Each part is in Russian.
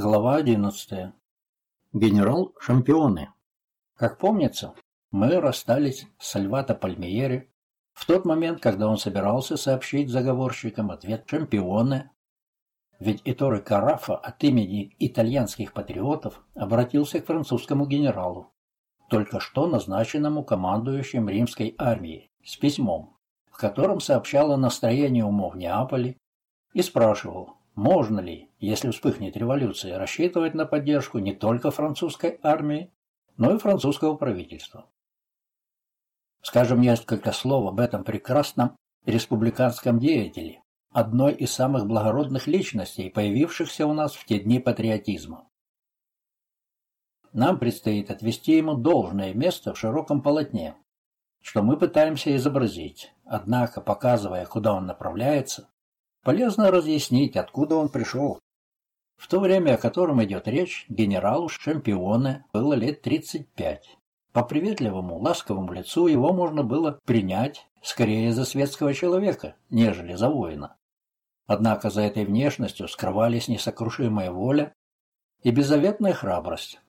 Глава 11. Генерал Шампионы. Как помнится, мы расстались с Сальвато Пальмиери в тот момент, когда он собирался сообщить заговорщикам ответ Шампионы, ведь Иторе Карафа от имени итальянских патриотов обратился к французскому генералу, только что назначенному командующим римской армией, с письмом, в котором сообщал о настроении умов Неаполе и спрашивал, можно ли, если вспыхнет революция, рассчитывать на поддержку не только французской армии, но и французского правительства? Скажем несколько слов об этом прекрасном республиканском деятеле, одной из самых благородных личностей, появившихся у нас в те дни патриотизма. Нам предстоит отвести ему должное место в широком полотне, что мы пытаемся изобразить, однако, показывая, куда он направляется, Полезно разъяснить, откуда он пришел. В то время, о котором идет речь, генералу Шампионе было лет 35. По приветливому, ласковому лицу его можно было принять скорее за светского человека, нежели за воина. Однако за этой внешностью скрывались несокрушимая воля и беззаветная храбрость.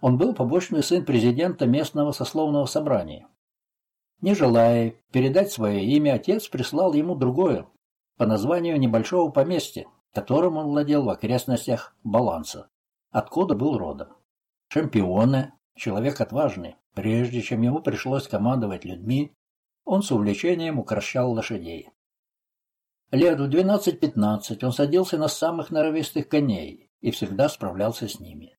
Он был побочный сын президента местного сословного собрания. Не желая передать свое имя, отец прислал ему другое, по названию небольшого поместья, которым он владел в окрестностях Баланса, откуда был родом. Шампионы, человек отважный, прежде чем ему пришлось командовать людьми, он с увлечением укращал лошадей. Лет в 12-15 он садился на самых норовистых коней и всегда справлялся с ними.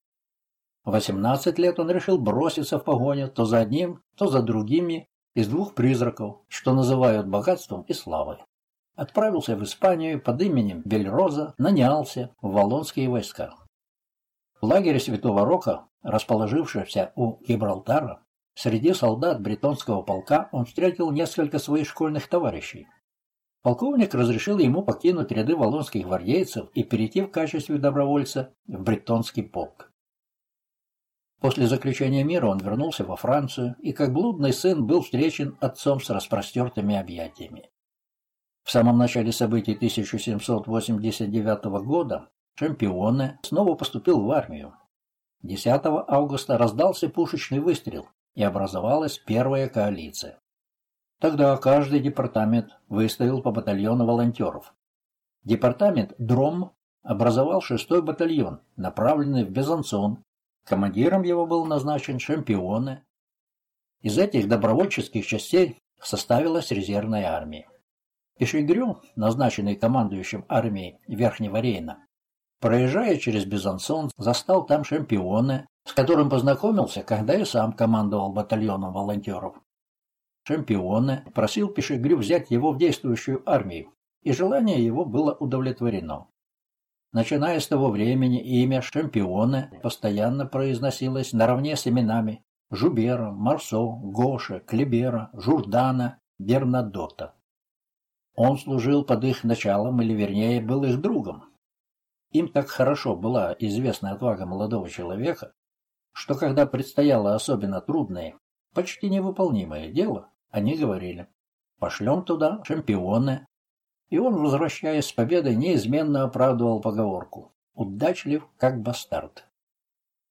В 18 лет он решил броситься в погоню то за одним, то за другими из двух призраков, что называют богатством и славой отправился в Испанию под именем Бельроза, нанялся в Валлонские войска. В лагере Святого Рока, расположившемся у Гибралтара, среди солдат бретонского полка он встретил несколько своих школьных товарищей. Полковник разрешил ему покинуть ряды валлонских гвардейцев и перейти в качестве добровольца в бретонский полк. После заключения мира он вернулся во Францию и, как блудный сын, был встречен отцом с распростертыми объятиями. В самом начале событий 1789 года Шампионе снова поступил в армию. 10 августа раздался пушечный выстрел, и образовалась первая коалиция. Тогда каждый департамент выставил по батальону волонтеров. Департамент Дром образовал шестой батальон, направленный в Безансон. Командиром его был назначен Шампионе. Из этих добровольческих частей составилась резервная армия. Пешегрю, назначенный командующим армией Верхнего Рейна, проезжая через Безансон, застал там шампиона, с которым познакомился, когда и сам командовал батальоном волонтеров. Шампионе просил Пешегрю взять его в действующую армию, и желание его было удовлетворено. Начиная с того времени имя Шампиона постоянно произносилось наравне с именами Жубера, Марсо, Гоша, Клебера, Журдана, Бернадота. Он служил под их началом, или вернее, был их другом. Им так хорошо была известна отвага молодого человека, что когда предстояло особенно трудное, почти невыполнимое дело, они говорили «пошлем туда чемпионы». И он, возвращаясь с победой, неизменно оправдывал поговорку «удачлив, как бастард».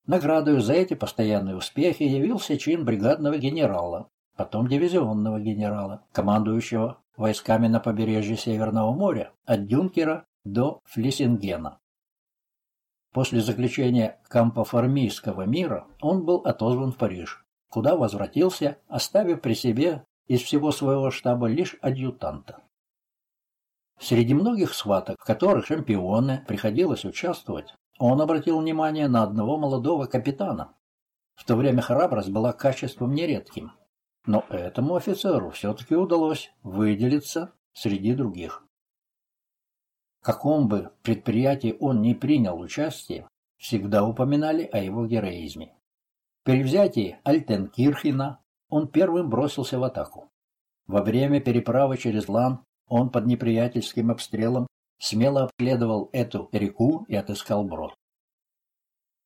Наградою за эти постоянные успехи явился чин бригадного генерала, потом дивизионного генерала, командующего войсками на побережье Северного моря от Дюнкера до Флиссингена. После заключения Кампоформийского мира он был отозван в Париж, куда возвратился, оставив при себе из всего своего штаба лишь адъютанта. Среди многих схваток, в которых шампионы приходилось участвовать, он обратил внимание на одного молодого капитана. В то время храбрость была качеством нередким, но этому офицеру все-таки удалось выделиться среди других. В каком бы предприятии он ни принял участие, всегда упоминали о его героизме. При взятии Альтенкирхена он первым бросился в атаку. Во время переправы через Лан он под неприятельским обстрелом смело обследовал эту реку и отыскал брод.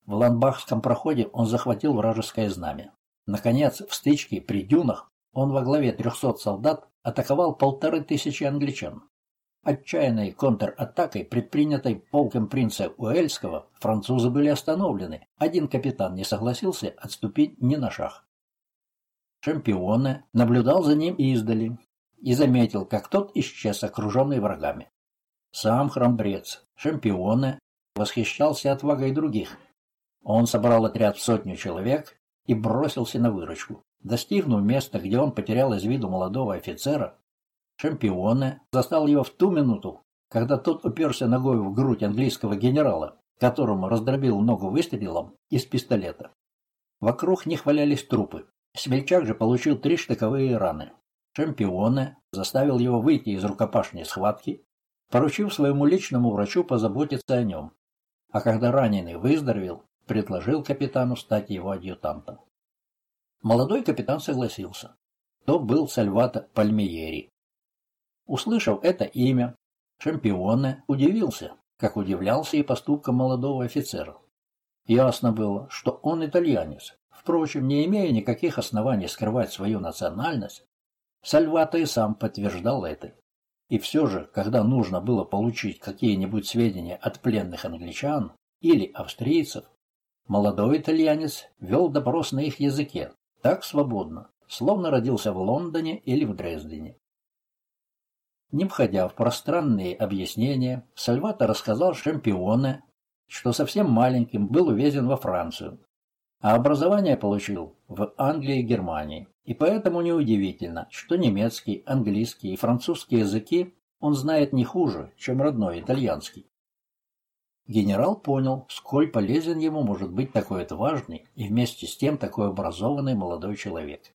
В Ланбахском проходе он захватил вражеское знамя. Наконец, в стычке при дюнах он во главе 300 солдат атаковал полторы тысячи англичан. Отчаянной контратакой, предпринятой полком принца Уэльского, французы были остановлены. Один капитан не согласился отступить ни на шаг. Шампионе наблюдал за ним издали и заметил, как тот исчез, окруженный врагами. Сам храбрец, Шампионе, восхищался отвагой других. Он собрал отряд в сотню человек и бросился на выручку. Достигнув места, где он потерял из виду молодого офицера, Шампионе застал его в ту минуту, когда тот уперся ногой в грудь английского генерала, которому раздробил ногу выстрелом из пистолета. Вокруг них валялись трупы. Смельчак же получил три штыковые раны. Шампионе заставил его выйти из рукопашной схватки, поручив своему личному врачу позаботиться о нем. А когда раненый выздоровел, предложил капитану стать его адъютантом. Молодой капитан согласился. То был Сальвато Пальмиери. Услышав это имя, Шампионе удивился, как удивлялся и поступкам молодого офицера. Ясно было, что он итальянец. Впрочем, не имея никаких оснований скрывать свою национальность, Сальвато и сам подтверждал это. И все же, когда нужно было получить какие-нибудь сведения от пленных англичан или австрийцев, молодой итальянец вел допрос на их языке, так свободно, словно родился в Лондоне или в Дрездене. Не входя в пространные объяснения, Сальвата рассказал Шампионе, что совсем маленьким был увезен во Францию, а образование получил в Англии и Германии, и поэтому неудивительно, что немецкий, английский и французский языки он знает не хуже, чем родной итальянский. Генерал понял, сколь полезен ему может быть такой отважный и вместе с тем такой образованный молодой человек.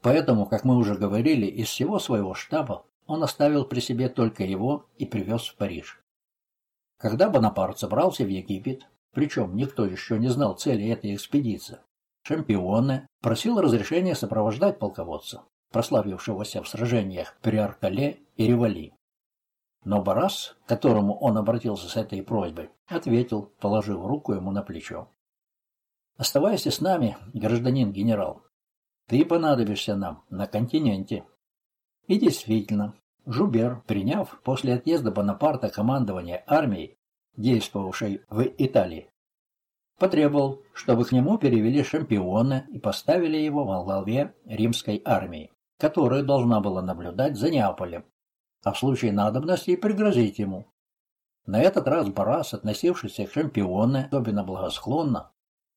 Поэтому, как мы уже говорили, из всего своего штаба он оставил при себе только его и привез в Париж. Когда Бонапарт собрался в Египет, причем никто еще не знал цели этой экспедиции, Шампионе просил разрешения сопровождать полководца, прославившегося в сражениях при Аркале и Ревали. Но Барас, к которому он обратился с этой просьбой, ответил, положив руку ему на плечо. «Оставайся с нами, гражданин генерал. Ты понадобишься нам на континенте. И действительно, Жубер, приняв после отъезда Бонапарта командование армией, действовавшей в Италии, потребовал, чтобы к нему перевели шампиона и поставили его во главе римской армии, которая должна была наблюдать за Неаполем, а в случае надобности пригрозить ему. На этот раз Барас, относившийся к шампиону особенно благосклонно,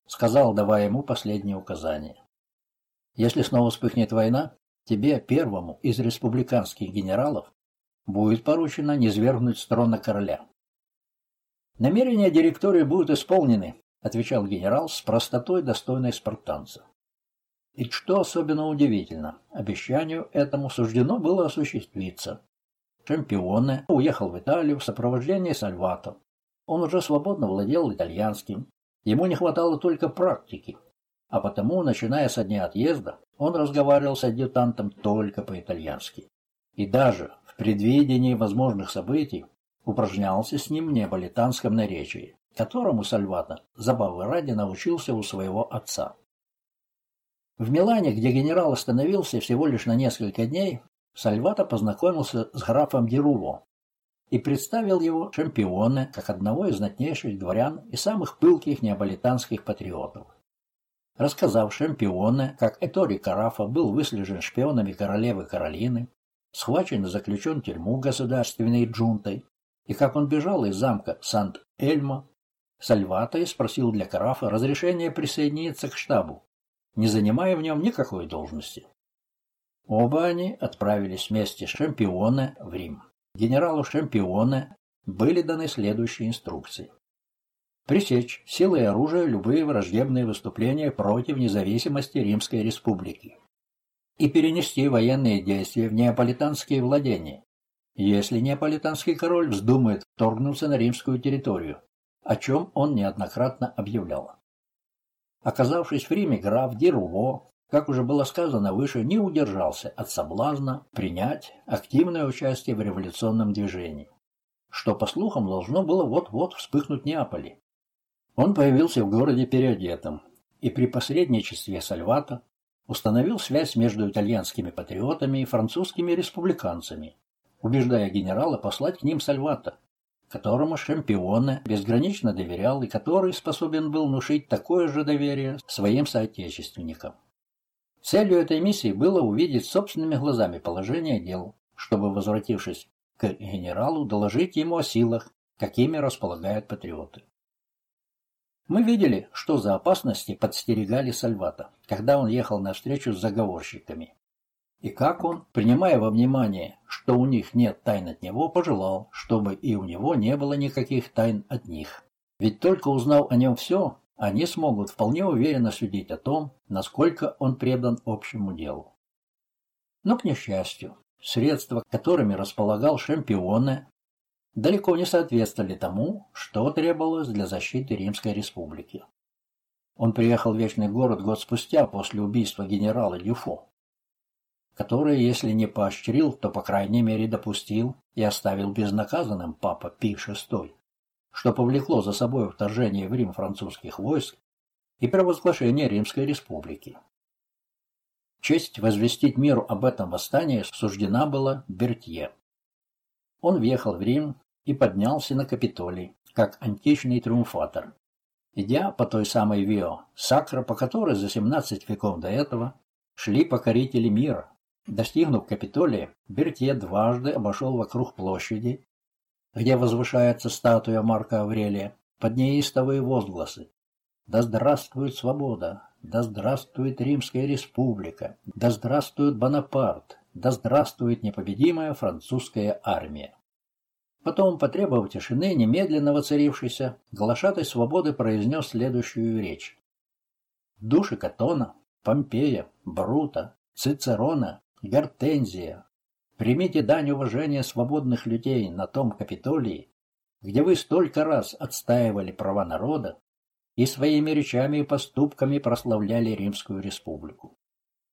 сказал, давая ему последние указания. Если снова вспыхнет война, тебе, первому из республиканских генералов, будет поручено низвергнуть с трона короля. Намерения директории будут исполнены, отвечал генерал с простотой, достойной спартанца. И что особенно удивительно, обещанию этому суждено было осуществиться. Чемпионе уехал в Италию в сопровождении Сальвато. Он уже свободно владел итальянским, ему не хватало только практики, а потому, начиная со дня отъезда, он разговаривал с адъютантом только по-итальянски. И даже в предвидении возможных событий упражнялся с ним в неаполитанском наречии, которому Сальвата забавы ради научился у своего отца. В Милане, где генерал остановился всего лишь на несколько дней, Сальвата познакомился с графом Деруво и представил его чемпионе как одного из знатнейших дворян и самых пылких неаполитанских патриотов рассказав Шампионе, как Этори Карафа был выслежен шпионами королевы Каролины, схвачен и заключен в тюрьму государственной джунтой, и как он бежал из замка Сант-Эльмо, Сальвата спросил для Карафа разрешения присоединиться к штабу, не занимая в нем никакой должности. Оба они отправились вместе с Шампионе в Рим. Генералу Шампионе были даны следующие инструкции пресечь силой оружия любые враждебные выступления против независимости Римской Республики и перенести военные действия в неаполитанские владения, если неаполитанский король вздумает вторгнуться на римскую территорию, о чем он неоднократно объявлял. Оказавшись в Риме, граф Деруво, как уже было сказано выше, не удержался от соблазна принять активное участие в революционном движении, что, по слухам, должно было вот-вот вспыхнуть в Неаполе. Он появился в городе переодетым и при посредничестве Сальвата установил связь между итальянскими патриотами и французскими республиканцами, убеждая генерала послать к ним Сальвата, которому Шампионе безгранично доверял и который способен был внушить такое же доверие своим соотечественникам. Целью этой миссии было увидеть собственными глазами положение дел, чтобы, возвратившись к генералу, доложить ему о силах, какими располагают патриоты. Мы видели, что за опасности подстерегали Сальвата, когда он ехал на встречу с заговорщиками. И как он, принимая во внимание, что у них нет тайн от него, пожелал, чтобы и у него не было никаких тайн от них. Ведь только узнав о нем все, они смогут вполне уверенно судить о том, насколько он предан общему делу. Но, к несчастью, средства, которыми располагал Шампионе, далеко не соответствовали тому, что требовалось для защиты Римской Республики. Он приехал в Вечный город год спустя после убийства генерала Дюфо, который, если не поощрил, то, по крайней мере, допустил и оставил безнаказанным папа Пи VI, что повлекло за собой вторжение в Рим французских войск и провозглашение Римской Республики. Честь возвестить миру об этом восстании суждена была Бертье. Он въехал в Рим и поднялся на Капитолий, как античный триумфатор, идя по той самой Вио Сакра, по которой за 17 веков до этого шли покорители мира. Достигнув Капитолия, Бертье дважды обошел вокруг площади, где возвышается статуя Марка Аврелия, под неистовые возгласы. «Да здравствует свобода! Да здравствует Римская республика! Да здравствует Бонапарт! Да здравствует непобедимая французская армия!» Потом, потребовав тишины, немедленно воцарившейся, глашатай свободы произнес следующую речь. Души Катона, Помпея, Брута, Цицерона, Гортензия, примите дань уважения свободных людей на том Капитолии, где вы столько раз отстаивали права народа и своими речами и поступками прославляли Римскую республику.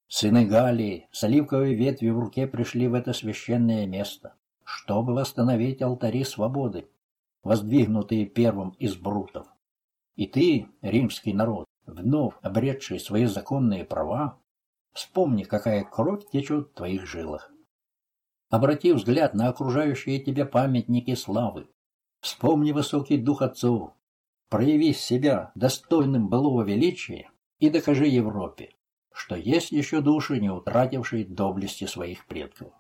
Сыны Галлии с оливковой ветвью в руке пришли в это священное место чтобы восстановить алтари свободы, воздвигнутые первым из брутов. И ты, римский народ, вновь обретший свои законные права, вспомни, какая кровь течет в твоих жилах. Обрати взгляд на окружающие тебя памятники славы. Вспомни высокий дух отцов. Прояви себя достойным былого величия и докажи Европе, что есть еще души, не утратившие доблести своих предков.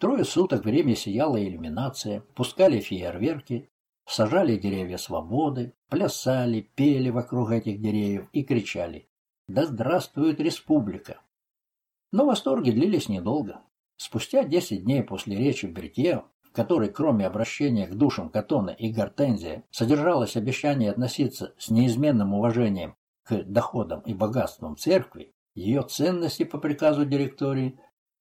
Трое суток время сияла иллюминация, пускали фейерверки, сажали деревья свободы, плясали, пели вокруг этих деревьев и кричали «Да здравствует республика!». Но восторги длились недолго. Спустя десять дней после речи Бретье, в которой кроме обращения к душам Катона и Гортензия содержалось обещание относиться с неизменным уважением к доходам и богатствам церкви, ее ценности по приказу директории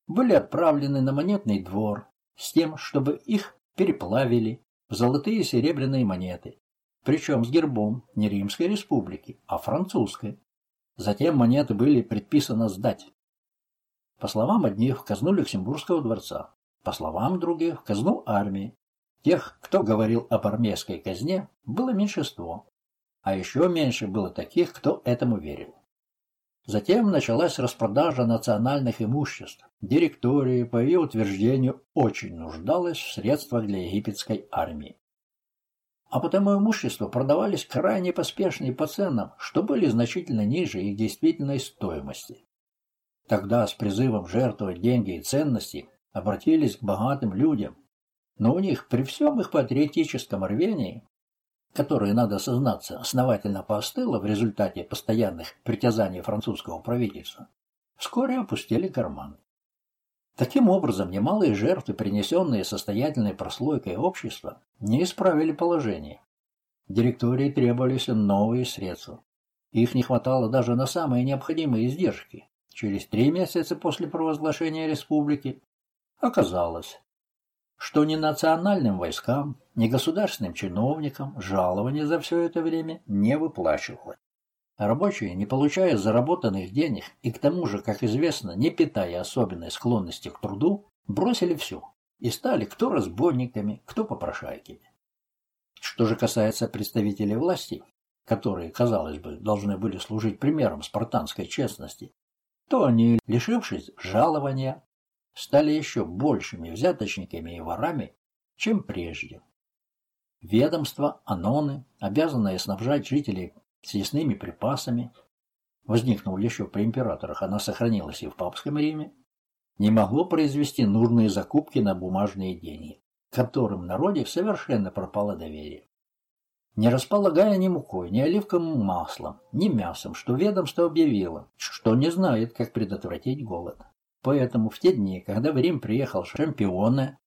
были отправлены на монетный двор с тем, чтобы их переплавили в золотые и серебряные монеты, причем с гербом не Римской республики, а французской. Затем монеты были предписано сдать. По словам одних, в казну Люксембургского дворца, по словам других, в казну армии. Тех, кто говорил об армейской казне, было меньшинство, а еще меньше было таких, кто этому верил. Затем началась распродажа национальных имуществ. Директория, по ее утверждению, очень нуждалась в средствах для египетской армии. А потому имущество продавались крайне поспешно и по ценам, что были значительно ниже их действительной стоимости. Тогда с призывом жертвовать деньги и ценности обратились к богатым людям, но у них при всем их патриотическом рвении которое, надо сознаться, основательно поостыло в результате постоянных притязаний французского правительства, вскоре опустили карманы. Таким образом, немалые жертвы, принесенные состоятельной прослойкой общества, не исправили положение. Директории требовались новые средства. Их не хватало даже на самые необходимые издержки. Через три месяца после провозглашения республики оказалось, что ни национальным войскам, ни государственным чиновникам жалования за все это время не выплачивалось. Рабочие, не получая заработанных денег и к тому же, как известно, не питая особенной склонности к труду, бросили все и стали кто разбойниками, кто попрошайками. Что же касается представителей власти, которые, казалось бы, должны были служить примером спартанской честности, то они, лишившись жалования, стали еще большими взяточниками и ворами, чем прежде. Ведомство, аноны, обязанное снабжать жителей съестными припасами, возникнув еще при императорах, она сохранилась и в папском Риме, не могло произвести нужные закупки на бумажные деньги, которым народе совершенно пропало доверие. Не располагая ни мукой, ни оливковым маслом, ни мясом, что ведомство объявило, что не знает, как предотвратить голод. Поэтому в те дни, когда в Рим приехал Шампионе,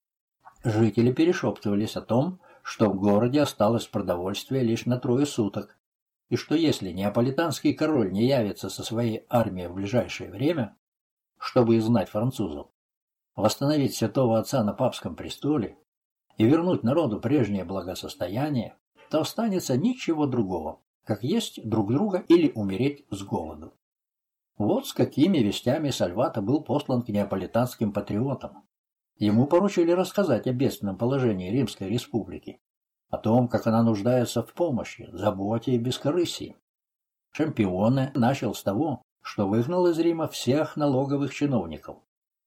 жители перешептывались о том, что в городе осталось продовольствие лишь на трое суток, и что если неаполитанский король не явится со своей армией в ближайшее время, чтобы изгнать французов, восстановить святого отца на папском престоле и вернуть народу прежнее благосостояние, то останется ничего другого, как есть друг друга или умереть с голоду. Вот с какими вестями Сальвата был послан к неаполитанским патриотам. Ему поручили рассказать о бедственном положении Римской республики, о том, как она нуждается в помощи, заботе и бескорыстии. Шампионе начал с того, что выгнал из Рима всех налоговых чиновников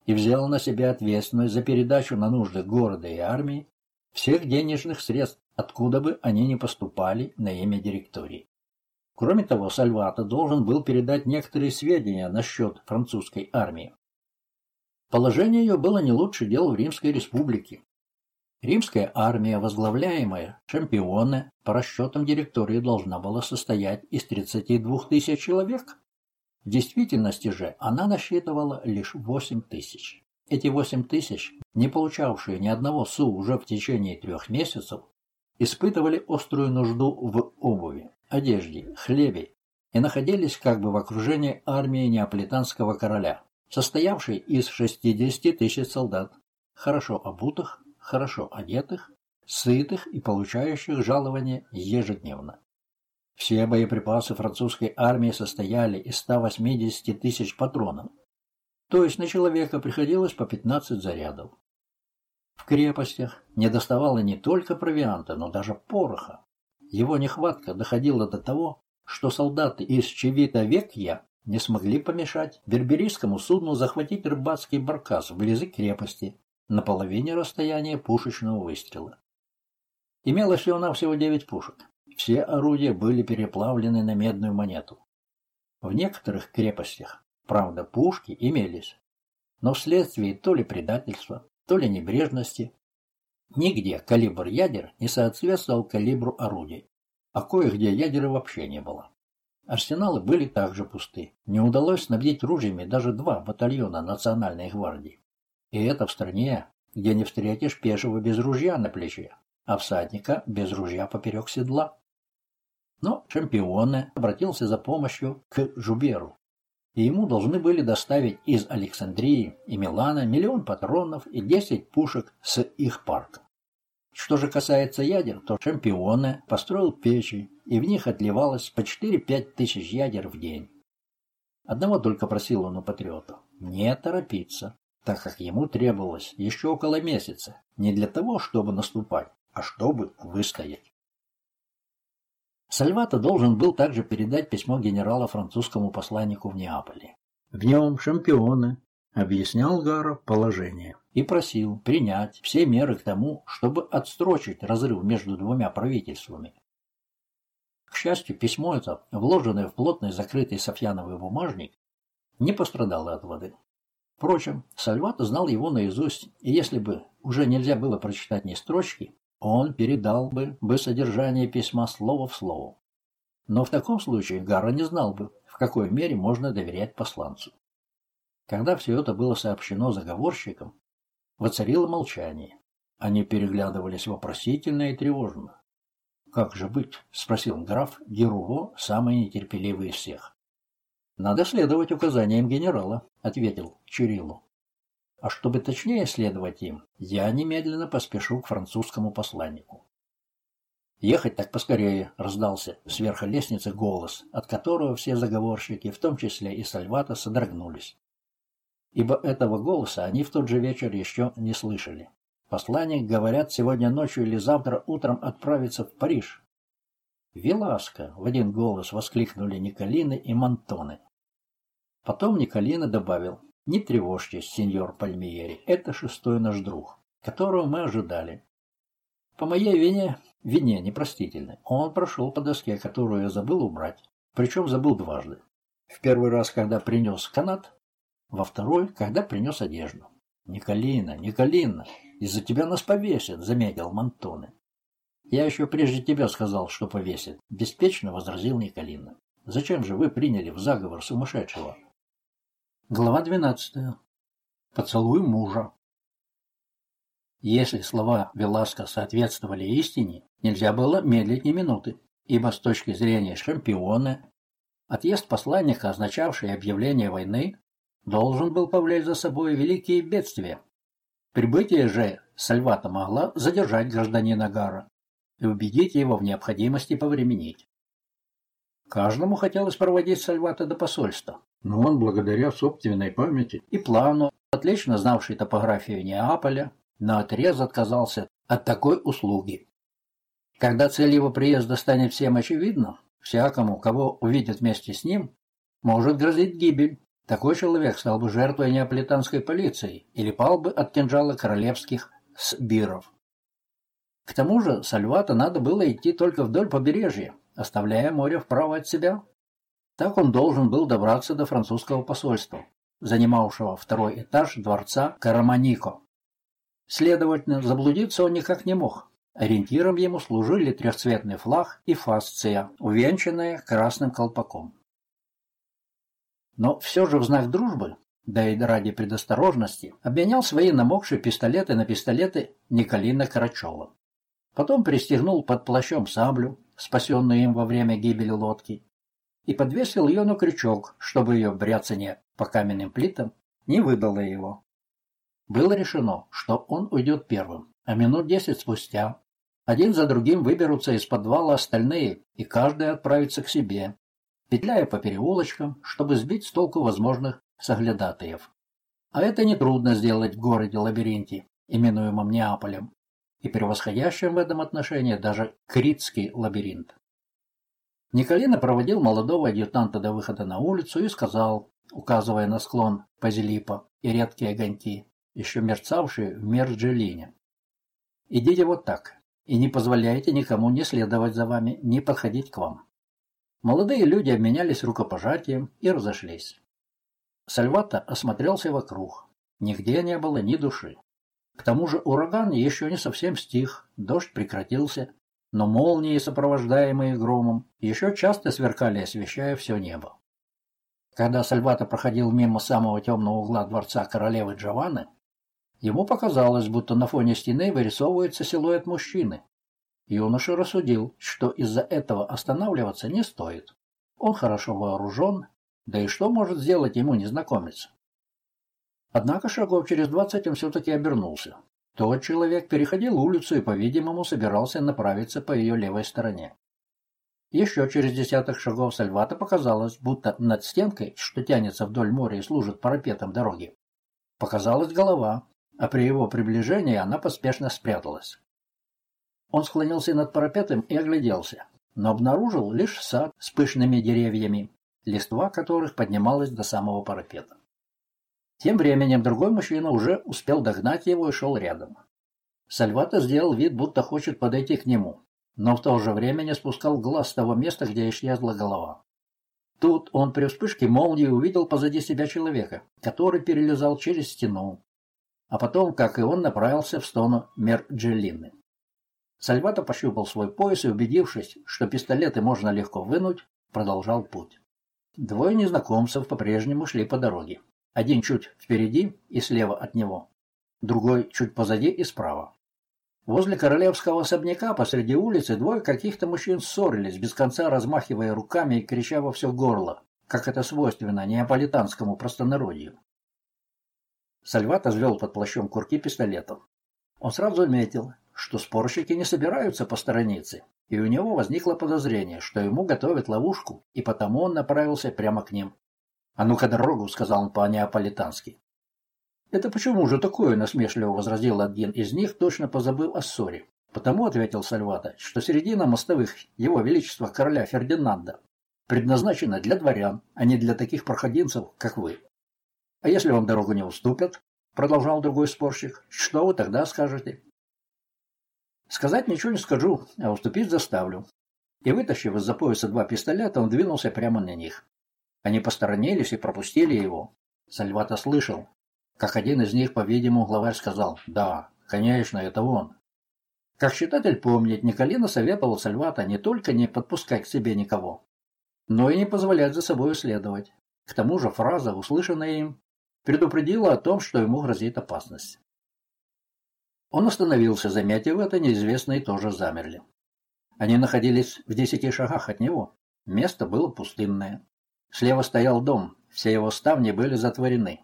и взял на себя ответственность за передачу на нужды города и армии всех денежных средств, откуда бы они ни поступали на имя директории. Кроме того, Сальвата должен был передать некоторые сведения насчет французской армии. Положение ее было не лучше дел в Римской республике. Римская армия, возглавляемая Шампионе, по расчетам директории должна была состоять из 32 тысяч человек. В действительности же она насчитывала лишь 8 тысяч. Эти 8 тысяч, не получавшие ни одного су уже в течение трех месяцев, испытывали острую нужду в обуви одежде, хлебе и находились как бы в окружении армии неаполитанского короля, состоявшей из 60 тысяч солдат, хорошо обутых, хорошо одетых, сытых и получающих жалование ежедневно. Все боеприпасы французской армии состояли из 180 тысяч патронов, то есть на человека приходилось по 15 зарядов. В крепостях не доставало не только провианта, но даже пороха. Его нехватка доходила до того, что солдаты из Чевита-Векья не смогли помешать берберийскому судну захватить рыбацкий баркас вблизи крепости на половине расстояния пушечного выстрела. Имелось всего-навсего девять пушек. Все орудия были переплавлены на медную монету. В некоторых крепостях, правда, пушки имелись, но вследствие то ли предательства, то ли небрежности Нигде калибр ядер не соответствовал калибру орудий, а кое-где ядер вообще не было. Арсеналы были также пусты. Не удалось снабдить ружьями даже два батальона национальной гвардии. И это в стране, где не встретишь пешего без ружья на плече, а всадника без ружья поперек седла. Но чемпионы обратился за помощью к Жуберу, и ему должны были доставить из Александрии и Милана миллион патронов и 10 пушек с их парка. Что же касается ядер, то Шампионе построил печи, и в них отливалось по 4-5 тысяч ядер в день. Одного только просил он у патриотов – не торопиться, так как ему требовалось еще около месяца, не для того, чтобы наступать, а чтобы выстоять. Сальвато должен был также передать письмо генерала французскому посланнику в Неаполе. В нем Шампионе объяснял Гаро положение и просил принять все меры к тому, чтобы отстрочить разрыв между двумя правительствами. К счастью, письмо это, вложенное в плотный закрытый софьяновый бумажник, не пострадало от воды. Впрочем, Сальвато знал его наизусть, и если бы уже нельзя было прочитать ни строчки, он передал бы, бы содержание письма слово в слово. Но в таком случае Гарра не знал бы, в какой мере можно доверять посланцу. Когда все это было сообщено заговорщикам, воцарило молчание. Они переглядывались вопросительно и тревожно. «Как же быть?» — спросил граф Геруво, самый нетерпеливый из всех. «Надо следовать указаниям генерала», — ответил Чурилу. А чтобы точнее следовать им, я немедленно поспешу к французскому посланнику. «Ехать так поскорее!» — раздался сверху лестницы голос, от которого все заговорщики, в том числе и Сальвата, содрогнулись. Ибо этого голоса они в тот же вечер еще не слышали. Посланник, говорят, сегодня ночью или завтра утром отправится в Париж. «Веласко!» — в один голос воскликнули Николины и Монтоны. Потом Николина добавил, Не тревожьтесь, сеньор Пальмиери, это шестой наш друг, которого мы ожидали. По моей вине, вине непростительной, он прошел по доске, которую я забыл убрать, причем забыл дважды. В первый раз, когда принес канат, во второй, когда принес одежду. «Николина, Николина, из-за тебя нас повесят», — заметил Монтоне. «Я еще прежде тебя сказал, что повесит», — беспечно возразил Николина. «Зачем же вы приняли в заговор сумасшедшего?» Глава двенадцатая. Поцелуй мужа. Если слова Веласка соответствовали истине, нельзя было медлить ни минуты, ибо с точки зрения шампиона, отъезд посланника, означавший объявление войны, должен был повлечь за собой великие бедствия. Прибытие же Сальвата могла задержать гражданина Гара и убедить его в необходимости повременить. Каждому хотелось проводить Сальвата до посольства, но он, благодаря собственной памяти и плану, отлично знавший топографию Неаполя, наотрез отказался от такой услуги. Когда цель его приезда станет всем очевидна, всякому, кого увидят вместе с ним, может грозить гибель. Такой человек стал бы жертвой неаполитанской полиции или пал бы от кинжала королевских сбиров. К тому же Сальвата надо было идти только вдоль побережья, оставляя море вправо от себя. Так он должен был добраться до французского посольства, занимавшего второй этаж дворца Караманико. Следовательно, заблудиться он никак не мог. Ориентиром ему служили трехцветный флаг и фасция, увенчанная красным колпаком. Но все же в знак дружбы, да и ради предосторожности, обменял свои намокшие пистолеты на пистолеты Николина Карачева. Потом пристегнул под плащом саблю, спасенную им во время гибели лодки, и подвесил ее на крючок, чтобы ее бряцание по каменным плитам не выдало его. Было решено, что он уйдет первым, а минут десять спустя один за другим выберутся из подвала остальные, и каждый отправится к себе, петляя по переулочкам, чтобы сбить с толку возможных соглядатаев. А это нетрудно сделать в городе-лабиринте, именуемом Неаполем, и превосходящем в этом отношении даже Критский лабиринт. Николина проводил молодого адъютанта до выхода на улицу и сказал, указывая на склон Пазилипа и редкие огоньки, еще мерцавшие в Мерджелине. «Идите вот так, и не позволяйте никому не следовать за вами, не подходить к вам». Молодые люди обменялись рукопожатием и разошлись. Сальвата осмотрелся вокруг. Нигде не было ни души. К тому же ураган еще не совсем стих, дождь прекратился, но молнии, сопровождаемые громом, еще часто сверкали, освещая все небо. Когда Сальвата проходил мимо самого темного угла дворца королевы Джованны, Ему показалось, будто на фоне стены вырисовывается силуэт мужчины. Юноша рассудил, что из-за этого останавливаться не стоит. Он хорошо вооружен, да и что может сделать ему незнакомец? Однако шагов через двадцать он все-таки обернулся. Тот человек переходил улицу и, по-видимому, собирался направиться по ее левой стороне. Еще через десяток шагов Сальвата показалось, будто над стенкой, что тянется вдоль моря и служит парапетом дороги, показалась голова, а при его приближении она поспешно спряталась. Он склонился над парапетом и огляделся, но обнаружил лишь сад с пышными деревьями, листва которых поднималась до самого парапета. Тем временем другой мужчина уже успел догнать его и шел рядом. Сальвата сделал вид, будто хочет подойти к нему, но в то же время не спускал глаз с того места, где исчезла голова. Тут он при вспышке молнии увидел позади себя человека, который перелезал через стену, а потом, как и он, направился в сторону Мерджелины. Сальвато пощупал свой пояс и, убедившись, что пистолеты можно легко вынуть, продолжал путь. Двое незнакомцев по-прежнему шли по дороге. Один чуть впереди и слева от него, другой чуть позади и справа. Возле королевского особняка посреди улицы двое каких-то мужчин ссорились, без конца размахивая руками и крича во все горло, как это свойственно неаполитанскому простонародью. Сальвата взвел под плащом курки пистолетов. Он сразу заметил, что спорщики не собираются посторониться, и у него возникло подозрение, что ему готовят ловушку, и потому он направился прямо к ним. «А ну-ка дорогу!» — сказал он по-неаполитански. «Это почему же такое?» — насмешливо возразил один из них, точно позабыл о ссоре. «Потому», — ответил Сальвата, — «что середина мостовых Его Величества короля Фердинанда предназначена для дворян, а не для таких проходимцев, как вы». А если вам дорогу не уступят, продолжал другой спорщик, что вы тогда скажете? Сказать ничего не скажу, а уступить заставлю. И вытащив из-за пояса два пистолета, он двинулся прямо на них. Они посторонились и пропустили его. Сальвата слышал, как один из них, по-видимому, главарь сказал «Да, конечно, это он». Как читатель помнит, Николина советовал Сальвата не только не подпускать к себе никого, но и не позволять за собой следовать. К тому же фраза, услышанная им, предупредила о том, что ему грозит опасность. Он остановился, заметив это, неизвестные тоже замерли. Они находились в десяти шагах от него. Место было пустынное. Слева стоял дом, все его ставни были затворены.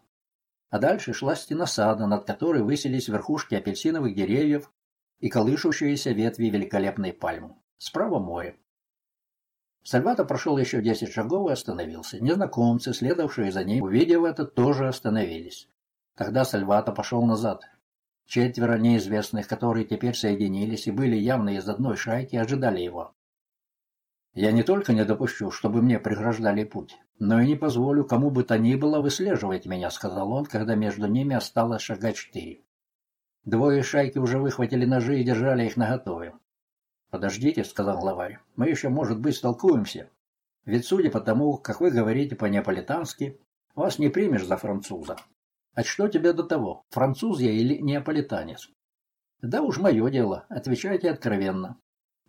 А дальше шла стена сада, над которой высились верхушки апельсиновых деревьев и колышущиеся ветви великолепной пальмы. Справа море. Сальвато прошел еще десять шагов и остановился. Незнакомцы, следовавшие за ним, увидев это, тоже остановились. Тогда Сальвато пошел назад. Четверо неизвестных, которые теперь соединились и были явно из одной шайки, ожидали его. Я не только не допущу, чтобы мне преграждали путь, но и не позволю кому бы то ни было выслеживать меня, сказал он, когда между ними осталось шага четыре. Двое шайки уже выхватили ножи и держали их наготове. «Подождите», — сказал главарь, — «мы еще, может быть, столкуемся. Ведь, судя по тому, как вы говорите по-неаполитански, вас не примешь за француза. А что тебе до того, француз я или неаполитанец?» «Да уж мое дело, отвечайте откровенно.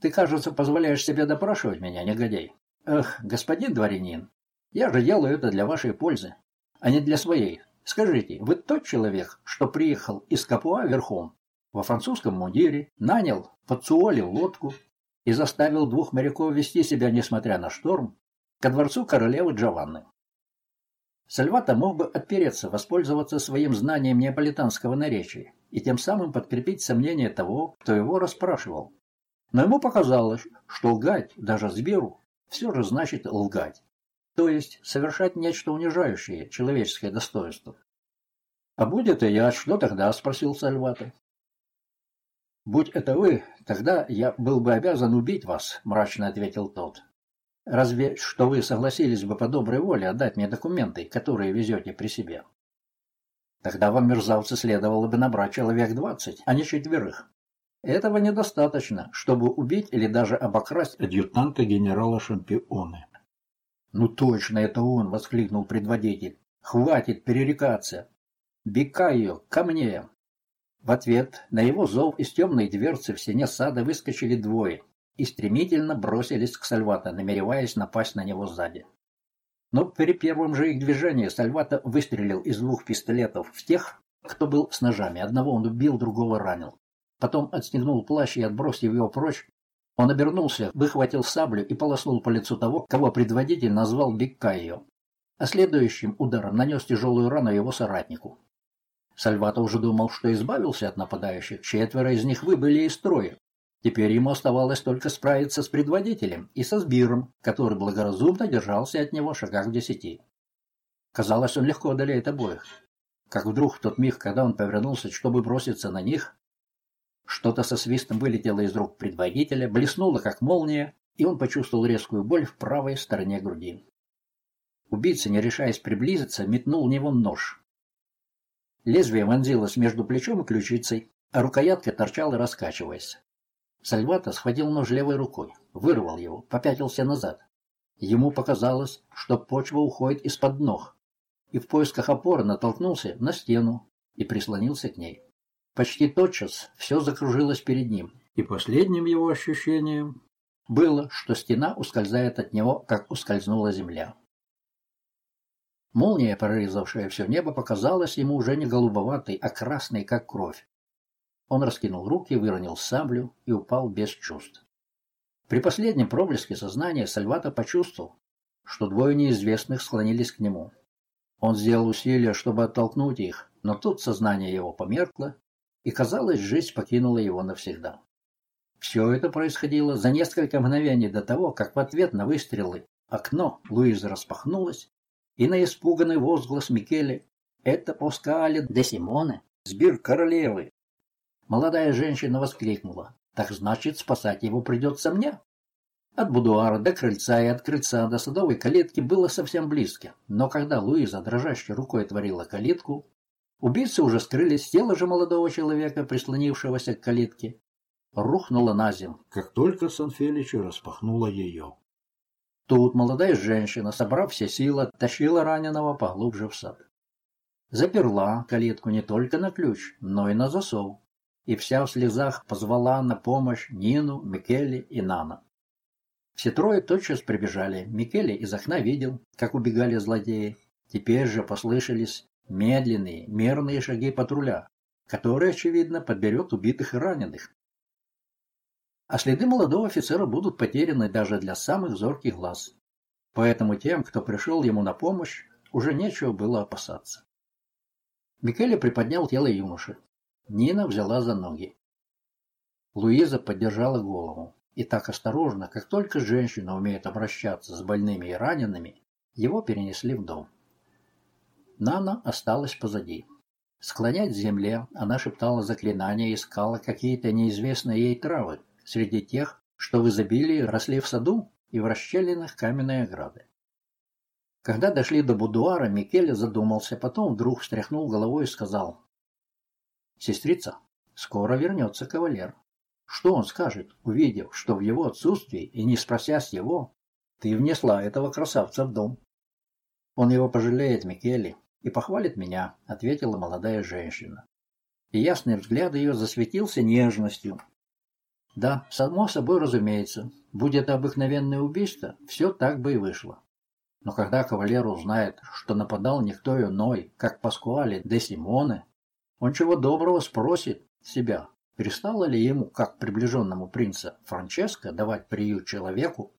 Ты, кажется, позволяешь себе допрашивать меня, негодяй. Эх, господин дворянин, я же делаю это для вашей пользы, а не для своей. Скажите, вы тот человек, что приехал из Капуа верхом, во французском мундире, нанял подсуолил лодку и заставил двух моряков вести себя, несмотря на шторм, ко дворцу королевы Джованны. Сальвата мог бы отпереться, воспользоваться своим знанием неаполитанского наречия и тем самым подкрепить сомнения того, кто его расспрашивал. Но ему показалось, что лгать даже зверу все же значит лгать, то есть совершать нечто унижающее человеческое достоинство. «А будет и я, что тогда?» – спросил Сальвата. «Будь это вы, тогда я был бы обязан убить вас», — мрачно ответил тот. «Разве что вы согласились бы по доброй воле отдать мне документы, которые везете при себе?» «Тогда вам, мерзавцы, следовало бы набрать человек двадцать, а не четверых. Этого недостаточно, чтобы убить или даже обокрасть адъютанта генерала Шампионы». «Ну точно, это он!» — воскликнул предводитель. «Хватит перерекаться! Бекаю, ко мне!» В ответ на его зов из темной дверцы в стене сада выскочили двое и стремительно бросились к Сальвата, намереваясь напасть на него сзади. Но при первом же их движении Сальвата выстрелил из двух пистолетов в тех, кто был с ножами. Одного он убил, другого ранил. Потом отстегнул плащ и, отбросив его прочь, он обернулся, выхватил саблю и полоснул по лицу того, кого предводитель назвал Биккайо. А следующим ударом нанес тяжелую рану его соратнику. Сальвато уже думал, что избавился от нападающих. Четверо из них выбыли из строя. Теперь ему оставалось только справиться с предводителем и со сбиром, который благоразумно держался от него в шагах в десяти. Казалось, он легко одолеет обоих. Как вдруг в тот миг, когда он повернулся, чтобы броситься на них, что-то со свистом вылетело из рук предводителя, блеснуло, как молния, и он почувствовал резкую боль в правой стороне груди. Убийца, не решаясь приблизиться, метнул в него нож. Лезвие вонзилось между плечом и ключицей, а рукоятка торчала, раскачиваясь. Сальвата схватил нож левой рукой, вырвал его, попятился назад. Ему показалось, что почва уходит из-под ног, и в поисках опоры натолкнулся на стену и прислонился к ней. Почти тотчас все закружилось перед ним, и последним его ощущением было, что стена ускользает от него, как ускользнула земля. Молния, прорезавшая все небо, показалась ему уже не голубоватой, а красной, как кровь. Он раскинул руки, выронил саблю и упал без чувств. При последнем проблеске сознания Сальвата почувствовал, что двое неизвестных склонились к нему. Он сделал усилие, чтобы оттолкнуть их, но тут сознание его померкло, и, казалось, жизнь покинула его навсегда. Все это происходило за несколько мгновений до того, как в ответ на выстрелы окно Луизы распахнулось, и на испуганный возглас Микеле «Это Паскале де Симоне, сбир королевы!» Молодая женщина воскликнула «Так значит, спасать его придется мне?» От будуара до крыльца и от крыльца до садовой калитки было совсем близко, но когда Луиза дрожащей рукой отворила калитку, убийцы уже скрылись, тело же молодого человека, прислонившегося к калитке, рухнуло на землю, как только Санфеличи распахнула ее. Тут молодая женщина, собрав все силы, тащила раненого поглубже в сад. Заперла калитку не только на ключ, но и на засов, и вся в слезах позвала на помощь Нину, Микеле и Нана. Все трое тотчас прибежали. Микеле из окна видел, как убегали злодеи. Теперь же послышались медленные, мерные шаги патруля, который, очевидно, подберет убитых и раненых. А следы молодого офицера будут потеряны даже для самых зорких глаз. Поэтому тем, кто пришел ему на помощь, уже нечего было опасаться. Микеле приподнял тело юноши. Нина взяла за ноги. Луиза поддержала голову. И так осторожно, как только женщина умеет обращаться с больными и ранеными, его перенесли в дом. Нана осталась позади. Склонять к земле, она шептала заклинания и искала какие-то неизвестные ей травы, среди тех, что в изобилии росли в саду и в расщелинах каменной ограды. Когда дошли до будуара, Микеле задумался, потом вдруг встряхнул головой и сказал. «Сестрица, скоро вернется кавалер. Что он скажет, увидев, что в его отсутствии и не спросясь его, ты внесла этого красавца в дом?» «Он его пожалеет, Микеле, и похвалит меня», — ответила молодая женщина. И ясный взгляд ее засветился нежностью, да, само собой разумеется, будь это обыкновенное убийство, все так бы и вышло. Но когда кавалер узнает, что нападал никто иной, как Паскуале де Симоне, он чего доброго спросит себя, перестало ли ему, как приближенному принца Франческо, давать приют человеку,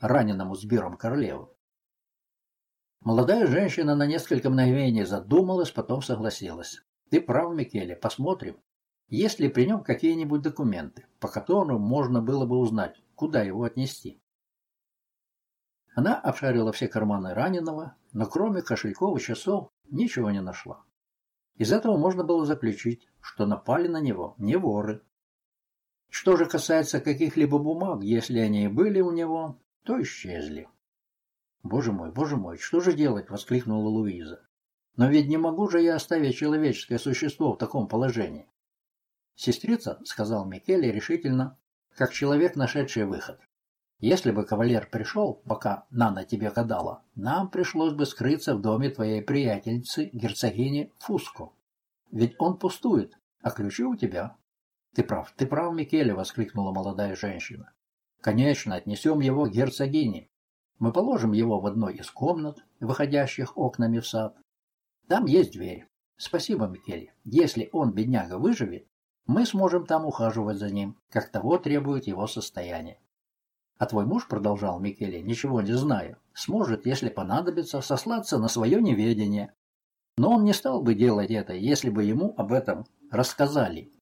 раненому сбиром королевы. Молодая женщина на несколько мгновений задумалась, потом согласилась. «Ты прав, Микеле, посмотрим, есть ли при нем какие-нибудь документы, по которым можно было бы узнать, куда его отнести? Она обшарила все карманы раненого, но кроме кошельков и часов ничего не нашла. Из этого можно было заключить, что напали на него не воры. Что же касается каких-либо бумаг, если они и были у него, то исчезли. «Боже мой, боже мой, что же делать?» — воскликнула Луиза. «Но ведь не могу же я оставить человеческое существо в таком положении. «Сестрица», — сказал Микеле решительно, как человек, нашедший выход. «Если бы кавалер пришел, пока Нана тебе гадала, нам пришлось бы скрыться в доме твоей приятельницы, герцогини Фуско. Ведь он пустует, а ключи у тебя». «Ты прав, ты прав, Микеле», — воскликнула молодая женщина. «Конечно, отнесем его к герцогине. Мы положим его в одной из комнат, выходящих окнами в сад. Там есть дверь. Спасибо, Микеле. Если он, бедняга, выживет, мы сможем там ухаживать за ним, как того требует его состояние. А твой муж, продолжал Микеле, ничего не зная, сможет, если понадобится, сослаться на свое неведение. Но он не стал бы делать это, если бы ему об этом рассказали.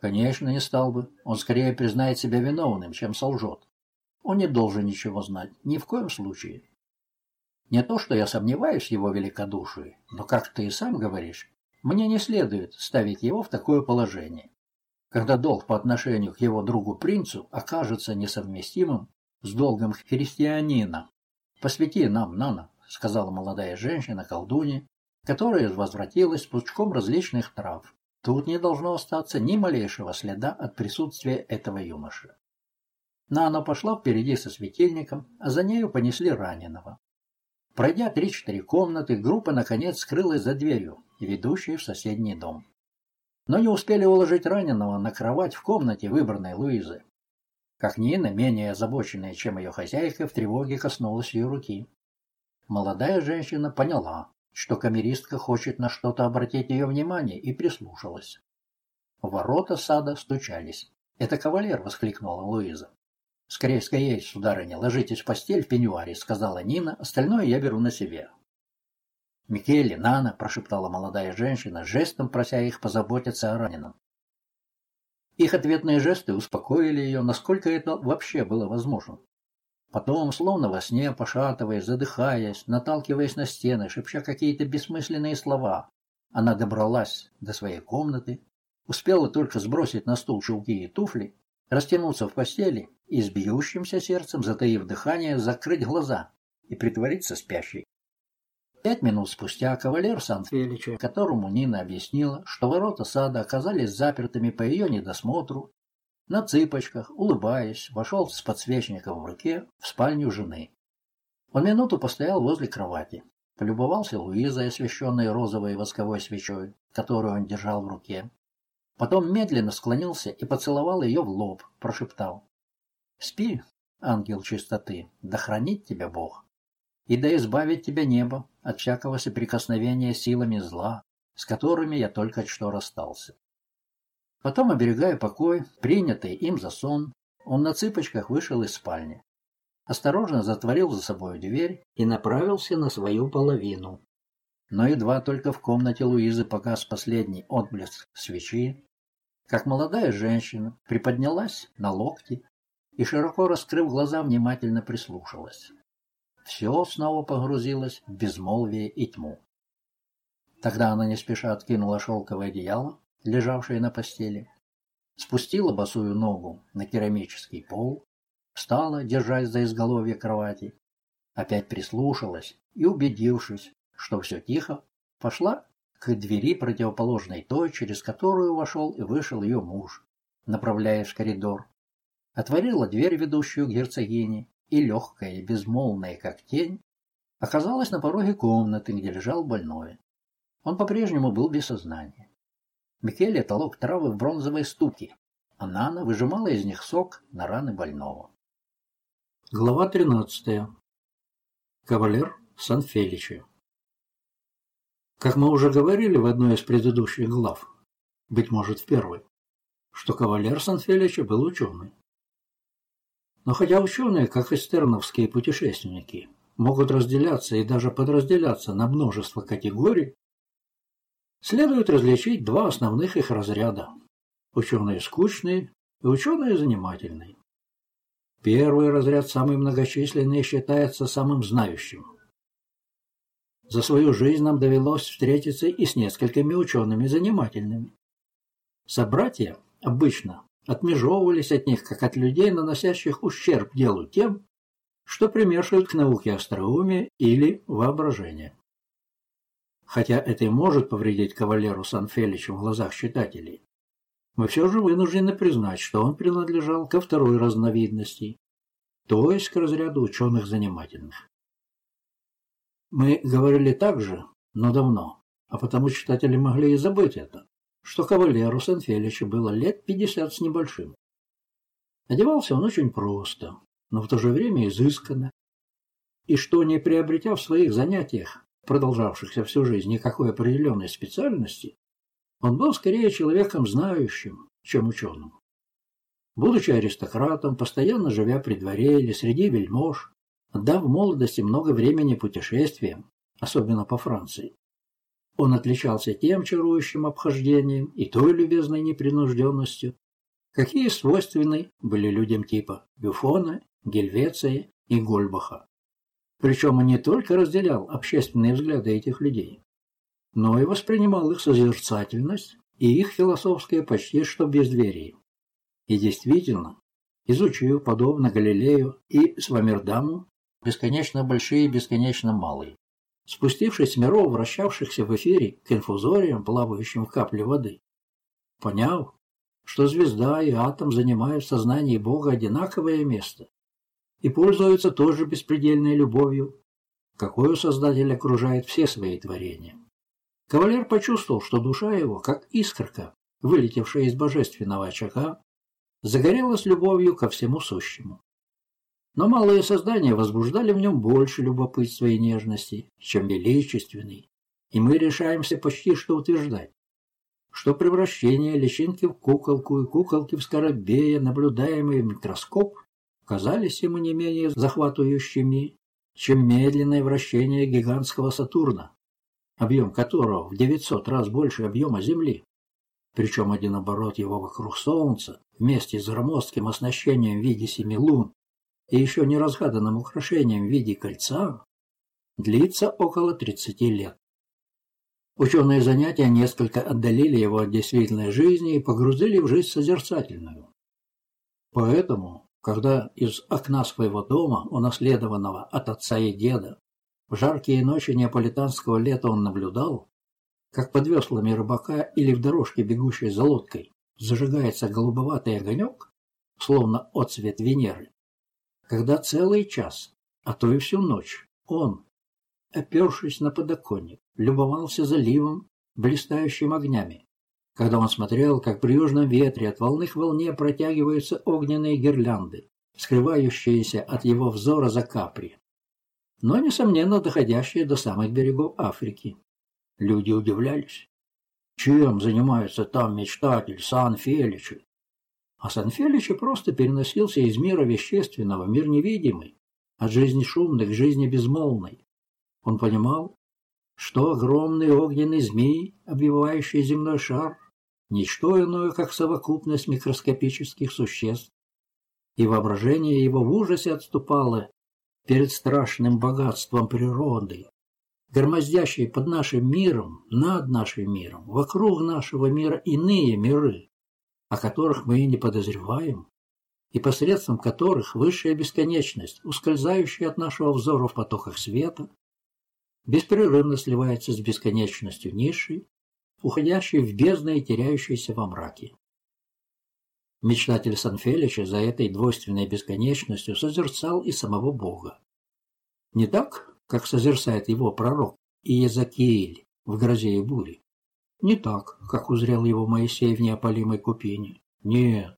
Конечно, не стал бы. Он скорее признает себя виновным, чем солжет. Он не должен ничего знать, ни в коем случае. Не то, что я сомневаюсь в его великодушии, но, как ты и сам говоришь, мне не следует ставить его в такое положение когда долг по отношению к его другу-принцу окажется несовместимым с долгом христианина. «Посвяти нам, Нана», — сказала молодая женщина-колдунья, которая возвратилась с пучком различных трав. Тут не должно остаться ни малейшего следа от присутствия этого юноши. Нана пошла впереди со светильником, а за нею понесли раненого. Пройдя три-четыре комнаты, группа наконец скрылась за дверью, ведущей в соседний дом но не успели уложить раненого на кровать в комнате, выбранной Луизы. Как Нина, менее озабоченная, чем ее хозяйка, в тревоге коснулась ее руки. Молодая женщина поняла, что камеристка хочет на что-то обратить ее внимание, и прислушалась. Ворота сада стучались. «Это кавалер!» — воскликнула Луиза. «Скорее, скорее, сударыня, ложитесь в постель в пеньюаре», — сказала Нина. «Остальное я беру на себя». «Микеле, Нана!» – прошептала молодая женщина, жестом прося их позаботиться о раненом. Их ответные жесты успокоили ее, насколько это вообще было возможно. Потом, словно во сне, пошатываясь, задыхаясь, наталкиваясь на стены, шепча какие-то бессмысленные слова, она добралась до своей комнаты, успела только сбросить на стул шелки и туфли, растянуться в постели и с бьющимся сердцем, затаив дыхание, закрыть глаза и притвориться спящей. Пять минут спустя кавалер Сан-Фелича, которому Нина объяснила, что ворота сада оказались запертыми по ее недосмотру, на цыпочках, улыбаясь, вошел с подсвечником в руке в спальню жены. Он минуту постоял возле кровати, полюбовался Луизой, освещенной розовой восковой свечой, которую он держал в руке. Потом медленно склонился и поцеловал ее в лоб, прошептал. «Спи, ангел чистоты, да хранит тебя Бог, и да избавит тебя небо от всякого соприкосновения силами зла, с которыми я только что расстался». Потом, оберегая покой, принятый им за сон, он на цыпочках вышел из спальни осторожно затворил за собой дверь и направился на свою половину. Но едва только в комнате Луизы погас последний отблеск свечи, как молодая женщина приподнялась на локти и, широко раскрыв глаза, внимательно прислушалась. Все снова погрузилось в безмолвие и тьму. Тогда она не спеша откинула шелковое одеяло, лежавшее на постели, спустила босую ногу на керамический пол Встала, держась за изголовье кровати, опять прислушалась и, убедившись, что все тихо, пошла к двери противоположной той, через которую вошел и вышел ее муж, направляясь в коридор. Отворила дверь, ведущую к герцогине, и легкая, безмолвная, как тень, оказалась на пороге комнаты, где лежал больной. Он по-прежнему был без сознания. Микеле толок травы в бронзовой ступке, а Нана выжимала из них сок на раны больного. Глава 13. Кавалер Сан-Феличи. Как мы уже говорили в одной из предыдущих глав, быть может в первой, что кавалер Сан-Феличи был ученый. Но хотя ученые, как эстерновские путешественники, могут разделяться и даже подразделяться на множество категорий, следует различить два основных их разряда – ученые скучные и ученые занимательные. Первый разряд, самый многочисленный, считается самым знающим. За свою жизнь нам довелось встретиться и с несколькими учеными занимательными. Собратья обычно отмежевывались от них, как от людей, наносящих ущерб делу тем, что примешивают к науке остроумие или воображение. Хотя это и может повредить кавалеру Сан-Феличу в глазах читателей, мы все же вынуждены признать, что он принадлежал ко второй разновидности, то есть к разряду ученых занимательных. Мы говорили так же, но давно, а потому читатели могли и забыть это, что кавалеру Сен-Феличу было лет пятьдесят с небольшим. Одевался он очень просто, но в то же время изысканно, и что, не приобретя в своих занятиях, продолжавшихся всю жизнь, никакой определенной специальности, он был скорее человеком знающим, чем ученым. Будучи аристократом, постоянно живя при дворе или среди вельмож, отдав в молодости много времени путешествиям, особенно по Франции, он отличался тем чарующим обхождением и той любезной непринужденностью, какие свойственны были людям типа Бюфона, Гельвеция и Гольбаха. Причем он не только разделял общественные взгляды этих людей, но и воспринимал их созерцательность и их философское почти что бездверие. И действительно, изучив, подобно Галилею и Свамердаму, бесконечно большие и бесконечно малые, спустившись миров, вращавшихся в эфире к инфузориям, плавающим в капле воды, поняв, что звезда и атом занимают в сознании Бога одинаковое место и пользуются тоже беспредельной любовью, какой Создатель окружает все свои творения. Кавалер почувствовал, что душа его, как искорка, вылетевшая из божественного очага, загорелась любовью ко всему сущему. Но малые создания возбуждали в нем больше любопытства и нежности, чем величественный, и мы решаемся почти что утверждать, что превращение личинки в куколку и куколки в скоробея, наблюдаемые в микроскоп, казались ему не менее захватывающими, чем медленное вращение гигантского Сатурна, объем которого в 900 раз больше объема Земли. Причем один оборот его вокруг Солнца вместе с громоздким оснащением в виде семи лун и еще не разгаданным украшением в виде кольца длится около 30 лет. Ученые занятия несколько отдалили его от действительной жизни и погрузили в жизнь созерцательную. Поэтому, когда из окна своего дома, унаследованного от отца и деда, в жаркие ночи неаполитанского лета он наблюдал, как под веслами рыбака или в дорожке, бегущей за лодкой, зажигается голубоватый огонек, словно отцвет Венеры, когда целый час, а то и всю ночь, он, опершись на подоконник, любовался заливом, блистающим огнями, когда он смотрел, как при южном ветре от волны к волне протягиваются огненные гирлянды, скрывающиеся от его взора за капри, но, несомненно, доходящие до самых берегов Африки. Люди удивлялись. Чем занимается там мечтатель Сан-Феличи? А Сан-Феличи просто переносился из мира вещественного в мир невидимый, от жизни шумной к жизни безмолвной. Он понимал, что огромный огненный змей, обвивающий земной шар, ничто иное, как совокупность микроскопических существ, и воображение его в ужасе отступало перед страшным богатством природы, громоздящей под нашим миром, над нашим миром, вокруг нашего мира иные миры, о которых мы и не подозреваем, и посредством которых высшая бесконечность, ускользающая от нашего взора в потоках света, беспрерывно сливается с бесконечностью низшей, уходящей в бездны и теряющейся во мраке. Мечтатель Санфелича за этой двойственной бесконечностью созерцал и самого Бога. Не так, как созерцает его пророк Иезекииль в грозе и буре. Не так, как узрел его Моисей в неопалимой купине. Нет.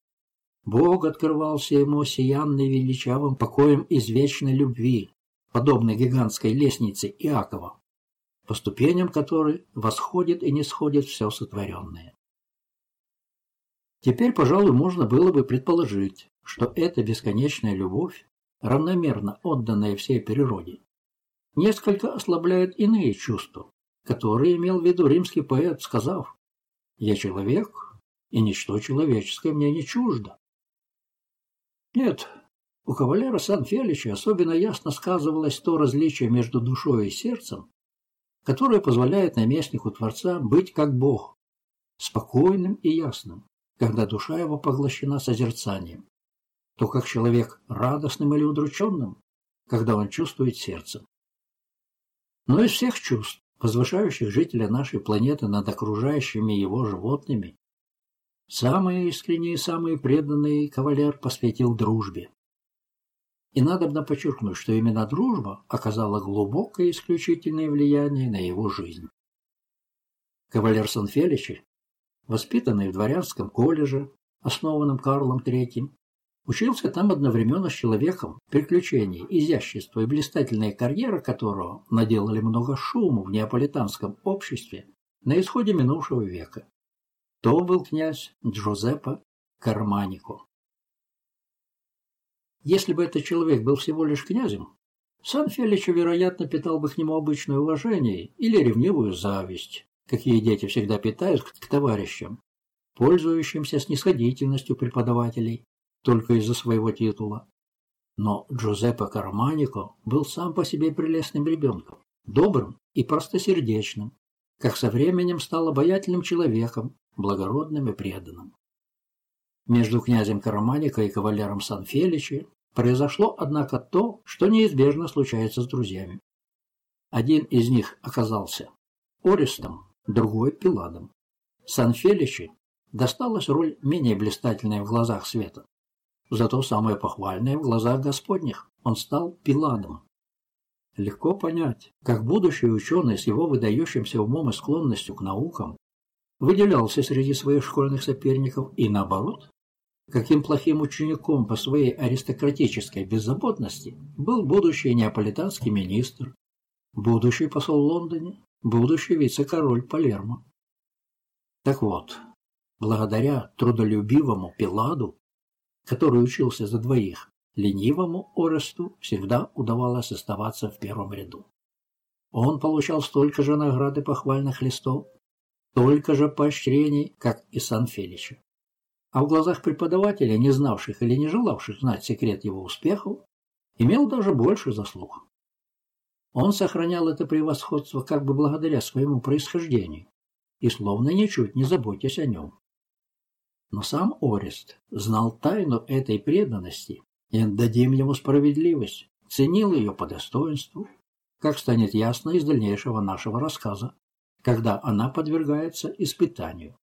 Бог открывался ему сиянный величавым покоем из вечной любви, подобной гигантской лестнице Иакова, по ступеням которой восходит и не сходит все сотворенное. Теперь, пожалуй, можно было бы предположить, что эта бесконечная любовь, равномерно отданная всей природе, несколько ослабляет иные чувства, которые имел в виду римский поэт, сказав «Я человек, и ничто человеческое мне не чуждо». Нет, у кавалера Сан-Фелича особенно ясно сказывалось то различие между душой и сердцем, которое позволяет наместнику Творца быть как Бог, спокойным и ясным, когда душа его поглощена созерцанием, то как человек радостным или удрученным, когда он чувствует сердцем. Но из всех чувств, возвышающих жителя нашей планеты над окружающими его животными, самые искренние и самые преданные кавалер посвятил дружбе. И надобно подчеркнуть, что именно дружба оказала глубокое и исключительное влияние на его жизнь. Кавалер Санфеличи воспитанный в дворянском колледже, основанном Карлом III, учился там одновременно с человеком, приключения, изящество и блистательная карьера которого наделали много шума в неаполитанском обществе на исходе минувшего века. То был князь Джозеппо Карманико. Если бы этот человек был всего лишь князем, Сан-Феличо, вероятно, питал бы к нему обычное уважение или ревнивую зависть, какие дети всегда питают к товарищам, пользующимся снисходительностью преподавателей только из-за своего титула. Но Джузеппе Карманико был сам по себе прелестным ребенком, добрым и простосердечным, как со временем стал обаятельным человеком, благородным и преданным. Между князем Караманико и кавалером Сан-Феличи произошло, однако, то, что неизбежно случается с друзьями. Один из них оказался Орестом, другой – Пиладом. Сан-Феличи досталась роль менее блистательная в глазах света, зато самая похвальная в глазах Господних. Он стал Пиладом. Легко понять, как будущий ученый с его выдающимся умом и склонностью к наукам выделялся среди своих школьных соперников и наоборот, каким плохим учеником по своей аристократической беззаботности был будущий неаполитанский министр, будущий посол Лондоне, будущий вице-король Палермо. Так вот, благодаря трудолюбивому Пиладу, который учился за двоих, ленивому Оресту всегда удавалось оставаться в первом ряду. Он получал столько же награды похвальных листов, столько же поощрений, как и Сан-Фелича. А в глазах преподавателя, не знавших или не желавших знать секрет его успехов, имел даже больше заслуг. Он сохранял это превосходство как бы благодаря своему происхождению и словно ничуть не заботясь о нем. Но сам Орест знал тайну этой преданности и отдадим ему справедливость, ценил ее по достоинству, как станет ясно из дальнейшего нашего рассказа, когда она подвергается испытанию.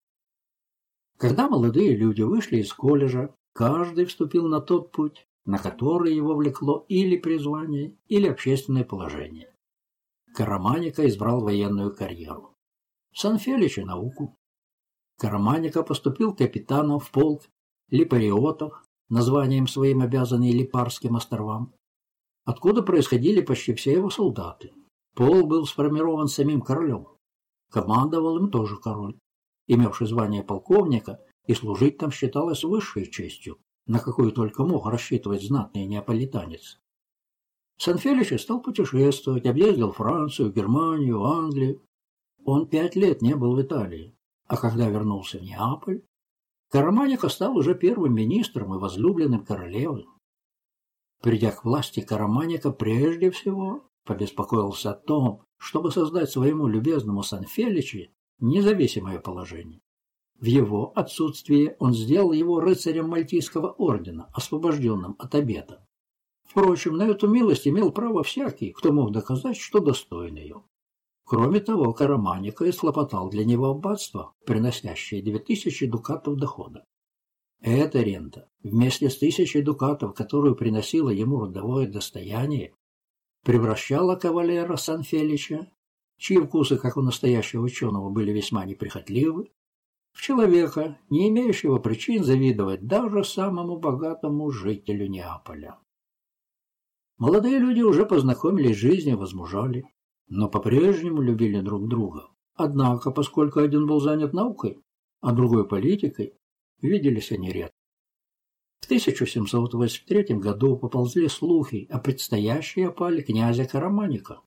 Когда молодые люди вышли из колледжа, каждый вступил на тот путь, на который его влекло или призвание, или общественное положение. Караманика избрал военную карьеру. Санфелича – науку. Караманика поступил капитаном в полк липариотов, названием своим обязанный Липарским островам, откуда происходили почти все его солдаты. Полк был сформирован самим королем. Командовал им тоже король, имевший звание полковника, и служить там считалось высшей честью, на какую только мог рассчитывать знатный неаполитанец. Санфелич стал путешествовать, объездил Францию, Германию, Англию. Он пять лет не был в Италии, а когда вернулся в Неаполь, Караманика стал уже первым министром и возлюбленным королевы. Придя к власти, Караманика прежде всего побеспокоился о том, чтобы создать своему любезному Санфеличи независимое положение. В его отсутствие он сделал его рыцарем Мальтийского ордена, освобожденным от обета. Впрочем, на эту милость имел право всякий, кто мог доказать, что достоин ее. Кроме того, Караманика исхлопотал для него аббатство, приносящее две тысячи дукатов дохода. Эта рента, вместе с тысячей дукатов, которую приносило ему родовое достояние, превращала кавалера Санфелича, чьи вкусы, как у настоящего ученого, были весьма неприхотливы, в человека, не имеющего причин завидовать даже самому богатому жителю Неаполя. Молодые люди уже познакомились с жизнью, возмужали, но по-прежнему любили друг друга. Однако, поскольку один был занят наукой, а другой политикой, виделись они редко. В 1783 году поползли слухи о предстоящей опале князя Караманика.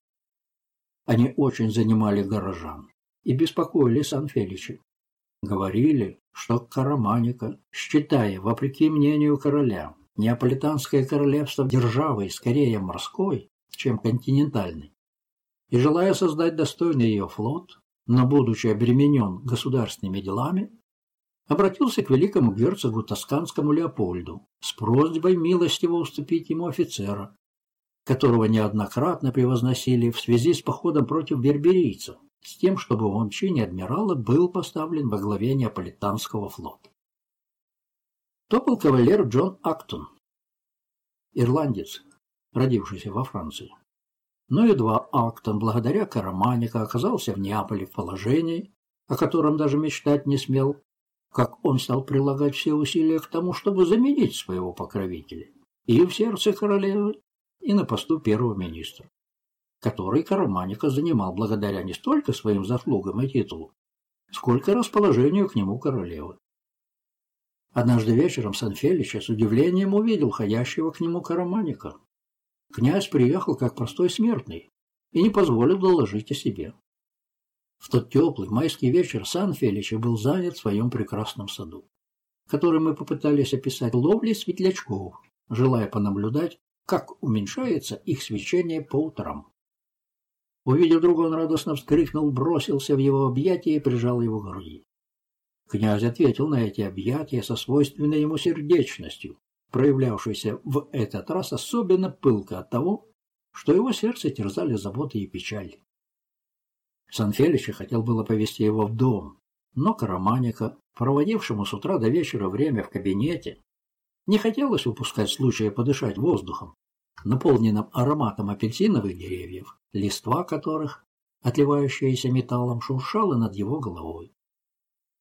Они очень занимали горожан и беспокоили Сан-Фелича. Говорили, что Караманика, считая, вопреки мнению короля, Неаполитанское королевство державой скорее морской, чем континентальной, и желая создать достойный ее флот, но будучи обременен государственными делами, обратился к великому герцогу Тосканскому Леопольду с просьбой милостиво уступить ему офицера, которого неоднократно превозносили в связи с походом против берберийцев, с тем, чтобы он в чине адмирала был поставлен во главе Неаполитанского флота. То был кавалер Джон Актон, ирландец, родившийся во Франции. Но едва Актон, благодаря Караманика, оказался в Неаполе в положении, о котором даже мечтать не смел, как он стал прилагать все усилия к тому, чтобы заменить своего покровителя и в сердце королевы, и на посту первого министра который Караманика занимал благодаря не столько своим заслугам и титулу, сколько расположению к нему королевы. Однажды вечером Санфелича с удивлением увидел ходящего к нему Караманика. Князь приехал как простой смертный и не позволил доложить о себе. В тот теплый майский вечер Сан-Фелича был занят в своем прекрасном саду, который мы попытались описать ловлей светлячков, желая понаблюдать, как уменьшается их свечение по утрам. Увидев друга, он радостно вскрикнул, бросился в его объятия и прижал его к груди. Князь ответил на эти объятия со свойственной ему сердечностью, проявлявшейся в этот раз особенно пылко от того, что его сердце терзали заботы и печаль. Санфелича хотел было повести его в дом, но Караманика, проводившему с утра до вечера время в кабинете, не хотелось упускать случая подышать воздухом, наполненном ароматом апельсиновых деревьев, листва которых, отливающаяся металлом, шуршала над его головой.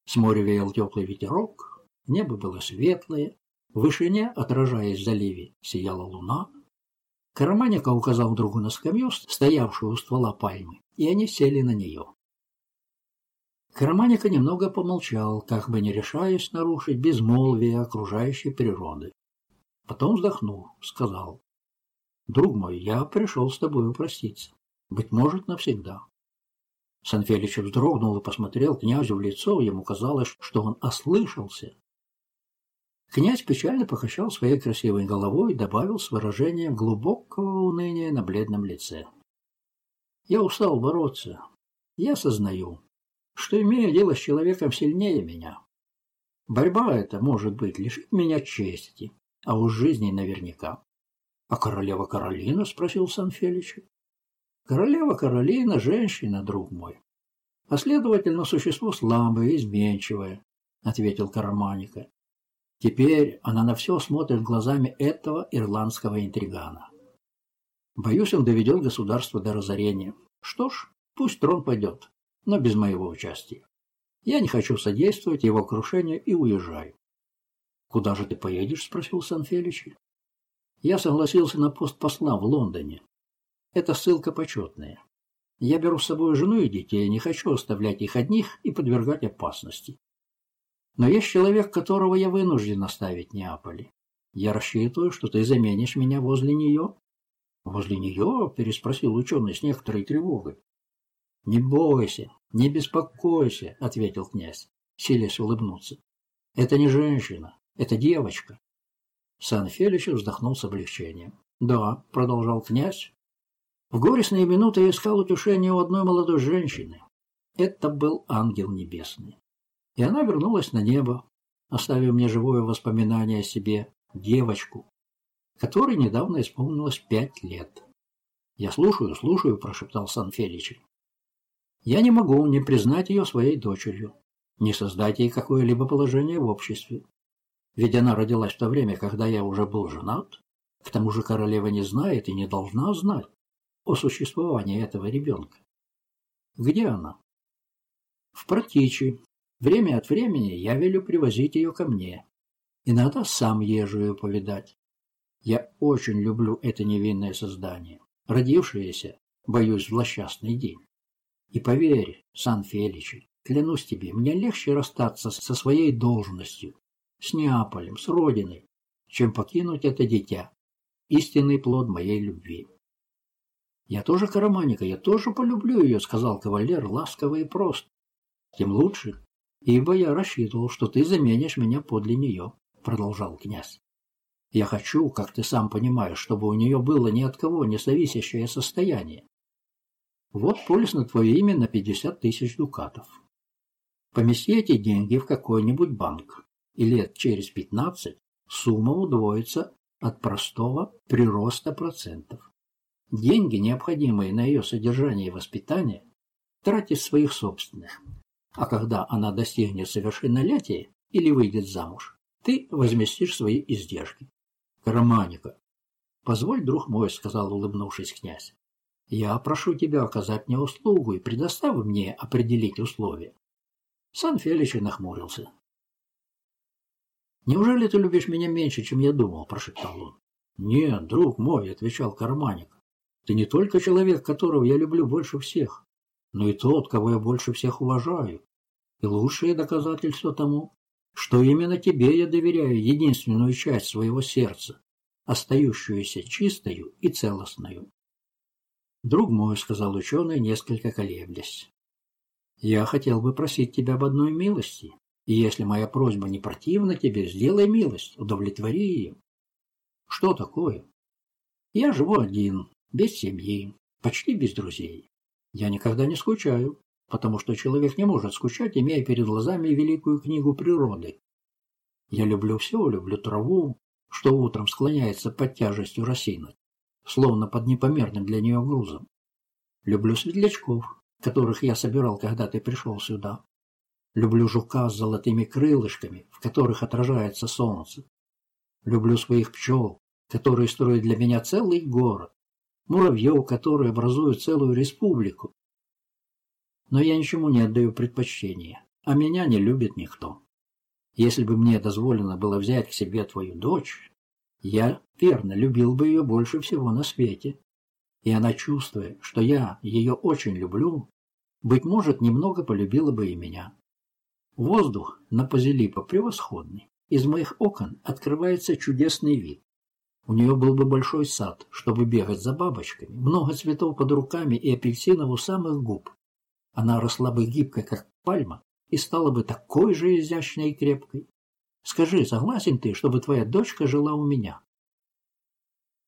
С моря веял теплый ветерок, небо было светлое, в вышине, отражаясь в заливе, сияла луна. Караманика указал другу на скамью, стоявшую у ствола пальмы, и они сели на нее. Караманика немного помолчал, как бы не решаясь нарушить безмолвие окружающей природы. Потом вздохнул, сказал, «Друг мой, я пришел с тобой проститься. Быть может, навсегда. Санфелич вздрогнул и посмотрел князю в лицо, ему казалось, что он ослышался. Князь печально покачал своей красивой головой и добавил с выражением глубокого уныния на бледном лице. «Я устал бороться. Я сознаю, что имею дело с человеком сильнее меня. Борьба эта, может быть, лишит меня чести, а уж жизни наверняка. — А королева Каролина? — спросил Санфелич. — Королева Каролина — женщина, друг мой. А следовательно, существо слабое, изменчивое, — ответил Караманика. Теперь она на все смотрит глазами этого ирландского интригана. Боюсь, он доведет государство до разорения. Что ж, пусть трон пойдет, но без моего участия. Я не хочу содействовать его крушению и уезжаю. — Куда же ты поедешь? — спросил Санфелич. Я согласился на пост посла в Лондоне. Это ссылка почетная. Я беру с собой жену и детей, не хочу оставлять их одних и подвергать опасности. Но есть человек, которого я вынужден оставить Неаполе. Я рассчитываю, что ты заменишь меня возле нее. «Возле нее?» – переспросил ученый с некоторой тревогой. «Не бойся, не беспокойся», – ответил князь, силясь улыбнуться. «Это не женщина, это девочка». Сан-Фелич вздохнул с облегчением. «Да», – продолжал князь, – «в горестные минуты я искал утешение у одной молодой женщины. Это был ангел небесный. И она вернулась на небо, оставив мне живое воспоминание о себе, девочку, которой недавно исполнилось пять лет. «Я слушаю, слушаю», – прошептал Сан-Феличи. «Я не могу не признать ее своей дочерью, не создать ей какое-либо положение в обществе. Ведь она родилась в то время, когда я уже был женат. К тому же королева не знает и не должна знать о существовании этого ребенка. Где она? В Протичи. Время от времени я велю привозить ее ко мне. Иногда сам езжу ее повидать. Я очень люблю это невинное создание, родившееся, боюсь, в злосчастный день. И поверь, Сан-Феличи, клянусь тебе, мне легче расстаться со своей должностью, с Неаполем, с родиной, чем покинуть это дитя, истинный плод моей любви. «Я тоже Караманика, я тоже полюблю ее», — сказал кавалер ласково и просто. «Тем лучше, ибо я рассчитывал, что ты заменишь меня подле нее», — продолжал князь. Я хочу, как ты сам понимаешь, чтобы у нее было ни от кого не зависящее состояние. Вот полис на твое имя на 50 тысяч дукатов. Помести эти деньги в какой-нибудь банк, и лет через 15 сумма удвоится от простого прироста процентов. Деньги, необходимые на ее содержание и воспитание, тратить своих собственных. А когда она достигнет совершеннолетия или выйдет замуж, ты возместишь свои издержки. Романика. Позволь, друг мой, сказал, улыбнувшись князь. Я прошу тебя оказать мне услугу и предоставь мне определить условия. Сан-Фелич нахмурился. «Неужели ты любишь меня меньше, чем я думал?» – прошептал он. «Нет, друг мой», – отвечал Карманик. «Ты не только человек, которого я люблю больше всех, но и тот, кого я больше всех уважаю. И лучшее доказательство тому, что именно тебе я доверяю единственную часть своего сердца, остающуюся чистою и целостную. Друг мой, — сказал ученый, несколько колеблясь, — я хотел бы просить тебя об одной милости, и если моя просьба не противна тебе, сделай милость, удовлетвори ее. Что такое? Я живу один, без семьи, почти без друзей. Я никогда не скучаю, потому что человек не может скучать, имея перед глазами великую книгу природы. Я люблю все, люблю траву, что утром склоняется под тяжестью росинок, словно под непомерным для нее грузом. Люблю светлячков, которых я собирал, когда ты пришел сюда. Люблю жука с золотыми крылышками, в которых отражается солнце. Люблю своих пчел, которые строят для меня целый город, муравьев, которые образуют целую республику, но я ничему не отдаю предпочтения, а меня не любит никто. Если бы мне дозволено было взять к себе твою дочь, я, верно, любил бы ее больше всего на свете. И она, чувствуя, что я ее очень люблю, быть может, немного полюбила бы и меня. Воздух на Пазилипа превосходный. Из моих окон открывается чудесный вид. У нее был бы большой сад, чтобы бегать за бабочками, много цветов под руками и апельсинов у самых губ. Она росла бы гибкой, как пальма, и стала бы такой же изящной и крепкой. Скажи, согласен ты, чтобы твоя дочка жила у меня?»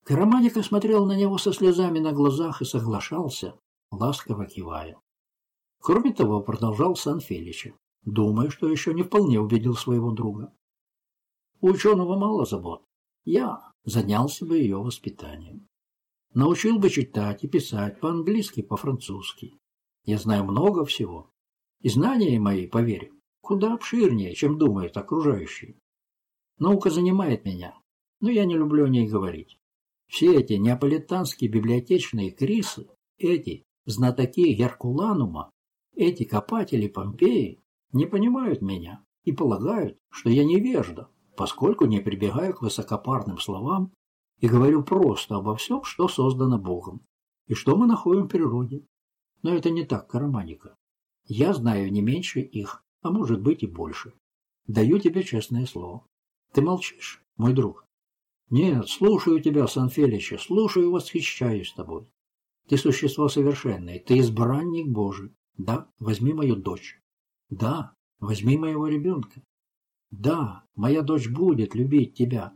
Караманика смотрел на него со слезами на глазах и соглашался, ласково кивая. Кроме того, продолжал Сан Фелича, Думаю, что еще не вполне убедил своего друга. У ученого мало забот. Я занялся бы ее воспитанием. Научил бы читать и писать по-английски, по-французски. Я знаю много всего. И знания мои, поверь, куда обширнее, чем думают окружающие. Наука занимает меня, но я не люблю о ней говорить. Все эти неаполитанские библиотечные крисы, эти знатоки Геркуланума, эти копатели Помпеи не понимают меня и полагают, что я невежда, поскольку не прибегаю к высокопарным словам и говорю просто обо всем, что создано Богом и что мы находим в природе. Но это не так, Караманика. Я знаю не меньше их, а может быть и больше. Даю тебе честное слово. Ты молчишь, мой друг? Нет, слушаю тебя, Санфелича, слушаю и восхищаюсь тобой. Ты существо совершенное, ты избранник Божий. Да, возьми мою дочь. Да, возьми моего ребенка. Да, моя дочь будет любить тебя.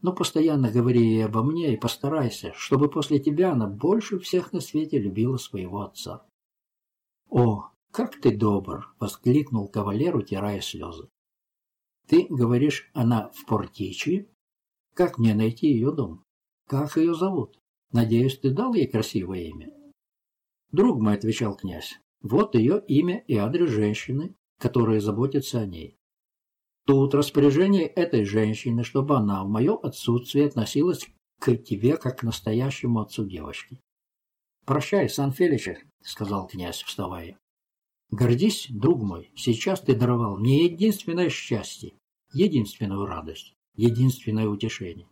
Но постоянно говори ей обо мне и постарайся, чтобы после тебя она больше всех на свете любила своего отца. О, как ты добр! — воскликнул кавалер, утирая слезы. Ты говоришь, она в Портичи? Как мне найти ее дом? Как ее зовут? Надеюсь, ты дал ей красивое имя? Друг мой, — отвечал князь, — вот ее имя и адрес женщины, которая заботится о ней. Тут распоряжение этой женщины, чтобы она в мое отсутствие относилась к тебе как к настоящему отцу девочки. «Прощай, Сан Феличе», — сказал князь, вставая. «Гордись, друг мой, сейчас ты даровал мне единственное счастье, единственную радость, единственное утешение,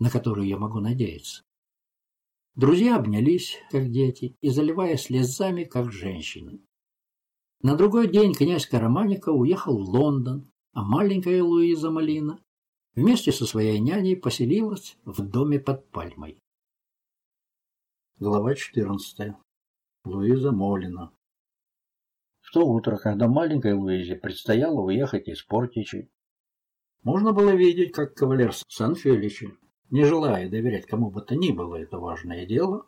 на которое я могу надеяться». Друзья обнялись, как дети, и заливая слезами, как женщины. На другой день князь Караманика уехал в Лондон, а маленькая Луиза Малина вместе со своей няней поселилась в доме под пальмой. Глава 14. Луиза Молина. В то утро, когда маленькой Луизе предстояло уехать из Портичи, можно было видеть, как кавалер Сан-Феличи, не желая доверять кому бы то ни было это важное дело,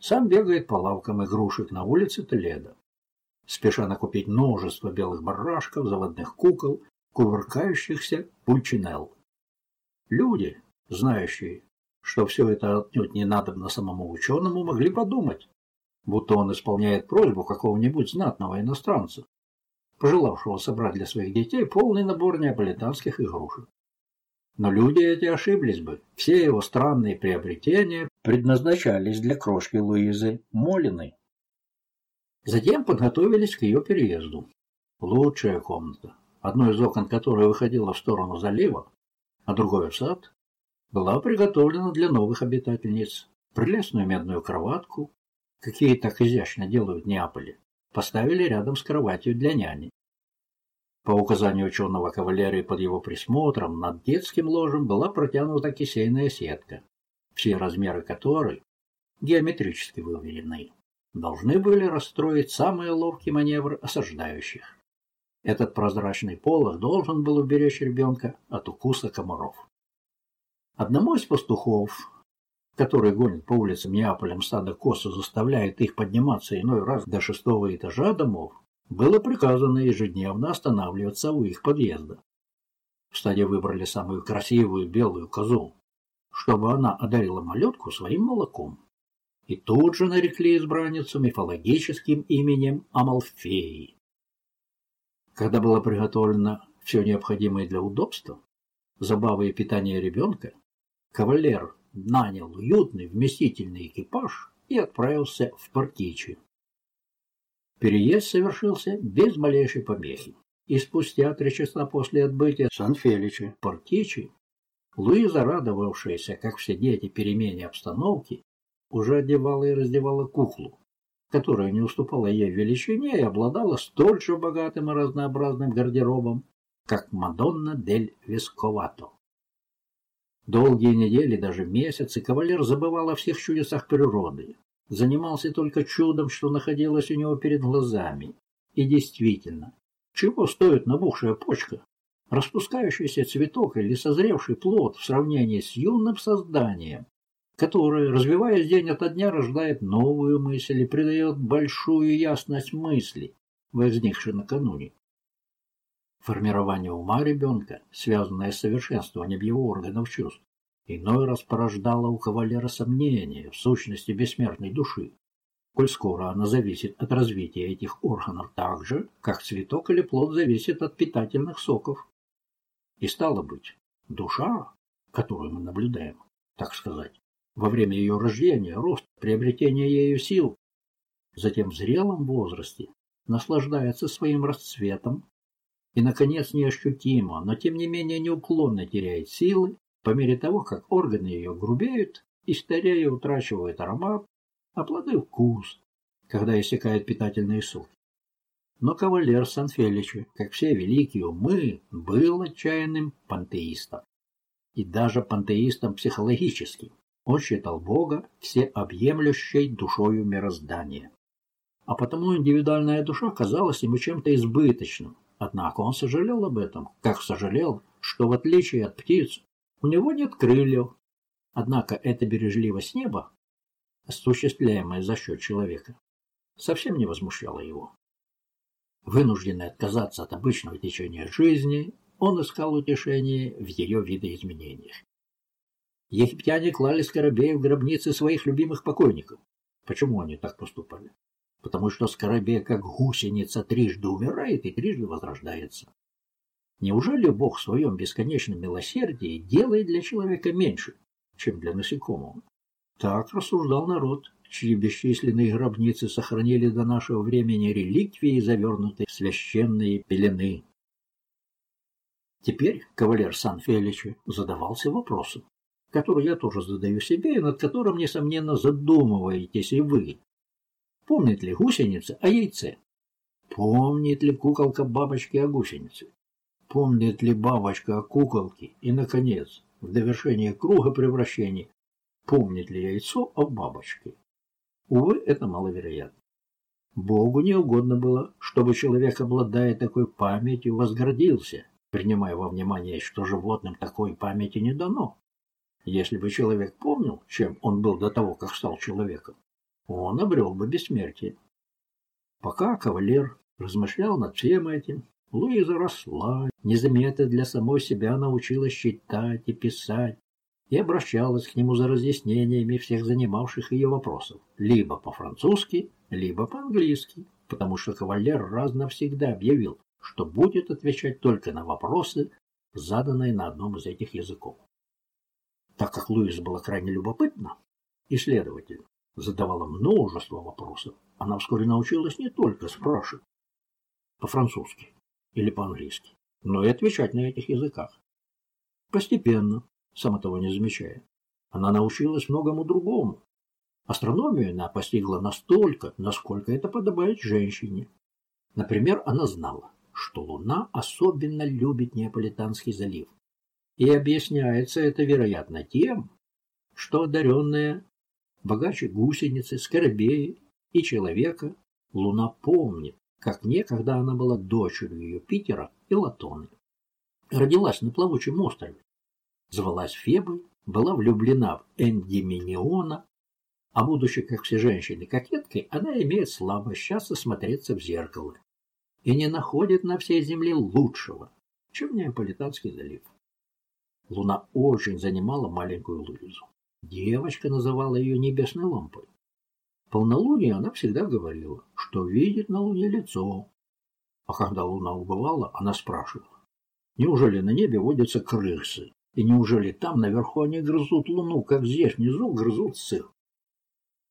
сам бегает по лавкам игрушек на улице Толедо, спеша накупить множество белых барашков, заводных кукол кувыркающихся пульчинелл. Люди, знающие, что все это отнюдь не надо на самому ученому, могли подумать, будто он исполняет просьбу какого-нибудь знатного иностранца, пожелавшего собрать для своих детей полный набор неаполитанских игрушек. Но люди эти ошиблись бы. Все его странные приобретения предназначались для крошки Луизы Молиной. Затем подготовились к ее переезду. Лучшая комната, одно из окон которой выходило в сторону залива, а другое в сад, была приготовлена для новых обитательниц. Прелестную медную кроватку, какие так изящно делают в Неаполе, поставили рядом с кроватью для няни. По указанию ученого кавалерии под его присмотром над детским ложем была протянута кисейная сетка, все размеры которой, геометрически выверенные, должны были расстроить самые ловкие маневры осаждающих. Этот прозрачный полог должен был уберечь ребенка от укуса комаров. Одному из пастухов, который гонит по улицам Неаполем стадо коз заставляет их подниматься иной раз до шестого этажа домов, было приказано ежедневно останавливаться у их подъезда. В стаде выбрали самую красивую белую козу, чтобы она одарила малютку своим молоком. И тут же нарекли избранницу мифологическим именем Амалфеи. Когда было приготовлено все необходимое для удобства, забавы и питания ребенка, кавалер нанял уютный вместительный экипаж и отправился в Партичи. Переезд совершился без малейшей помехи, и спустя три часа после отбытия Сан-Феличи Партичи Луиза, радовавшаяся, как все дети, перемене обстановки, уже одевала и раздевала куклу, которая не уступала ей в величине и обладала столь же богатым и разнообразным гардеробом, как Мадонна дель Весковато. Долгие недели, даже месяцы, кавалер забывал о всех чудесах природы, занимался только чудом, что находилось у него перед глазами. И действительно, чего стоит набухшая почка, распускающийся цветок или созревший плод в сравнении с юным созданием, которое, развиваясь день ото дня, рождает новую мысль и придает большую ясность мысли, возникшей накануне. Формирование ума ребенка, связанное с совершенствованием его органов чувств, иной раз порождало у кавалера сомнения в сущности бессмертной души, коль скоро она зависит от развития этих органов так же, как цветок или плод зависит от питательных соков. И стало быть, душа, которую мы наблюдаем, так сказать, во время ее рождения, рост, приобретения ею сил, затем в зрелом возрасте наслаждается своим расцветом и, наконец, неощутимо, но тем не менее неуклонно теряет силы по мере того, как органы ее грубеют и старея утрачивают аромат, а плоды вкус, когда иссякают питательные соки. Но кавалер Сан-Феличи, как все великие умы, был отчаянным пантеистом. И даже пантеистом психологическим. Он считал Бога всеобъемлющей душою мироздания. А потому индивидуальная душа казалась ему чем-то избыточным. Однако он сожалел об этом, как сожалел, что в отличие от птиц, у него нет крыльев. Однако эта бережливость неба, осуществляемая за счет человека, совсем не возмущала его. Вынужденный отказаться от обычного течения жизни, он искал утешение в ее видоизменениях. Египтяне клали скоробей в гробницы своих любимых покойников. Почему они так поступали? Потому что скоробей, как гусеница, трижды умирает и трижды возрождается. Неужели Бог в своем бесконечном милосердии делает для человека меньше, чем для насекомого? Так рассуждал народ, чьи бесчисленные гробницы сохранили до нашего времени реликвии, завернутые в священные пелены. Теперь кавалер Сан-Феличи задавался вопросом, который я тоже задаю себе и над которым, несомненно, задумываетесь и вы. Помнит ли гусеница о яйце? Помнит ли куколка бабочки о гусенице? Помнит ли бабочка о куколке? И, наконец, в довершение круга превращений, помнит ли яйцо о бабочке? Увы, это маловероятно. Богу не угодно было, чтобы человек, обладая такой памятью, возгордился, принимая во внимание, что животным такой памяти не дано. Если бы человек помнил, чем он был до того, как стал человеком, он обрел бы бессмертие. Пока кавалер размышлял над всем этим, Луиза росла, незаметно для самой себя научилась читать и писать, и обращалась к нему за разъяснениями всех занимавших ее вопросов, либо по-французски, либо по-английски, потому что кавалер раз навсегда объявил, что будет отвечать только на вопросы, заданные на одном из этих языков. Так как Луиза была крайне любопытна и, следовательно, задавала множество вопросов, она вскоре научилась не только спрашивать по-французски или по-английски, но и отвечать на этих языках. Постепенно сама того не замечая. Она научилась многому другому. Астрономию она постигла настолько, насколько это подобает женщине. Например, она знала, что Луна особенно любит Неаполитанский залив. И объясняется это, вероятно, тем, что одаренная богаче гусеницы, скоробеи и человека, Луна помнит, как некогда она была дочерью Юпитера и Латоны. Родилась на плавучем острове, звалась Фебой, была влюблена в Эндиминиона, а будучи, как все женщины, кокеткой, она имеет слабость часто смотреться в зеркало и не находит на всей земле лучшего, чем Неаполитанский залив. Луна очень занимала маленькую Луизу. Девочка называла ее небесной лампой. В полнолуние она всегда говорила, что видит на луне лицо. А когда луна убывала, она спрашивала, неужели на небе водятся крысы? И неужели там наверху они грызут луну, как здесь внизу грызут сыр?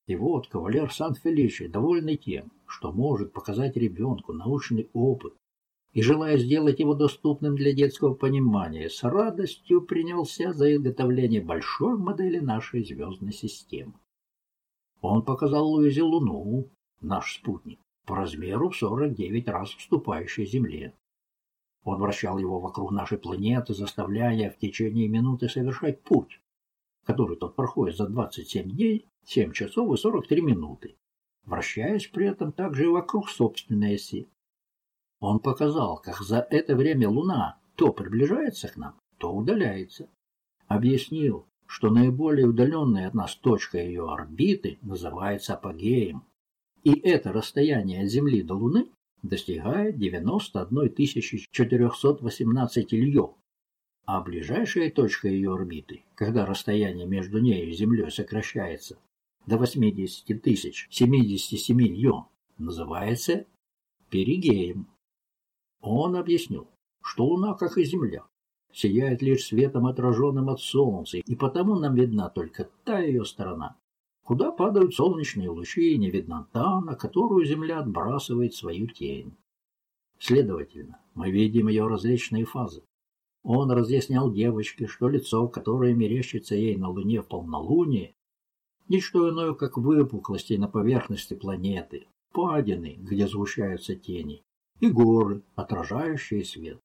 И вот кавалер Сан-Феличи, довольный тем, что может показать ребенку научный опыт, и, желая сделать его доступным для детского понимания, с радостью принялся за изготовление большой модели нашей звездной системы. Он показал Луизе Луну, наш спутник, по размеру в 49 раз уступающей Земле. Он вращал его вокруг нашей планеты, заставляя в течение минуты совершать путь, который тот проходит за 27 дней, 7 часов и 43 минуты, вращаясь при этом также и вокруг собственной оси. Он показал, как за это время Луна то приближается к нам, то удаляется. Объяснил, что наиболее удаленная от нас точка ее орбиты называется апогеем. И это расстояние от Земли до Луны достигает 91 418 льё, а ближайшая точка ее орбиты, когда расстояние между ней и Землей сокращается до 80 тысяч 77 льё, называется перигеем. Он объяснил, что Луна, как и Земля, сияет лишь светом, отраженным от Солнца, и потому нам видна только та ее сторона, куда падают солнечные лучи, и не видна та, на которую Земля отбрасывает свою тень. Следовательно, мы видим ее различные фазы. Он разъяснял девочке, что лицо, которое мерещится ей на Луне в полнолуние, не что иное, как выпуклости на поверхности планеты, падины, где сгущаются тени, и горы, отражающие свет.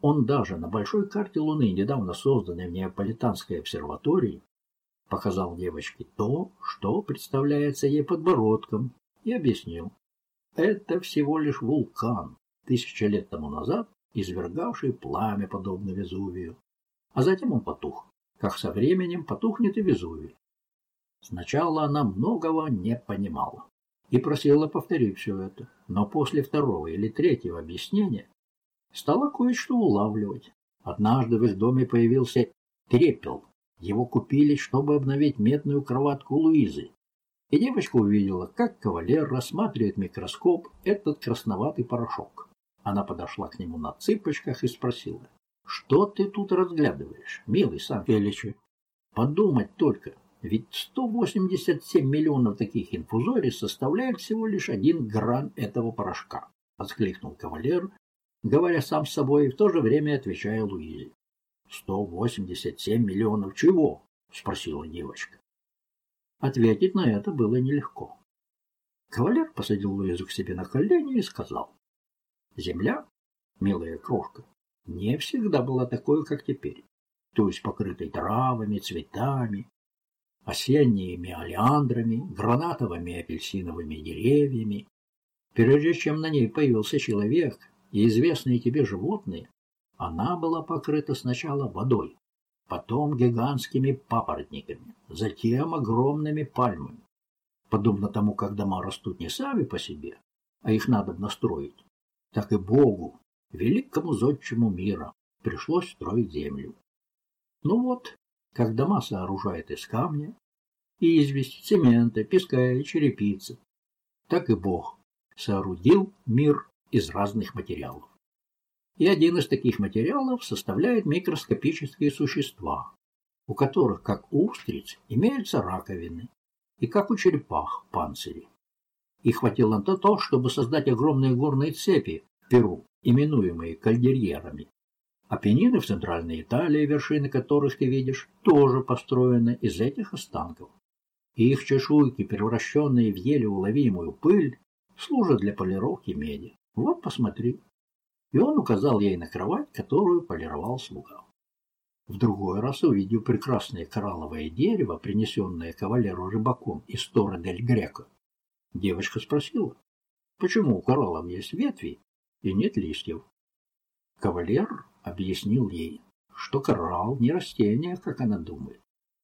Он даже на большой карте Луны, недавно созданной в Неаполитанской обсерватории, показал девочке то, что представляется ей подбородком, и объяснил. Это всего лишь вулкан, тысяча лет тому назад извергавший пламя, подобно Везувию. А затем он потух, как со временем потухнет и Везувий. Сначала она многого не понимала и просила повторить все это, но после второго или третьего объяснения стала кое-что улавливать. Однажды в их доме появился трепел. Его купили, чтобы обновить медную кроватку Луизы. И девочка увидела, как кавалер рассматривает микроскоп этот красноватый порошок. Она подошла к нему на цыпочках и спросила, «Что ты тут разглядываешь, милый Сан Феличи? Подумать только, ведь 187 миллионов таких инфузорий составляет всего лишь один гран этого порошка», — воскликнул кавалер, говоря сам с собой и в то же время отвечая Луизе. «Сто восемьдесят семь миллионов чего?» — спросила девочка. Ответить на это было нелегко. Кавалер посадил Луизу к себе на колени и сказал. «Земля, милая крошка, не всегда была такой, как теперь, то есть покрытой травами, цветами, осенними олеандрами, гранатовыми апельсиновыми деревьями. Прежде чем на ней появился человек, и известные тебе животные, она была покрыта сначала водой, потом гигантскими папоротниками, затем огромными пальмами. Подобно тому, как дома растут не сами по себе, а их надо настроить, так и Богу, великому зодчему мира, пришлось строить землю. Ну вот, как дома сооружают из камня, известь, цемента, песка и черепицы, так и Бог соорудил мир из разных материалов. И один из таких материалов составляет микроскопические существа, у которых, как у устриц, имеются раковины, и как у черепах панцири. И хватило на то, чтобы создать огромные горные цепи в Перу, именуемые кальдерьерами. Апеннины в Центральной Италии, вершины которых ты видишь, тоже построены из этих останков. И их чешуйки, превращенные в еле уловимую пыль, служат для полировки меди. Вот посмотри. И он указал ей на кровать, которую полировал слуга. В другой раз, увидев прекрасное коралловое дерево, принесенное кавалеру рыбаком из Тора дель Греко, девочка спросила, почему у кораллов есть ветви и нет листьев. Кавалер объяснил ей, что коралл не растение, как она думает,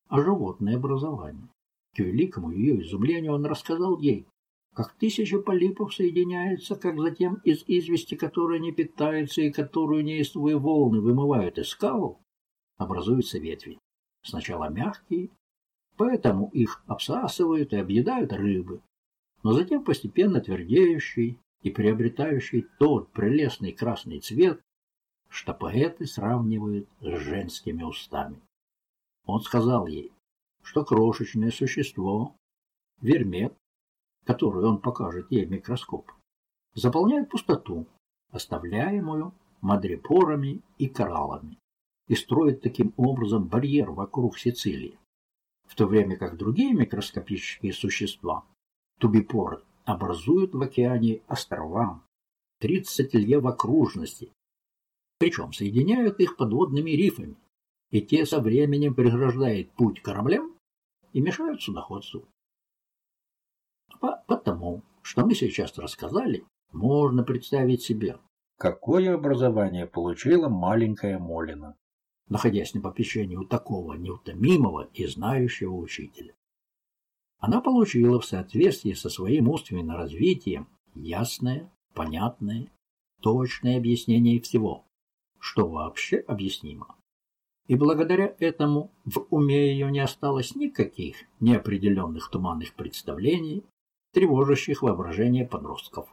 а животное образование. К великому ее изумлению он рассказал ей, как тысяча полипов соединяются, как затем из извести, которая не питается и которую неистовые волны вымывают из скал, образуются ветви. Сначала мягкие, поэтому их обсасывают и объедают рыбы, но затем постепенно твердеющие и приобретающие тот прелестный красный цвет, что поэты сравнивают с женскими устами. Он сказал ей, что крошечное существо, вермет, которую он покажет ей микроскоп, заполняет пустоту, оставляемую мадрепорами и кораллами, и строит таким образом барьер вокруг Сицилии, в то время как другие микроскопические существа, тубипоры, образуют в океане острова, 30 лье в окружности, причем соединяют их подводными рифами, и те со временем преграждают путь кораблям и мешают судоходству. Потому, что мы сейчас рассказали, можно представить себе, какое образование получила маленькая Молина, находясь на попечении у такого неутомимого и знающего учителя. Она получила в соответствии со своим умственным развитием ясное, понятное, точное объяснение всего, что вообще объяснимо. И благодаря этому в уме ее не осталось никаких неопределенных туманных представлений, тревожащих воображение подростков.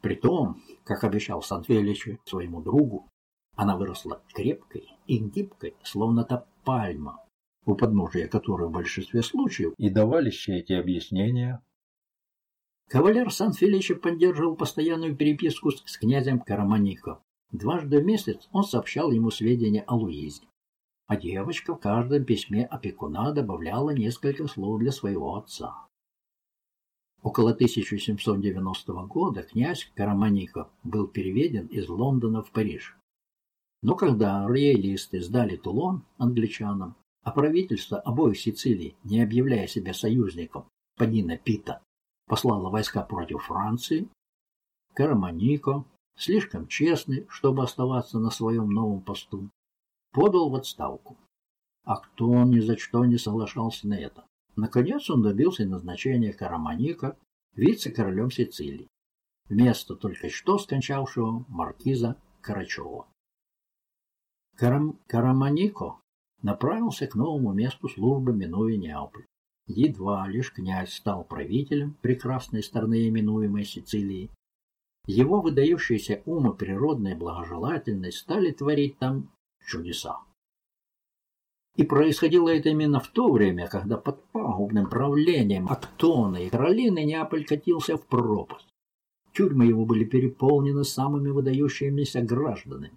При том, как обещал Сантвелич своему другу, она выросла крепкой и гибкой, словно та пальма, у подножия которой в большинстве случаев и давались все эти объяснения. Кавалер Сан-Феличи поддерживал постоянную переписку с, князем Караманико. Дважды в месяц он сообщал ему сведения о Луизе. А девочка в каждом письме опекуна добавляла несколько слов для своего отца. Около 1790 года князь Караманико был переведен из Лондона в Париж. Но когда роялисты сдали Тулон англичанам, а правительство обоих Сицилий, не объявляя себя союзником господина Пита, послало войска против Франции, Караманико, слишком честный, чтобы оставаться на своем новом посту, подал в отставку. А кто он ни за что не соглашался на это. Наконец он добился назначения Караманика вице-королем Сицилии, вместо только что скончавшего маркиза Карачева. Карам... Караманико направился к новому месту службы, минуя Неаполь. Едва лишь князь стал правителем прекрасной страны, именуемой Сицилии, его выдающиеся ум и природная благожелательность стали творить там чудеса. И происходило это именно в то время, когда под пагубным правлением Актона и Каролины Неаполь катился в пропасть. Тюрьмы его были переполнены самыми выдающимися гражданами.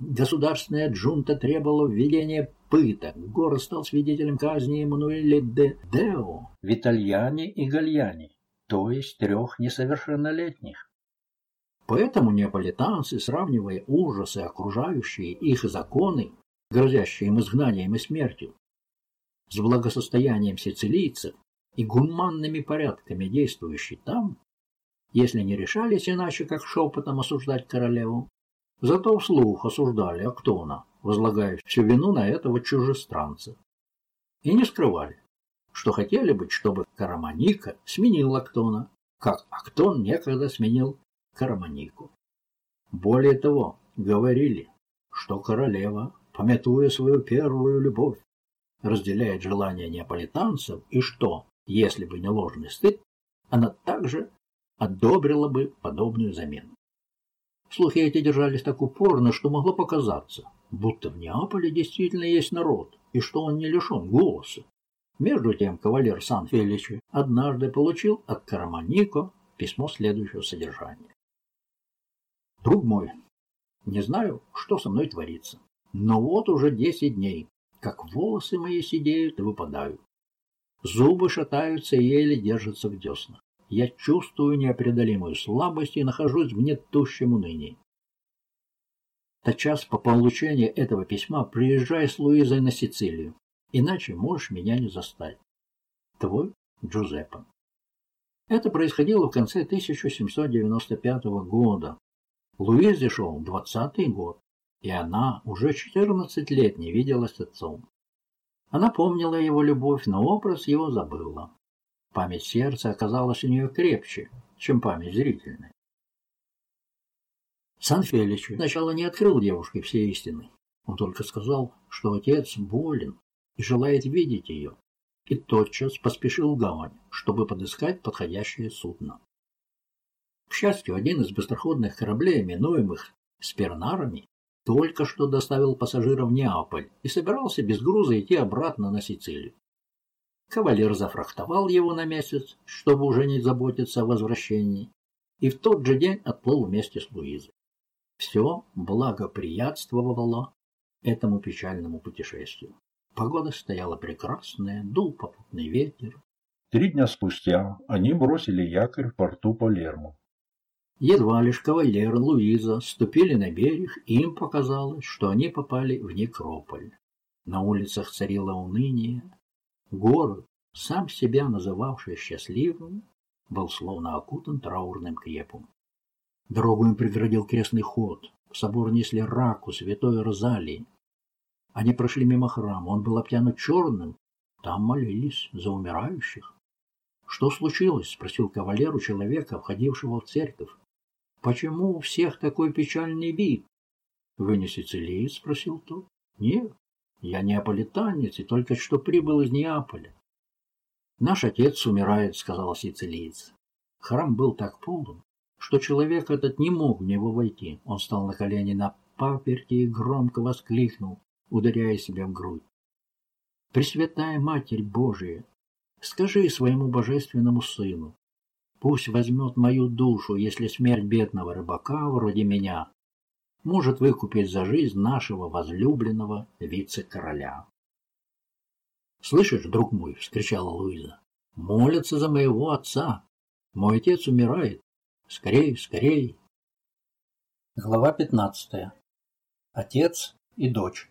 Государственная джунта требовала введения пыток. Город стал свидетелем казни Эммануэля де Део. Витальяне и Гальяне, то есть трех несовершеннолетних. Поэтому неаполитанцы, сравнивая ужасы, окружающие их законы, грозящие им изгнанием и смертью, с благосостоянием сицилийцев и гуманными порядками, действующими там, если не решались иначе, как шепотом осуждать королеву, зато вслух осуждали Актона, возлагая всю вину на этого чужестранца. И не скрывали, что хотели бы, чтобы Караманика сменил Актона, как Актон некогда сменил Караманику. Более того, говорили, что королева помятуя свою первую любовь, разделяет желания неаполитанцев, и что, если бы не ложный стыд, она также одобрила бы подобную замену. Слухи эти держались так упорно, что могло показаться, будто в Неаполе действительно есть народ, и что он не лишен голоса. Между тем кавалер Сан-Феличи однажды получил от Караманико письмо следующего содержания. «Друг мой, не знаю, что со мной творится. Но вот уже десять дней, как волосы мои сидеют и выпадают. Зубы шатаются и еле держатся в деснах. Я чувствую непреодолимую слабость и нахожусь в нетущем унынии. Тотчас по получении этого письма приезжай с Луизой на Сицилию, иначе можешь меня не застать. Твой Джузеппе. Это происходило в конце 1795 года. Луизе шел двадцатый год и она уже 14 лет не виделась отцом. Она помнила его любовь, но образ его забыла. Память сердца оказалась у нее крепче, чем память зрительная. Сан-Фелич сначала не открыл девушке все истины. Он только сказал, что отец болен и желает видеть ее, и тотчас поспешил в гавань, чтобы подыскать подходящее судно. К счастью, один из быстроходных кораблей, именуемых спернарами, только что доставил пассажиров в Неаполь и собирался без груза идти обратно на Сицилию. Кавалер зафрахтовал его на месяц, чтобы уже не заботиться о возвращении, и в тот же день отплыл вместе с Луизой. Все благоприятствовало этому печальному путешествию. Погода стояла прекрасная, дул попутный ветер. Три дня спустя они бросили якорь в порту Палермо. Едва лишь кавалер Луиза ступили на берег, и им показалось, что они попали в некрополь. На улицах царило уныние. Город, сам себя называвший счастливым, был словно окутан траурным крепом. Дорогу им преградил крестный ход. В собор несли раку святой Розалии. Они прошли мимо храма, он был обтянут черным. Там молились за умирающих. «Что случилось?» — спросил кавалеру человека, входившего в церковь. Почему у всех такой печальный вид? Вы не сицилиец? спросил тот. Нет, я неаполитанец и только что прибыл из Неаполя. Наш отец умирает, сказал сицилиец. Храм был так полон, что человек этот не мог в него войти. Он стал на колени на паперти и громко воскликнул, ударяя себя в грудь. Пресвятая Матерь Божия, скажи своему божественному сыну, пусть возьмет мою душу, если смерть бедного рыбака вроде меня может выкупить за жизнь нашего возлюбленного вице-короля. «Слышишь, друг мой!» — вскричала Луиза. «Молятся за моего отца. Мой отец умирает. Скорей, скорей!» Глава пятнадцатая. Отец и дочь.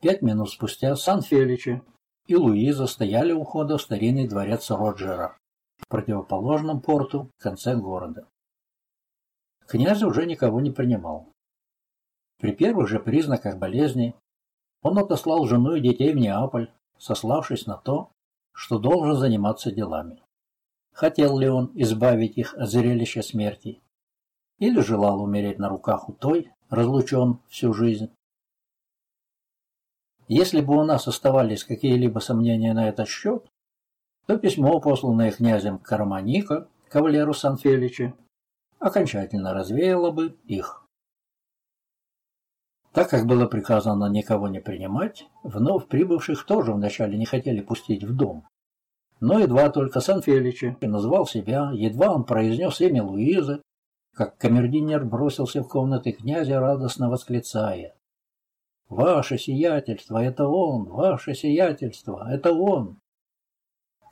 Пять минут спустя Сан-Феличи и Луиза стояли у входа в старинный дворец Роджера в противоположном порту в конце города. Князь уже никого не принимал. При первых же признаках болезни он отослал жену и детей в Неаполь, сославшись на то, что должен заниматься делами. Хотел ли он избавить их от зрелища смерти? Или желал умереть на руках у той, разлучен всю жизнь? Если бы у нас оставались какие-либо сомнения на этот счет, то письмо, посланное князем Карманика, кавалеру Санфелича, окончательно развеяло бы их. Так как было приказано никого не принимать, вновь прибывших тоже вначале не хотели пустить в дом. Но едва только Санфеличи назвал себя, едва он произнес имя Луизы, как камердинер бросился в комнаты князя, радостно восклицая. «Ваше сиятельство, это он! Ваше сиятельство, это он!»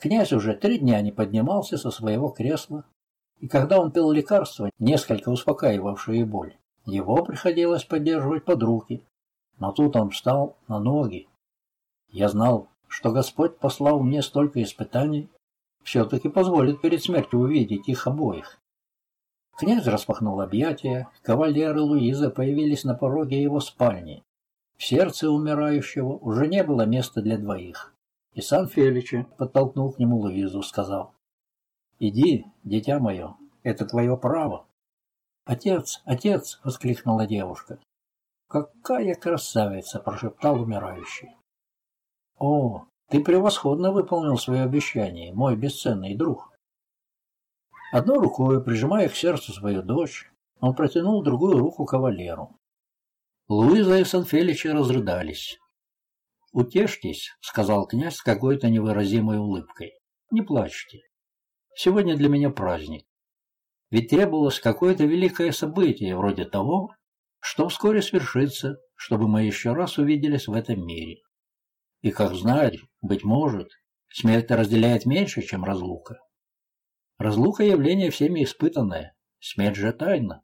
Князь уже три дня не поднимался со своего кресла, и когда он пил лекарства, несколько успокаивавшие боль, его приходилось поддерживать под руки. Но тут он встал на ноги. Я знал, что Господь послал мне столько испытаний, все-таки позволит перед смертью увидеть их обоих. Князь распахнул объятия, кавалеры Луиза появились на пороге его спальни. В сердце умирающего уже не было места для двоих. И сан Феличи подтолкнул к нему Луизу, сказал, «Иди, дитя мое, это твое право». «Отец, отец!» — воскликнула девушка. «Какая красавица!» — прошептал умирающий. «О, ты превосходно выполнил свое обещание, мой бесценный друг!» Одной рукой, прижимая к сердцу свою дочь, он протянул другую руку кавалеру. Луиза и Санфеличи разрыдались. «Утешьтесь», — сказал князь с какой-то невыразимой улыбкой. «Не плачьте. Сегодня для меня праздник. Ведь требовалось какое-то великое событие, вроде того, что вскоре свершится, чтобы мы еще раз увиделись в этом мире. И, как знать, быть может, смерть разделяет меньше, чем разлука. Разлука – явление всеми испытанное, смерть же тайна.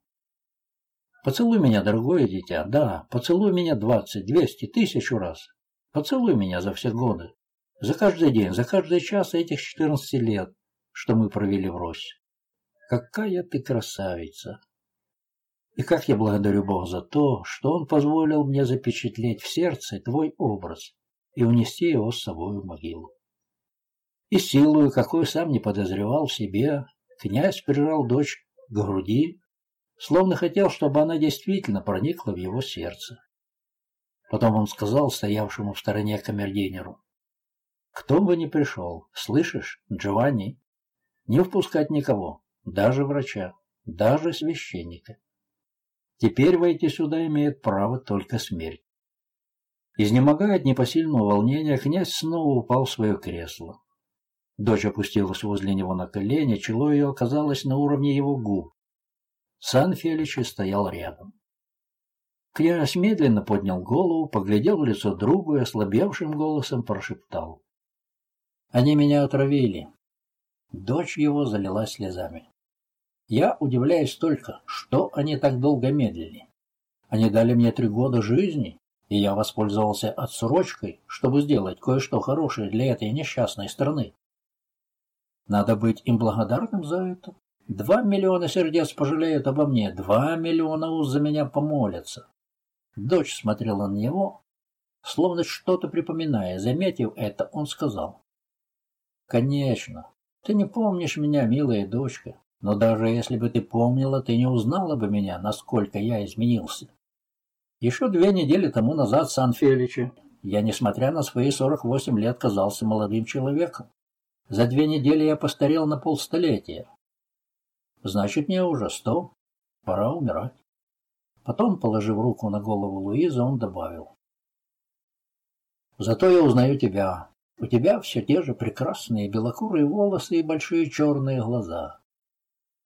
Поцелуй меня, дорогое дитя, да, поцелуй меня двадцать, двести, тысячу раз. Поцелуй меня за все годы, за каждый день, за каждый час этих четырнадцати лет, что мы провели врозь. Какая ты красавица! И как я благодарю Бога за то, что Он позволил мне запечатлеть в сердце твой образ и унести его с собой в могилу. И силою, какой сам не подозревал в себе, князь прижал дочь к груди, словно хотел, чтобы она действительно проникла в его сердце. Потом он сказал стоявшему в стороне камердинеру, «Кто бы ни пришел, слышишь, Джованни, не впускать никого, даже врача, даже священника. Теперь войти сюда имеет право только смерть. Изнемогая от непосильного волнения, князь снова упал в свое кресло. Дочь опустилась возле него на колени, чело ее оказалось на уровне его губ. Сан Феличи стоял рядом. Князь медленно поднял голову, поглядел в лицо другу и ослабевшим голосом прошептал. «Они меня отравили. Дочь его залилась слезами. Я удивляюсь только, что они так долго медлили. Они дали мне три года жизни, и я воспользовался отсрочкой, чтобы сделать кое-что хорошее для этой несчастной страны. Надо быть им благодарным за это. Два миллиона сердец пожалеют обо мне, два миллиона уз за меня помолятся. Дочь смотрела на него, словно что-то припоминая. Заметив это, он сказал. «Конечно, ты не помнишь меня, милая дочка. Но даже если бы ты помнила, ты не узнала бы меня, насколько я изменился. Еще две недели тому назад Сан-Феличе я, несмотря на свои 48 лет, казался молодым человеком. За две недели я постарел на полстолетия. Значит, мне уже сто. Пора умирать. Потом, положив руку на голову Луизы, он добавил. Зато я узнаю тебя. У тебя все те же прекрасные белокурые волосы и большие черные глаза.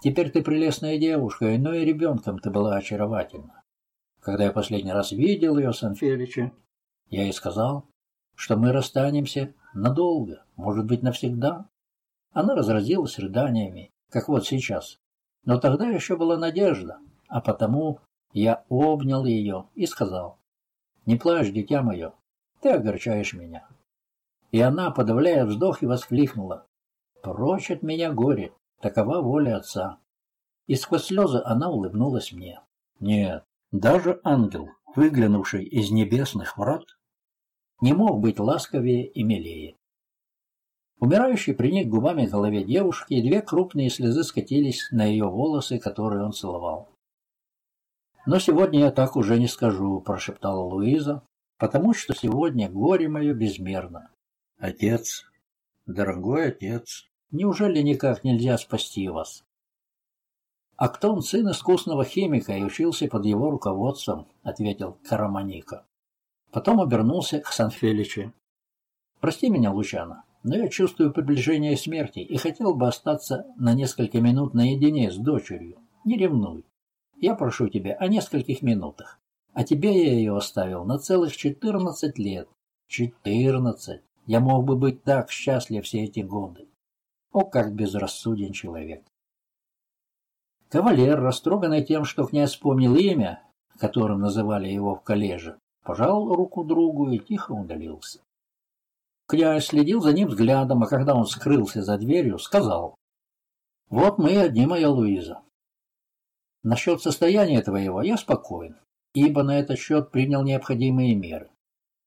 Теперь ты прелестная девушка, но и ребенком ты была очаровательна. Когда я последний раз видел ее, Санфелича, я ей сказал, что мы расстанемся надолго, может быть, навсегда. Она разразилась рыданиями, как вот сейчас. Но тогда еще была надежда, а потому я обнял ее и сказал, «Не плачь, дитя мое, ты огорчаешь меня». И она, подавляя вздох, и воскликнула, «Прочь от меня горе, Такова воля отца. И сквозь слезы она улыбнулась мне. Нет, даже ангел, выглянувший из небесных врат, не мог быть ласковее и милее. Умирающий приник губами к голове девушки, и две крупные слезы скатились на ее волосы, которые он целовал. «Но сегодня я так уже не скажу», – прошептала Луиза, «потому что сегодня горе мое безмерно. Отец, дорогой отец, Неужели никак нельзя спасти вас? Актон – сын искусного химика и учился под его руководством, ответил Караманика. Потом обернулся к Санфеличе. Прости меня, Лучана, но я чувствую приближение смерти и хотел бы остаться на несколько минут наедине с дочерью. Не ревнуй. Я прошу тебя о нескольких минутах. А тебе я ее оставил на целых четырнадцать лет. Четырнадцать. Я мог бы быть так счастлив все эти годы. О, как безрассуден человек! Кавалер, растроганный тем, что князь вспомнил имя, которым называли его в коллеже, пожал руку другу и тихо удалился. Князь следил за ним взглядом, а когда он скрылся за дверью, сказал, «Вот мы и одни, моя Луиза. Насчет состояния твоего я спокоен, ибо на этот счет принял необходимые меры.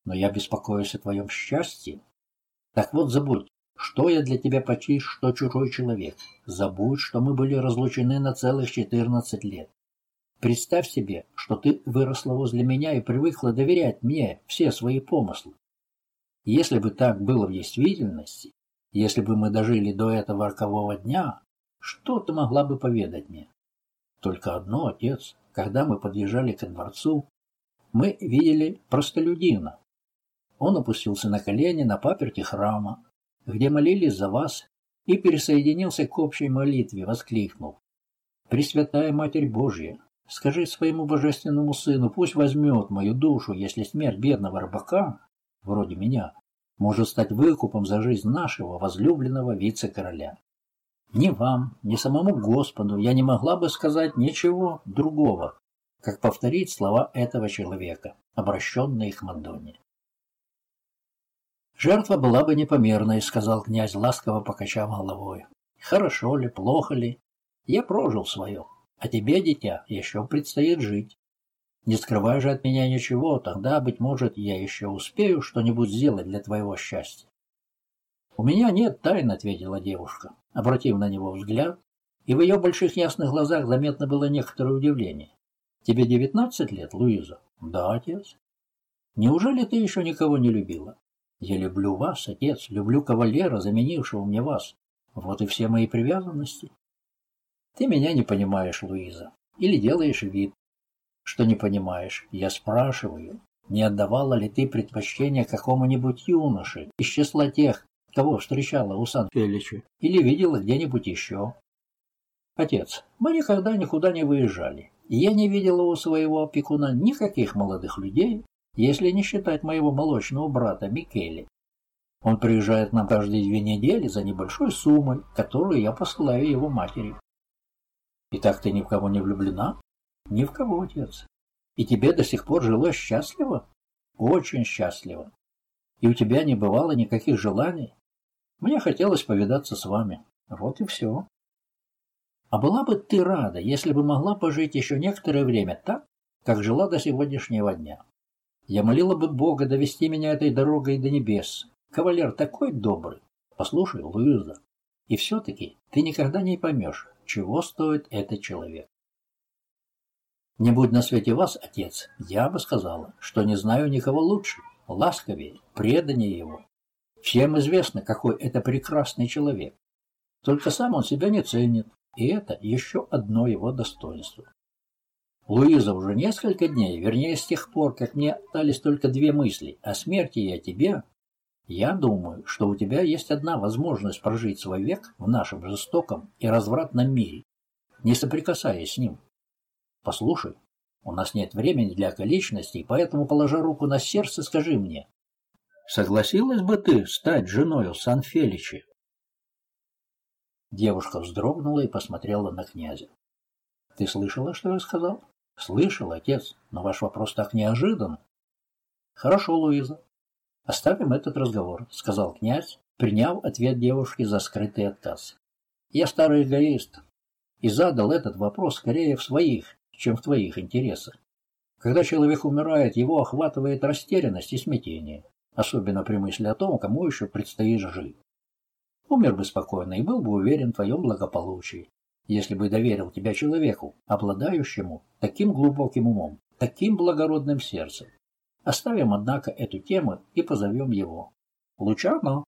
Но я беспокоюсь о твоем счастье. Так вот, забудь, что я для тебя почти что чужой человек. Забудь, что мы были разлучены на целых четырнадцать лет. Представь себе, что ты выросла возле меня и привыкла доверять мне все свои помыслы. Если бы так было в действительности, если бы мы дожили до этого рокового дня, что ты могла бы поведать мне? Только одно, отец, когда мы подъезжали к дворцу, мы видели простолюдина. Он опустился на колени на паперти храма, где молились за вас, и пересоединился к общей молитве, воскликнув. «Пресвятая Матерь Божья, скажи своему божественному сыну, пусть возьмет мою душу, если смерть бедного рыбака, вроде меня, может стать выкупом за жизнь нашего возлюбленного вице-короля. Ни вам, ни самому Господу я не могла бы сказать ничего другого, как повторить слова этого человека, обращенные к Мадонне. Жертва была бы непомерной, сказал князь, ласково покачав головой. Хорошо ли, плохо ли? Я прожил свое, а тебе, дитя, еще предстоит жить. Не скрывай же от меня ничего, тогда, быть может, я еще успею что-нибудь сделать для твоего счастья. У меня нет тайн, ответила девушка, обратив на него взгляд, и в ее больших ясных глазах заметно было некоторое удивление. Тебе девятнадцать лет, Луиза? Да, отец. Неужели ты еще никого не любила? Я люблю вас, отец, люблю кавалера, заменившего мне вас. Вот и все мои привязанности. Ты меня не понимаешь, Луиза. Или делаешь вид, что не понимаешь. Я спрашиваю, не отдавала ли ты предпочтение какому-нибудь юноше из числа тех, кого встречала у Сан-Фелича, или видела где-нибудь еще? Отец, мы никогда никуда не выезжали, и я не видела у своего опекуна никаких молодых людей, если не считать моего молочного брата Микеле. Он приезжает нам каждые две недели за небольшой суммой, которую я посылаю его матери. И так ты ни в кого не влюблена? Ни в кого, отец. И тебе до сих пор жилось счастливо? Очень счастливо. И у тебя не бывало никаких желаний? Мне хотелось повидаться с вами. Вот и все. А была бы ты рада, если бы могла пожить еще некоторое время так, как жила до сегодняшнего дня? Я молила бы Бога довести меня этой дорогой до небес. Кавалер такой добрый. Послушай, Луиза, и все-таки ты никогда не поймешь, чего стоит этот человек. Не будь на свете вас, отец, я бы сказала, что не знаю никого лучше, ласковее, преданнее его. Всем известно, какой это прекрасный человек. Только сам он себя не ценит, и это еще одно его достоинство. Луиза уже несколько дней, вернее, с тех пор, как мне остались только две мысли о смерти и о тебе, я думаю, что у тебя есть одна возможность прожить свой век в нашем жестоком и развратном мире, не соприкасаясь с ним. Послушай, у нас нет времени для околичностей, поэтому, положа руку на сердце, скажи мне, согласилась бы ты стать женою Сан-Феличи? Девушка вздрогнула и посмотрела на князя. Ты слышала, что я сказал? Слышал, отец, но ваш вопрос так неожидан. Хорошо, Луиза. Оставим этот разговор, сказал князь, приняв ответ девушки за скрытый отказ. Я старый эгоист и задал этот вопрос скорее в своих, чем в твоих интересах. Когда человек умирает, его охватывает растерянность и смятение, особенно при мысли о том, кому еще предстоит жить. Умер бы спокойно и был бы уверен в твоем благополучии, если бы доверил тебя человеку, обладающему таким глубоким умом, таким благородным сердцем. Оставим, однако, эту тему и позовем его. Лучано.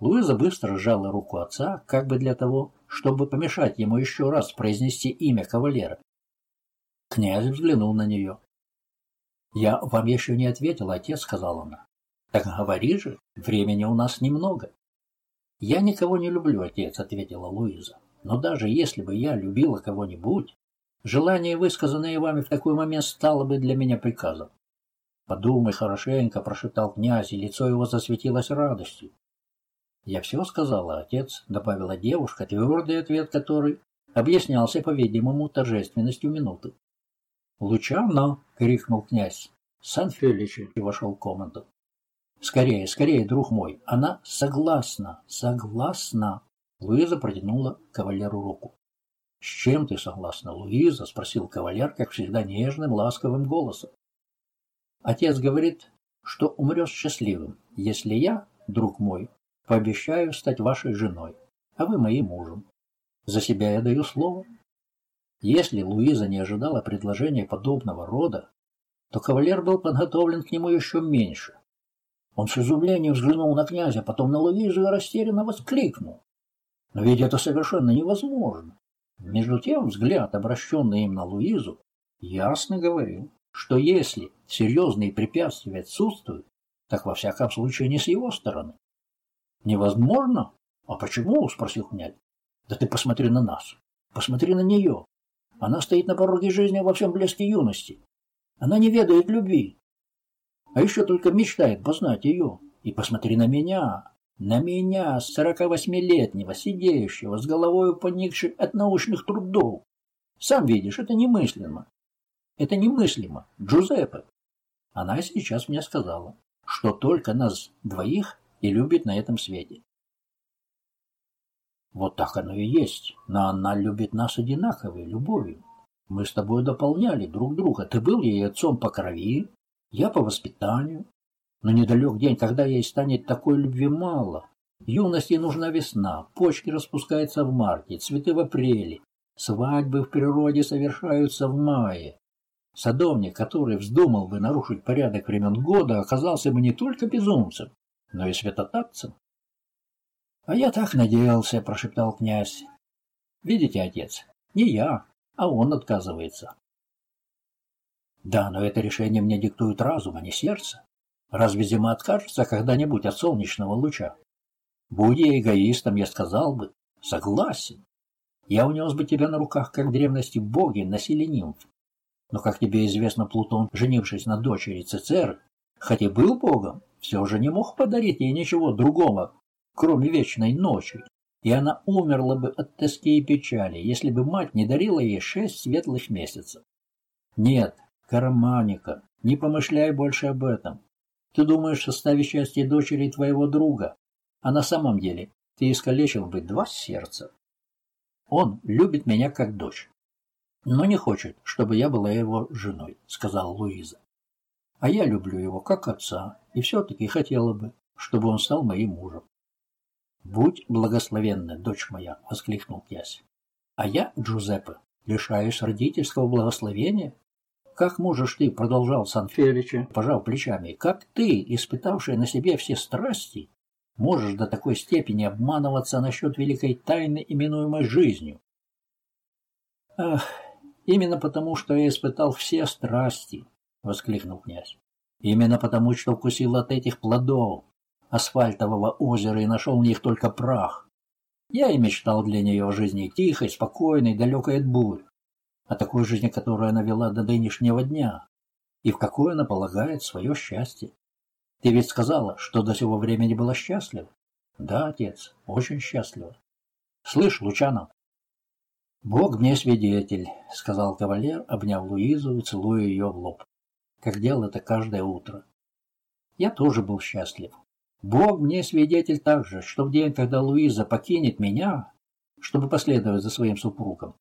Луиза быстро сжала руку отца, как бы для того, чтобы помешать ему еще раз произнести имя кавалера. Князь взглянул на нее. «Я вам еще не ответил, отец», — сказала она. «Так говори же, времени у нас немного». «Я никого не люблю, отец», — ответила Луиза. Но даже если бы я любила кого-нибудь, желание, высказанное вами в такой момент, стало бы для меня приказом. Подумай хорошенько, прошептал князь, и лицо его засветилось радостью. Я все сказала, отец, добавила девушка, твердый ответ которой объяснялся, по-видимому, торжественностью минуты. «Лучано!» — крикнул князь. Сан-Феличи вошел в комнату. «Скорее, скорее, друг мой! Она согласна, согласна!» Луиза протянула кавалеру руку. «С чем ты согласна, Луиза?» — спросил кавалер, как всегда, нежным, ласковым голосом. «Отец говорит, что умрешь счастливым, если я, друг мой, пообещаю стать вашей женой, а вы моим мужем. За себя я даю слово». Если Луиза не ожидала предложения подобного рода, то кавалер был подготовлен к нему еще меньше. Он с изумлением взглянул на князя, потом на Луизу и растерянно воскликнул. Но ведь это совершенно невозможно. Между тем взгляд, обращенный им на Луизу, ясно говорил, что если серьезные препятствия отсутствуют, так во всяком случае не с его стороны. Невозможно? А почему? спросил князь. Да ты посмотри на нас. Посмотри на нее. Она стоит на пороге жизни во всем блеске юности. Она не ведает любви. А еще только мечтает познать ее. И посмотри на меня. На меня, сорока восьмилетнего, сидеющего, с головой поникшей от научных трудов. Сам видишь, это немыслимо. Это немыслимо, Джузеппе. Она сейчас мне сказала, что только нас двоих и любит на этом свете. Вот так оно и есть, но она любит нас одинаковой любовью. Мы с тобой дополняли друг друга. Ты был ей отцом по крови, я по воспитанию, но недалек день, когда ей станет такой любви мало. Юности нужна весна, почки распускаются в марте, цветы в апреле, свадьбы в природе совершаются в мае. Садовник, который вздумал бы нарушить порядок времен года, оказался бы не только безумцем, но и святотатцем. — А я так надеялся, — прошептал князь. — Видите, отец, не я, а он отказывается. — Да, но это решение мне диктует разум, а не сердце. Разве зима откажется когда-нибудь от солнечного луча? Будь я эгоистом, я сказал бы, согласен. Я унес бы тебя на руках, как в древности боги носили нимф. Но, как тебе известно, Плутон, женившись на дочери Цицеры, хоть и был богом, все же не мог подарить ей ничего другого, кроме вечной ночи. И она умерла бы от тоски и печали, если бы мать не дарила ей шесть светлых месяцев. Нет, Караманика, не помышляй больше об этом. Ты думаешь составить счастье дочери твоего друга, а на самом деле ты искалечил бы два сердца. Он любит меня как дочь, но не хочет, чтобы я была его женой, сказала Луиза. А я люблю его как отца и все-таки хотела бы, чтобы он стал моим мужем. «Будь благословенна, дочь моя!» — воскликнул князь. А я, Джузеппе, лишаюсь родительского благословения? Как можешь ты, продолжал Сан-Феличе, пожал плечами, как ты, испытавший на себе все страсти, можешь до такой степени обманываться насчет великой тайны, именуемой жизнью? Ах, именно потому, что я испытал все страсти, воскликнул князь. Именно потому, что вкусил от этих плодов асфальтового озера и нашел в них только прах. Я и мечтал для нее о жизни тихой, спокойной, далекой от бурь, о такой жизни, которую она вела до нынешнего дня, и в какой она полагает свое счастье. Ты ведь сказала, что до сего времени была счастлива? Да, отец, очень счастлива. Слышь, Лучанов, Бог мне свидетель, сказал кавалер, обняв Луизу и целуя ее в лоб, как делал это каждое утро. Я тоже был счастлив. Бог мне свидетель также, что в день, когда Луиза покинет меня, чтобы последовать за своим супругом,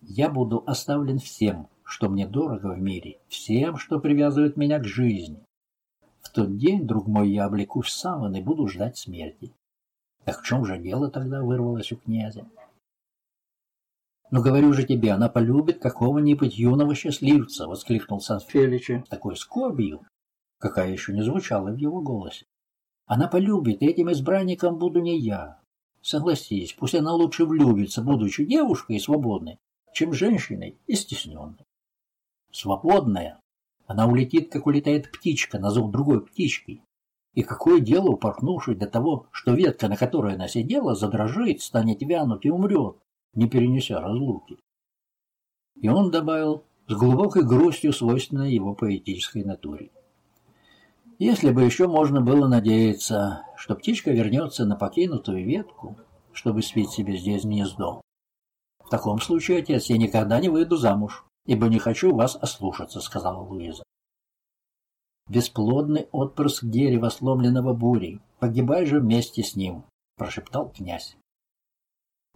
я буду оставлен всем, что мне дорого в мире, всем, что привязывает меня к жизни. В тот день, друг мой, я облекусь сам и буду ждать смерти. Так в чем же дело тогда вырвалось у князя? «Ну, говорю же тебе, она полюбит какого-нибудь юного счастливца!» — воскликнул Санфеличи такой скорбью, какая еще не звучала в его голосе. Она полюбит, и этим избранником буду не я. Согласись, пусть она лучше влюбится, будучи девушкой и свободной, чем женщиной и стесненной. Свободная, она улетит, как улетает птичка на зов другой птички. И какое дело, упорхнувшей до того, что ветка, на которой она сидела, задрожит, станет вянуть и умрет, не перенеся разлуки. И он добавил с глубокой грустью, свойственной его поэтической натуре. Если бы еще можно было надеяться, что птичка вернется на покинутую ветку, чтобы свить себе здесь гнездо. В таком случае, отец, я никогда не выйду замуж, ибо не хочу вас ослушаться, сказала Луиза. Бесплодный отпрыск дерева, сломленного бурей, погибай же вместе с ним, прошептал князь.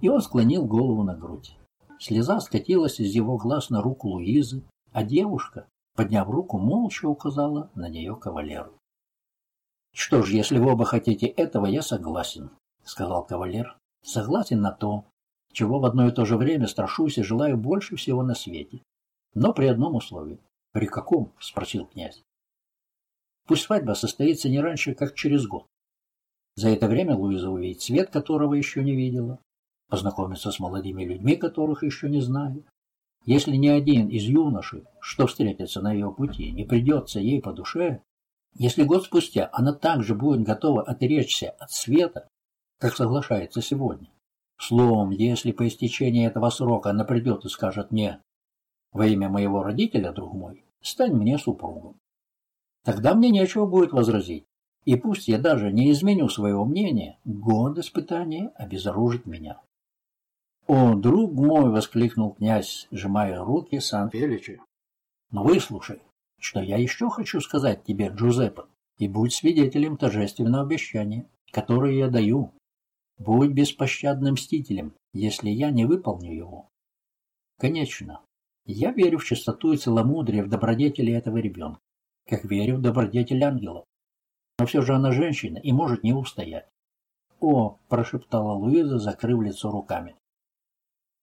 И он склонил голову на грудь. Слеза скатилась из его глаз на руку Луизы, а девушка, Подняв руку, молча указала на нее кавалеру. «Что ж, если вы оба хотите этого, я согласен», — сказал кавалер. «Согласен на то, чего в одно и то же время страшусь и желаю больше всего на свете. Но при одном условии». «При каком?» — спросил князь. «Пусть свадьба состоится не раньше, как через год. За это время Луиза увидит свет, которого еще не видела, познакомится с молодыми людьми, которых еще не знает, если ни один из юношей, что встретится на ее пути, не придется ей по душе, если год спустя она также будет готова отречься от света, как соглашается сегодня, словом, если по истечении этого срока она придет и скажет мне «Во имя моего родителя, друг мой, стань мне супругом», тогда мне нечего будет возразить, и пусть я даже не изменю своего мнения, год испытания обезоружит меня. «О, друг мой!» — воскликнул князь, сжимая руки Сан-Феличи. «Но выслушай, что я еще хочу сказать тебе, Джузеппе, и будь свидетелем торжественного обещания, которое я даю. Будь беспощадным мстителем, если я не выполню его. Конечно, я верю в чистоту и целомудрие в добродетели этого ребенка, как верю в добродетель ангелов. Но все же она женщина и может не устоять. «О!» – прошептала Луиза, закрыв лицо руками.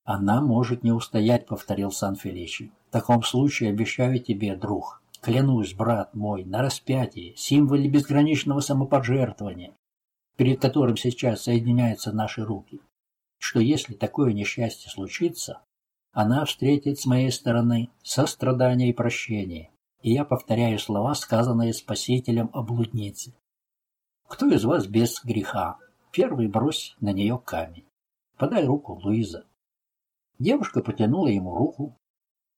Она может не устоять, повторил Сан-Феличи. В таком случае обещаю тебе, друг, клянусь, брат мой, на распятии, символе безграничного самопожертвования, перед которым сейчас соединяются наши руки, что если такое несчастье случится, она встретит с моей стороны сострадание и прощение. И я повторяю слова, сказанные Спасителем о блуднице. Кто из вас без греха? Первый брось на нее камень. Подай руку, Луиза. Девушка потянула ему руку.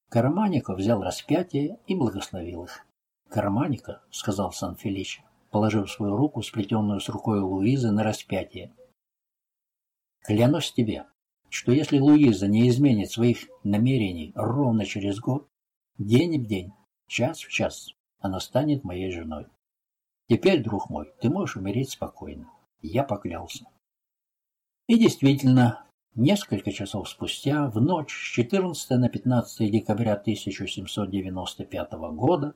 Карманика взял распятие и благословил их. «Карманика», — сказал Сан-Фелич, положив свою руку, сплетенную с рукой Луизы, на распятие. «Клянусь тебе, что если Луиза не изменит своих намерений ровно через год, день в день, час в час, она станет моей женой. Теперь, друг мой, ты можешь умереть спокойно. Я поклялся». И действительно, Несколько часов спустя, в ночь с 14 на 15 декабря 1795 года,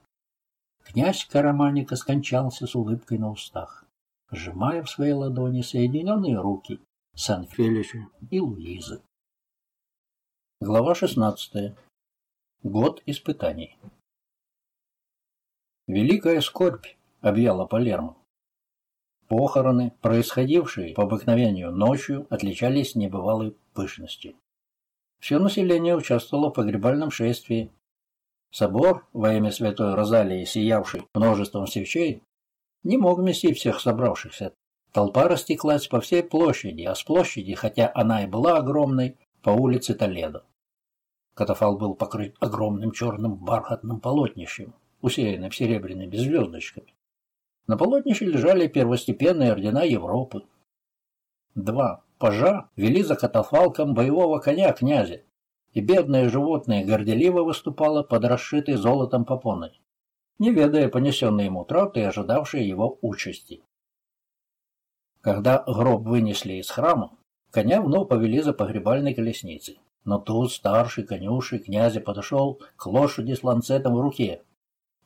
князь Караманика скончался с улыбкой на устах, сжимая в своей ладони соединенные руки Сан-Фелича и Луизы. Глава 16. Год испытаний. Великая скорбь объяла Палермо. Похороны, происходившие по обыкновению ночью, отличались небывалой пышностью. Все население участвовало в погребальном шествии. Собор во имя святой Розалии, сиявший множеством свечей, не мог вместить всех собравшихся. Толпа растеклась по всей площади, а с площади, хотя она и была огромной, по улице Толедо. Катафал был покрыт огромным черным бархатным полотнищем, усеянным серебряными звездочками. На полотнище лежали первостепенные ордена Европы. Два пажа вели за катафалком боевого коня князя, и бедное животное горделиво выступало под расшитой золотом попоной, не ведая понесенной ему траты и ожидавшей его участи. Когда гроб вынесли из храма, коня вновь повели за погребальной колесницей. Но тут старший конюший князя подошел к лошади с ланцетом в руке.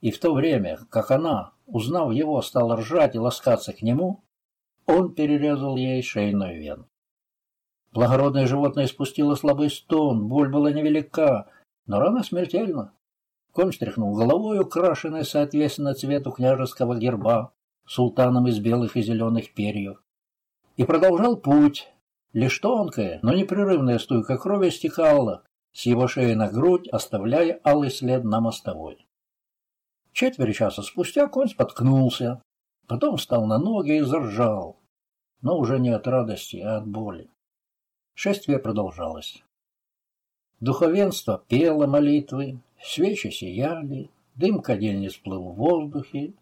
И в то время, как она, узнав его, стала ржать и ласкаться к нему, он перерезал ей шейную вену. Благородное животное спустило слабый стон, боль была невелика, но рана смертельна. Конь стряхнул головой, украшенной соответственно цвету княжеского герба, султаном из белых и зеленых перьев, и продолжал путь, Лишь тонкая, но непрерывная струйка крови стекала с его шеи на грудь, оставляя алый след на мостовой. Четверть часа спустя конь споткнулся, потом встал на ноги и заржал, но уже не от радости, а от боли. Шествие продолжалось. Духовенство пело молитвы, свечи сияли, дым кадильниц плыл в воздухе,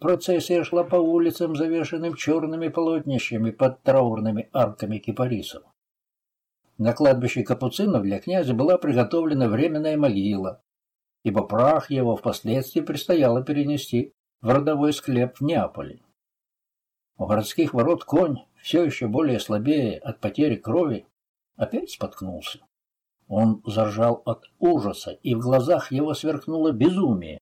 Процессия шла по улицам, завешенным черными полотнищами под траурными арками кипарисов. На кладбище капуцинов для князя была приготовлена временная могила, ибо прах его впоследствии предстояло перенести в родовой склеп в Неаполе. У городских ворот конь, все еще более слабее от потери крови, опять споткнулся. Он заржал от ужаса, и в глазах его сверкнуло безумие.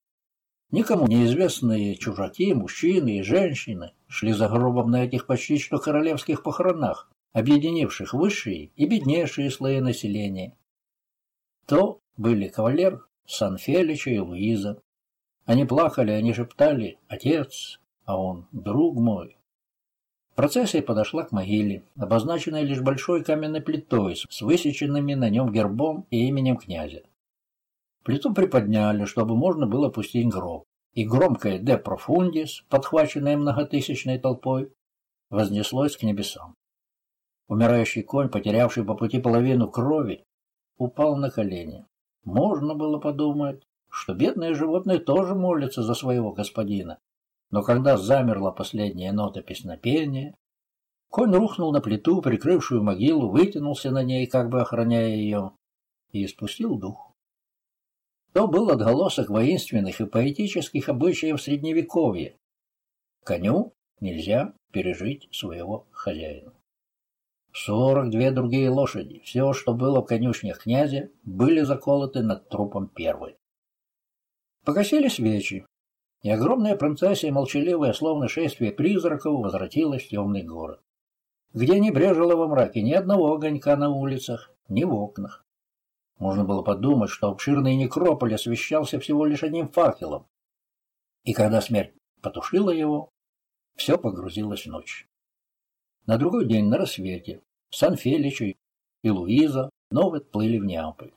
Никому неизвестные чужаки, мужчины и женщины шли за гробом на этих почти что королевских похоронах, объединивших высшие и беднейшие слои населения. То были кавалер Сан-Фелича и Луиза. Они плакали, они шептали «Отец», а он «Друг мой». Процессия подошла к могиле, обозначенной лишь большой каменной плитой с высеченными на нем гербом и именем князя. Плиту приподняли, чтобы можно было пустить гроб, и громкое «де профундис», подхваченное многотысячной толпой, вознеслось к небесам. Умирающий конь, потерявший по пути половину крови, упал на колени. Можно было подумать, что бедное животное тоже молится за своего господина. Но когда замерла последняя нота песнопения, конь рухнул на плиту, прикрывшую могилу, вытянулся на ней, как бы охраняя ее, и испустил дух то был отголосок воинственных и поэтических обычаев Средневековья. Коню нельзя пережить своего хозяина. Сорок две другие лошади, все, что было в конюшнях князя, были заколоты над трупом первой. Погасили свечи, и огромная процессия, молчаливая, словно шествие призраков, возвратилась в темный город, где не брежило во мраке ни одного огонька на улицах, ни в окнах. Можно было подумать, что обширный некрополь освещался всего лишь одним факелом. И когда смерть потушила его, все погрузилось в ночь. На другой день на рассвете Сан-Феличу и Луиза вновь отплыли в Неаполь.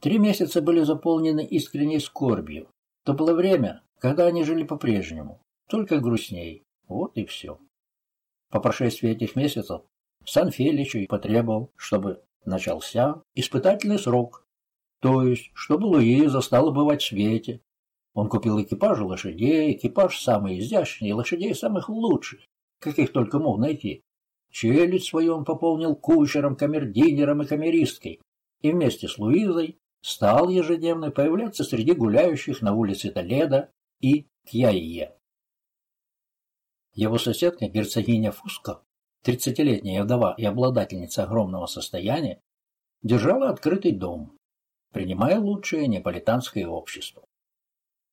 Три месяца были заполнены искренней скорбью. То было время, когда они жили по-прежнему, только грустней. Вот и все. По прошествии этих месяцев Сан-Феличу потребовал, чтобы начался испытательный срок, то есть, чтобы Луиза стала бывать в свете. Он купил экипажи лошадей, экипаж самый изящный, лошадей самых лучших, каких только мог найти. Челюсть свою он пополнил кучером, камердинером и камеристкой, и вместе с Луизой стал ежедневно появляться среди гуляющих на улице Толедо и Кьяия. Его соседка, герцогиня Фуско, тридцатилетняя вдова и обладательница огромного состояния, держала открытый дом, принимая лучшее неаполитанское общество.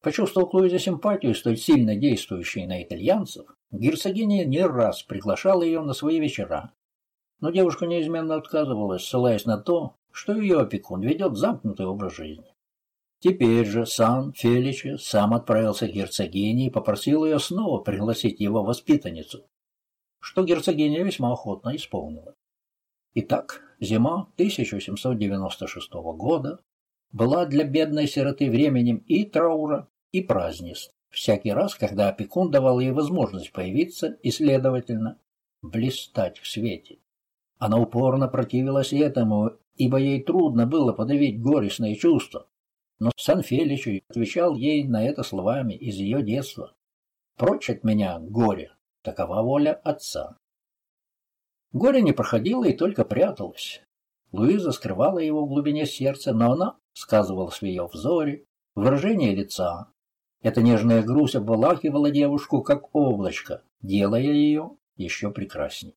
Почувствовав Луизе симпатию, столь сильно действующей на итальянцев, герцогиня не раз приглашала ее на свои вечера, но девушка неизменно отказывалась, ссылаясь на то, что ее опекун ведет замкнутый образ жизни. Теперь же сан Феличи сам отправился к герцогине и попросил ее снова пригласить его воспитанницу, что герцогиня весьма охотно исполнила. Итак, зима 1796 года была для бедной сироты временем и траура, и празднеств. Всякий раз, когда опекун давал ей возможность появиться и, следовательно, блистать в свете. Она упорно противилась этому, ибо ей трудно было подавить горестные чувства. Но Санфеличу отвечал ей на это словами из ее детства. «Прочь от меня горе, такова воля отца». Горе не проходило и только пряталось. Луиза скрывала его в глубине сердца, но она сказывалась в ее взоре, выражении лица. Эта нежная грусть обволакивала девушку, как облачко, делая ее еще прекрасней.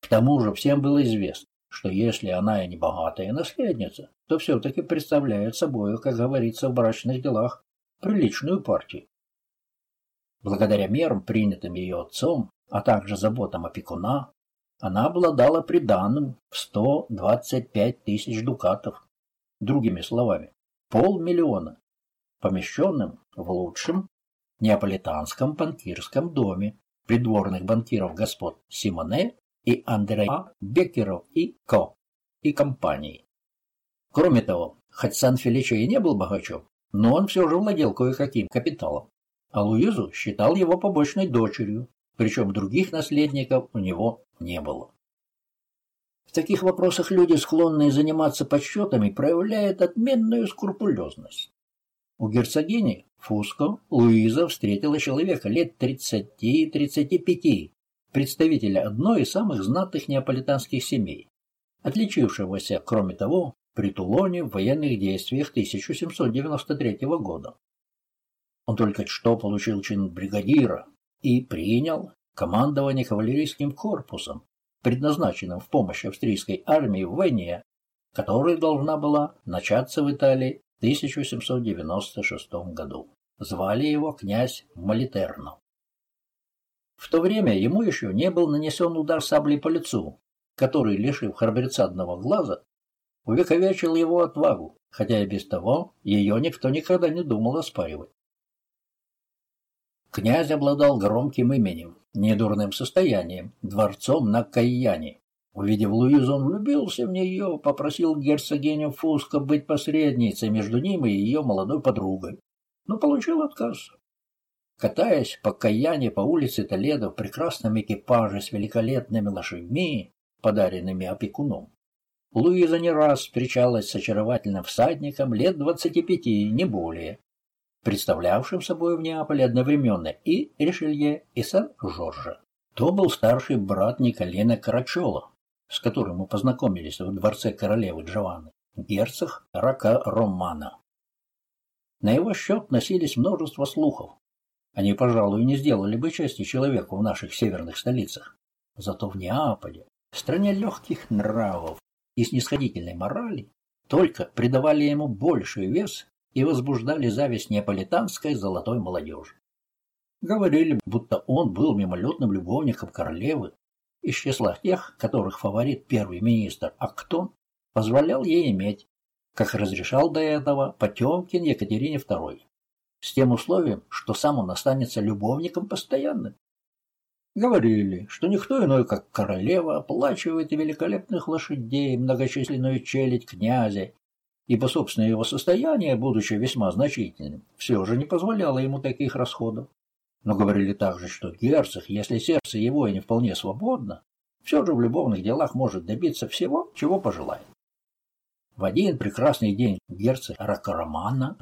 К тому же всем было известно, что если она и не богатая наследница, то все-таки представляет собой, как говорится в брачных делах, приличную партию. Благодаря мерам, принятым ее отцом, а также заботам опекуна, она обладала приданным в 125 тысяч дукатов, другими словами, полмиллиона, помещенным в лучшем неаполитанском банкирском доме придворных банкиров господ Симоне и Андреа Беккеров и Ко и компании. Кроме того, хоть Сан-Феличо и не был богачом, но он все же владел кое-каким капиталом, а Луизу считал его побочной дочерью, причем других наследников у него не было. В таких вопросах люди, склонные заниматься подсчетами, проявляют отменную скрупулезность. У герцогини Фуско Луиза встретила человека лет 30-35, представителя одной из самых знатных неаполитанских семей, отличившегося, кроме того, при Тулоне в военных действиях 1793 года. Он только что получил чин бригадира и принял командование кавалерийским корпусом, предназначенным в помощь австрийской армии в войне, которая должна была начаться в Италии в 1796 году. Звали его князь Молитерно. В то время ему еще не был нанесен удар саблей по лицу, который, лишив храбреца одного глаза, увековечил его отвагу, хотя и без того ее никто никогда не думал оспаривать. Князь обладал громким именем, недурным состоянием, дворцом на Кайяне. Увидев Луизу, он влюбился в нее, попросил герцогиню Фуско быть посредницей между ним и ее молодой подругой, но получил отказ. Катаясь по Каяне по улице Толедо в прекрасном экипаже с великолепными лошадьми, подаренными опекуном, Луиза не раз встречалась с очаровательным всадником лет двадцати пяти, не более, представлявшим собой в Неаполе одновременно и Ришелье, и Сан-Жоржа. То был старший брат Николена Карачола, с которым мы познакомились в дворце королевы Джованны, герцог Рака Романа. На его счет носились множество слухов, они, пожалуй, не сделали бы чести человеку в наших северных столицах. Зато в Неаполе, в стране легких нравов и снисходительной морали, только придавали ему больший вес и возбуждали зависть неаполитанской золотой молодежи. Говорили, будто он был мимолетным любовником королевы, из числа тех, которых фаворит первый министр Актон позволял ей иметь, как разрешал до этого Потемкин Екатерине II с тем условием, что сам он останется любовником постоянным. Говорили, что никто иной, как королева, оплачивает великолепных лошадей, многочисленную челядь князя, ибо собственное его состояние, будучи весьма значительным, все же не позволяло ему таких расходов. Но говорили также, что герцог, если сердце его и не вполне свободно, все же в любовных делах может добиться всего, чего пожелает. В один прекрасный день герцог Ракарамана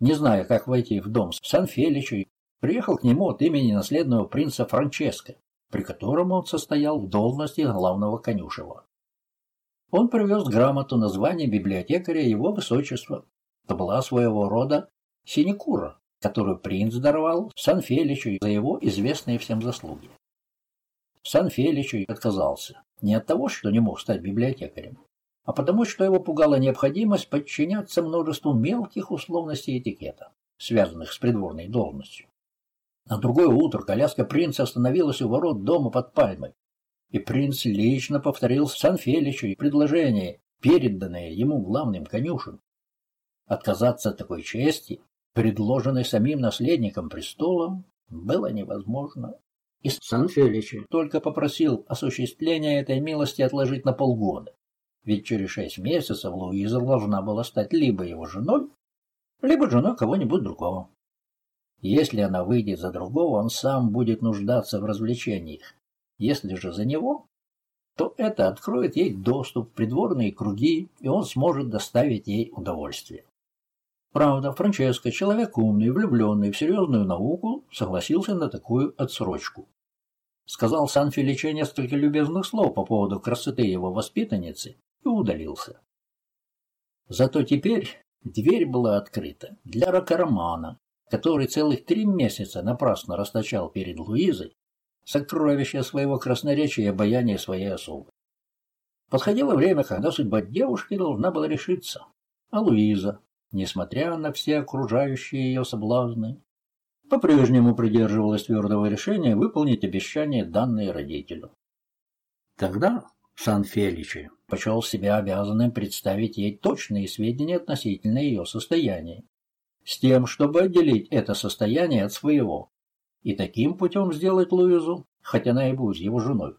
не зная, как войти в дом Сан-Феличу, приехал к нему от имени наследного принца Франческо, при котором он состоял в должности главного конюшева. Он привез грамоту на звание библиотекаря его высочества. Это была своего рода синекура, которую принц даровал Сан-Феличу за его известные всем заслуги. Сан-Феличу отказался не от того, что не мог стать библиотекарем, а потому что его пугала необходимость подчиняться множеству мелких условностей этикета, связанных с придворной должностью. На другое утро коляска принца остановилась у ворот дома под пальмой, и принц лично повторил Санфеличу предложение переданное ему главным конюшем. Отказаться от такой чести, предложенной самим наследником престола, было невозможно. И Сан-Феличи только попросил осуществление этой милости отложить на полгода, ведь через шесть месяцев Луиза должна была стать либо его женой, либо женой кого-нибудь другого. Если она выйдет за другого, он сам будет нуждаться в развлечениях. Если же за него, то это откроет ей доступ в придворные круги, и он сможет доставить ей удовольствие. Правда, Франческо, человек умный, влюбленный в серьезную науку, согласился на такую отсрочку. Сказал Сан-Феличе несколько любезных слов по поводу красоты его воспитанницы и удалился. Зато теперь дверь была открыта для Ракарамана, который целых три месяца напрасно расточал перед Луизой сокровища своего красноречия и обаяния своей особы. Подходило время, когда судьба девушки должна была решиться, а Луиза, несмотря на все окружающие ее соблазны, по-прежнему придерживалась твердого решения выполнить обещание, данное родителю. Тогда Сан-Феличи почел себя обязанным представить ей точные сведения относительно ее состояния с тем, чтобы отделить это состояние от своего, и таким путем сделать Луизу, хотя она и будет его женой,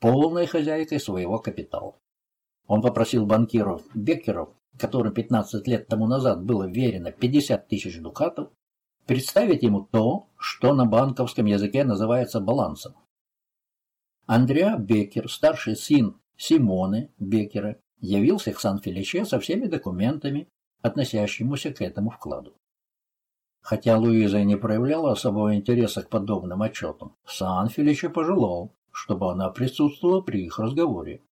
полной хозяйкой своего капитала. Он попросил банкиров Беккеров, которым 15 лет тому назад было верено 50 тысяч дукатов, представить ему то, что на банковском языке называется балансом. Андреа Беккер, старший сын Симоны Беккера, явился к Сан-Феличе со всеми документами, относящимися к этому вкладу. Хотя Луиза не проявляла особого интереса к подобным отчетам, Сан-Феличе пожелал, чтобы она присутствовала при их разговоре.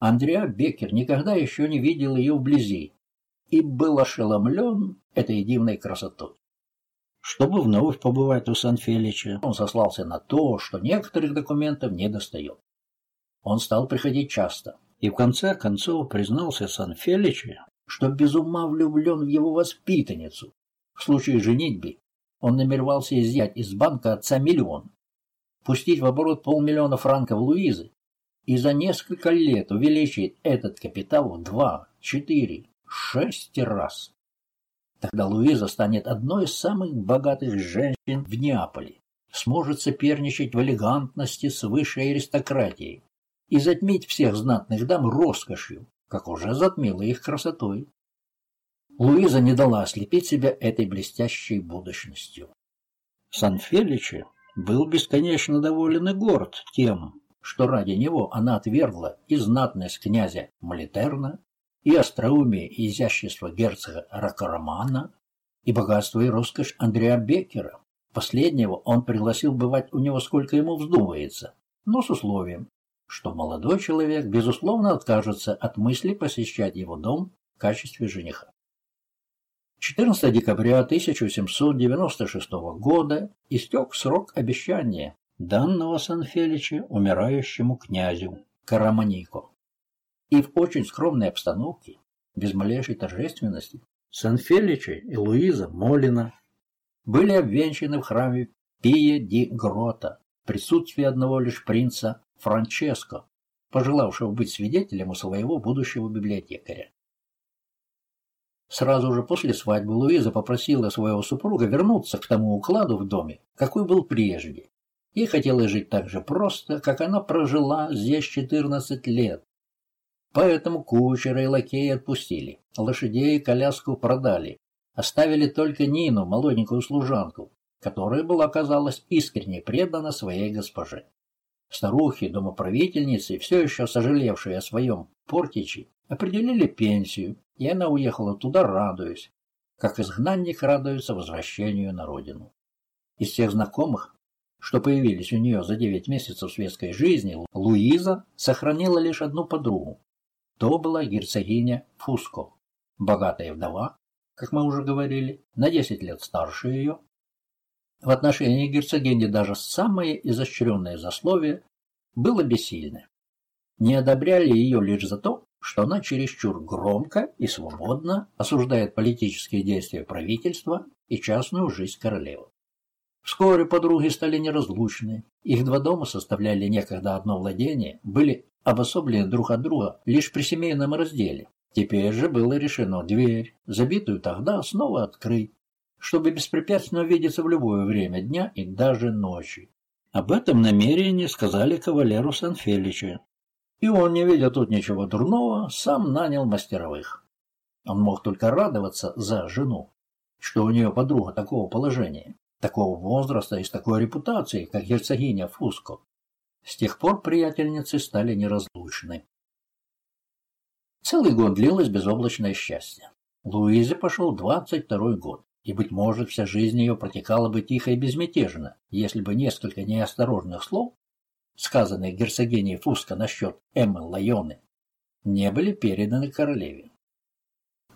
Андреа Беккер никогда еще не видел ее вблизи и был ошеломлен этой дивной красотой. Чтобы вновь побывать у Сан-Фелича, он сослался на то, что некоторых документов не достает. Он стал приходить часто. И в конце концов признался Сан-Феличе, что без ума влюблен в его воспитанницу, в случае женитьбы он намеревался изъять из банка отца миллион, пустить в оборот полмиллиона франков Луизы и за несколько лет увеличить этот капитал в два, четыре, шесть раз. Тогда Луиза станет одной из самых богатых женщин в Неаполе, сможет соперничать в элегантности с высшей аристократией и затмить всех знатных дам роскошью, как уже затмила их красотой. Луиза не дала ослепить себя этой блестящей будущностью. Сан-Феличи был бесконечно доволен и горд тем, что ради него она отвергла и знатность князя Малитерна, и остроумие и изящество герцога Ракарамана, и богатство и роскошь Андреа Беккера. Последнего он пригласил бывать у него сколько ему вздумается, но с условием, что молодой человек, безусловно, откажется от мысли посещать его дом в качестве жениха. 14 декабря 1796 года истек срок обещания, данного Санфеличе умирающему князю Караманико. И в очень скромной обстановке, без малейшей торжественности, Санфеличе и Луиза Молина были обвенчаны в храме Пия ди Грота в присутствии одного лишь принца Франческо, пожелавшего быть свидетелем у своего будущего библиотекаря. Сразу же после свадьбы Луиза попросила своего супруга вернуться к тому укладу в доме, какой был прежде. Ей хотелось жить так же просто, как она прожила здесь 14 лет. Поэтому кучера и лакеи отпустили, лошадей и коляску продали, оставили только Нину, молоденькую служанку, которая была, казалось, искренне предана своей госпоже. Старухи, домоправительницы, все еще сожалевшие о своем портиче, определили пенсию, и она уехала туда, радуясь, как изгнанник радуется возвращению на родину. Из всех знакомых, что появились у нее за девять месяцев светской жизни, Луиза сохранила лишь одну подругу. То была герцогиня Фуско, богатая вдова, как мы уже говорили, на десять лет старше ее. В отношении герцогини даже самое изощренное засловие было бессильно. Не одобряли ее лишь за то, что она чересчур громко и свободно осуждает политические действия правительства и частную жизнь королевы. Вскоре подруги стали неразлучны. Их два дома составляли некогда одно владение, были обособлены друг от друга лишь при семейном разделе. Теперь же было решено дверь, забитую тогда, снова открыть, чтобы беспрепятственно видеться в любое время дня и даже ночи. Об этом намерении сказали кавалеру Санфеличу. И он, не видя тут ничего дурного, сам нанял мастеровых. Он мог только радоваться за жену, что у нее подруга такого положения, такого возраста и с такой репутацией, как герцогиня Фуско. С тех пор приятельницы стали неразлучны. Целый год длилось безоблачное счастье. Луизе пошел двадцать второй год, и, быть может, вся жизнь ее протекала бы тихо и безмятежно, если бы несколько неосторожных слов, сказанных герцогиней Фуско насчет Эммы Лайоны, не были переданы королеве.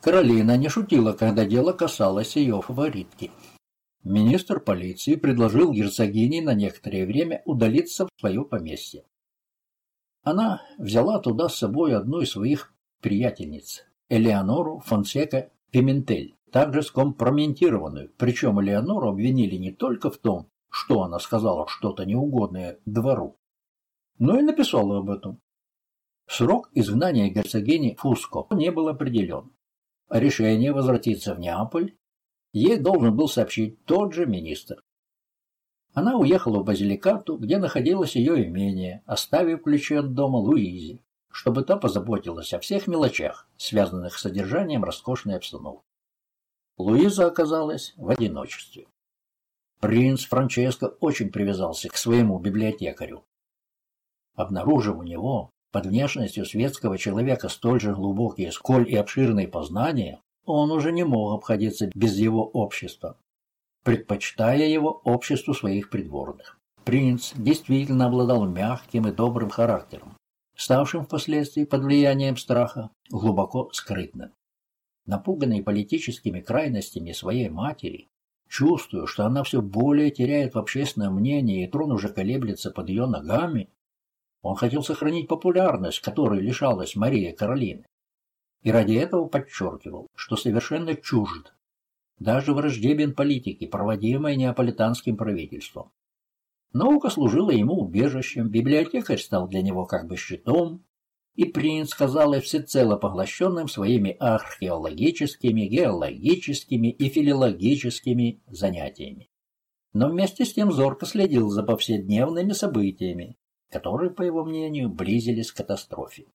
Каролина не шутила, когда дело касалось ее фаворитки. Министр полиции предложил герцогине на некоторое время удалиться в свое поместье. Она взяла туда с собой одну из своих приятельниц, Элеонору Фонсека Пиментель, также скомпрометированную, причем Элеонору обвинили не только в том, что она сказала что-то неугодное двору, но и написала об этом. Срок изгнания герцогини Фуско не был определен. Решение возвратиться в Неаполь ей должен был сообщить тот же министр. Она уехала в Базиликату, где находилось ее имение, оставив ключи от дома Луизе чтобы та позаботилась о всех мелочах, связанных с содержанием роскошной обстановки. Луиза оказалась в одиночестве. Принц Франческо очень привязался к своему библиотекарю. Обнаружив у него под внешностью светского человека столь же глубокие, сколь и обширные познания, он уже не мог обходиться без его общества, предпочитая его обществу своих придворных. Принц действительно обладал мягким и добрым характером, ставшим впоследствии под влиянием страха глубоко скрытным. Напуганный политическими крайностями своей матери, чувствуя, что она все более теряет в общественном мнении и трон уже колеблется под ее ногами, он хотел сохранить популярность, которой лишалась Мария Каролина, и ради этого подчеркивал, что совершенно чужд, даже враждебен политики, проводимой неаполитанским правительством. Наука служила ему убежищем, библиотекарь стал для него как бы щитом, и принц, казалось, всецело поглощенным своими археологическими, геологическими и филологическими занятиями. Но вместе с тем зорко следил за повседневными событиями, которые, по его мнению, близились к катастрофе.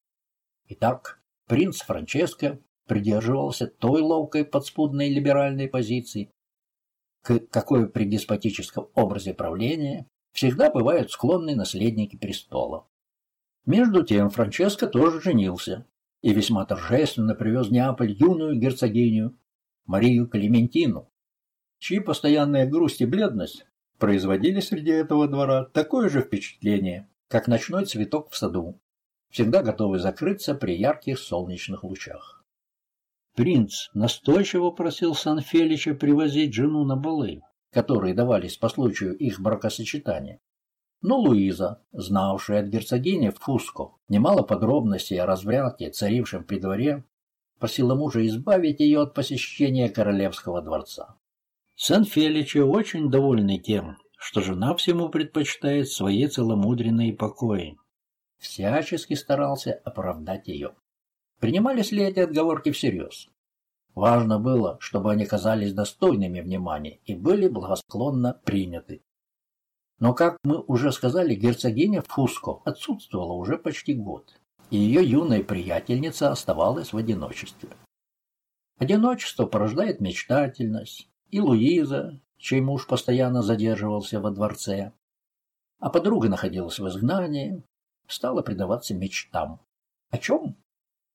Итак, принц Франческо придерживался той ловкой подспудной либеральной позиции, к какой при деспотическом образе правления всегда бывают склонны наследники престола. Между тем Франческо тоже женился и весьма торжественно привез в Неаполь юную герцогиню Марию Клементину, чьи постоянная грусть и бледность производили среди этого двора такое же впечатление, как ночной цветок в саду, всегда готовый закрыться при ярких солнечных лучах. Принц настойчиво просил Сан-Фелича привозить жену на балы, которые давались по случаю их бракосочетания. Но Луиза, знавшая от герцогини Фуско немало подробностей о разврате, царившем при дворе, просила мужа избавить ее от посещения королевского дворца. Сан-Феличи очень довольный тем, что жена всему предпочитает свои целомудренные покои. Всячески старался оправдать ее. Принимались ли эти отговорки всерьез? Важно было, чтобы они казались достойными внимания и были благосклонно приняты. Но, как мы уже сказали, герцогиня Фуско отсутствовала уже почти год, и ее юная приятельница оставалась в одиночестве. Одиночество порождает мечтательность, и Луиза, чей муж постоянно задерживался во дворце, а подруга находилась в изгнании, стала предаваться мечтам. О чем?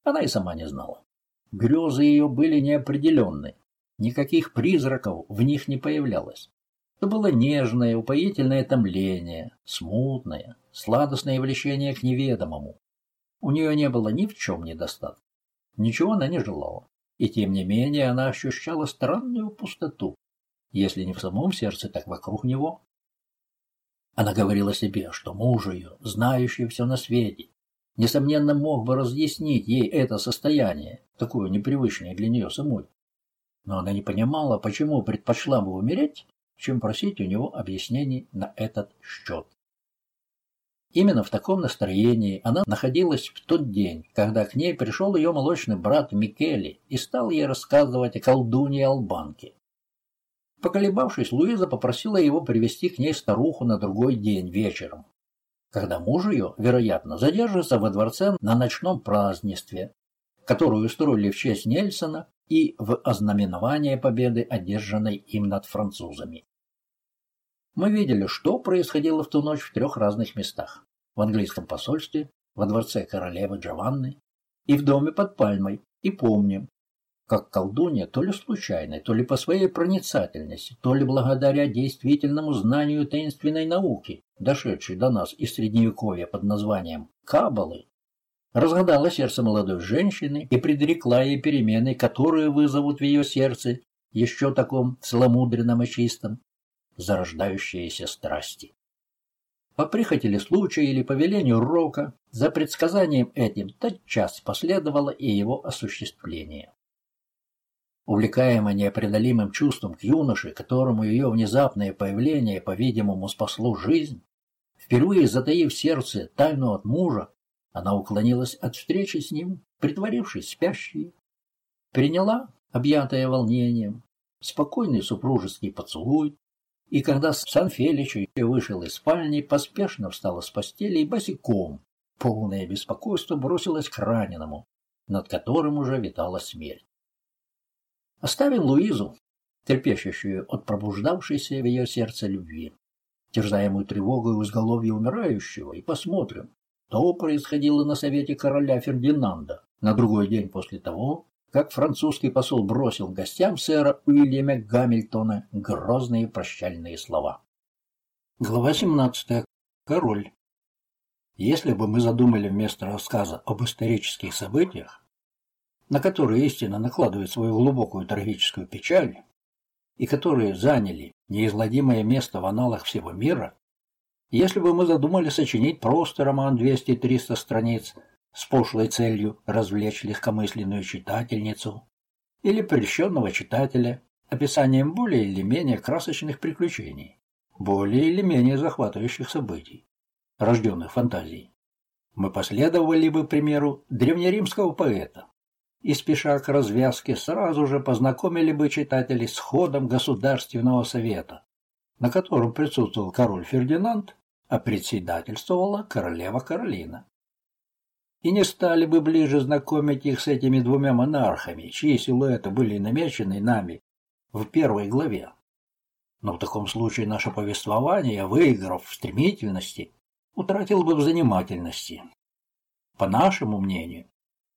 Она и сама не знала. Грезы ее были неопределенны, никаких призраков в них не появлялось. Это было нежное, упоительное томление, смутное, сладостное влечение к неведомому. У нее не было ни в чем недостатка. Ничего она не желала. И тем не менее она ощущала странную пустоту, если не в самом сердце, так вокруг него. Она говорила себе, что муж ее, знающий все на свете, несомненно, мог бы разъяснить ей это состояние, такое непривычное для нее самой. Но она не понимала, почему предпочла бы умереть, чем просить у него объяснений на этот счет. Именно в таком настроении она находилась в тот день, когда к ней пришел ее молочный брат Микеле и стал ей рассказывать о колдунье Албанке. Поколебавшись, Луиза попросила его привести к ней старуху на другой день вечером, когда муж ее, вероятно, задержится во дворце на ночном празднестве, которую устроили в честь Нельсона и в ознаменование победы, одержанной им над французами. Мы видели, что происходило в ту ночь в трех разных местах в английском посольстве, во дворце королевы Джованны и в доме под пальмой, и помним, как колдунья то ли случайно, то ли по своей проницательности, то ли благодаря действительному знанию таинственной науки, дошедшей до нас из Средневековья под названием Кабалы, разгадала сердце молодой женщины и предрекла ей перемены, которые вызовут в ее сердце, еще таком целомудренном и чистом, зарождающиеся страсти. По прихоти ли случая или по велению Рока, за предсказанием этим тотчас последовало и его осуществление. Увлекаемая неопределимым чувством к юноше, которому ее внезапное появление, по-видимому, спасло жизнь, впервые затаив сердце тайну от мужа, она уклонилась от встречи с ним, притворившись спящей, приняла, объятая волнением, спокойный супружеский поцелуй, и когда Сан-Фелич вышел из спальни, поспешно встала с постели и босиком, полное беспокойство, бросилась к раненому, над которым уже витала смерть. Оставим Луизу, терпещущую от пробуждавшейся в ее сердце любви, терзаемую тревогой в изголовье умирающего, и посмотрим, что происходило на совете короля Фердинанда на другой день после того, как французский посол бросил гостям сэра Уильяма Гамильтона грозные прощальные слова. Глава 17. Король. Если бы мы задумали вместо рассказа об исторических событиях, на которые истина накладывает свою глубокую трагическую печаль, и которые заняли неизгладимое место в аналах всего мира, если бы мы задумали сочинить просто роман 200-300 страниц – с пошлой целью развлечь легкомысленную читательницу или прельщенного читателя описанием более или менее красочных приключений, более или менее захватывающих событий, рожденных фантазией. Мы последовали бы примеру древнеримского поэта и, спеша к развязке, сразу же познакомили бы читателей с ходом Государственного совета, на котором присутствовал король Фердинанд, а председательствовала королева Каролина и не стали бы ближе знакомить их с этими двумя монархами, чьи силуэты были намечены нами в первой главе. Но в таком случае наше повествование, выиграв в стремительности, утратило бы в занимательности. По нашему мнению,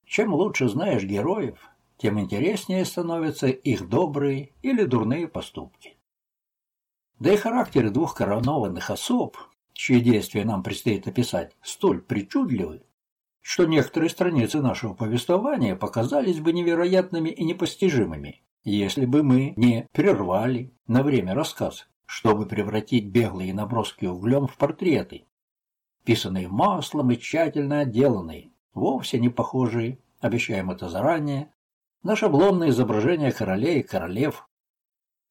чем лучше знаешь героев, тем интереснее становятся их добрые или дурные поступки. Да и характеры двух коронованных особ, чьи действия нам предстоит описать, столь причудливы, что некоторые страницы нашего повествования показались бы невероятными и непостижимыми, если бы мы не прервали на время рассказ, чтобы превратить беглые наброски углем в портреты, писанные маслом и тщательно отделанные, вовсе не похожие, обещаем это заранее, на шаблонное изображение королей и королев,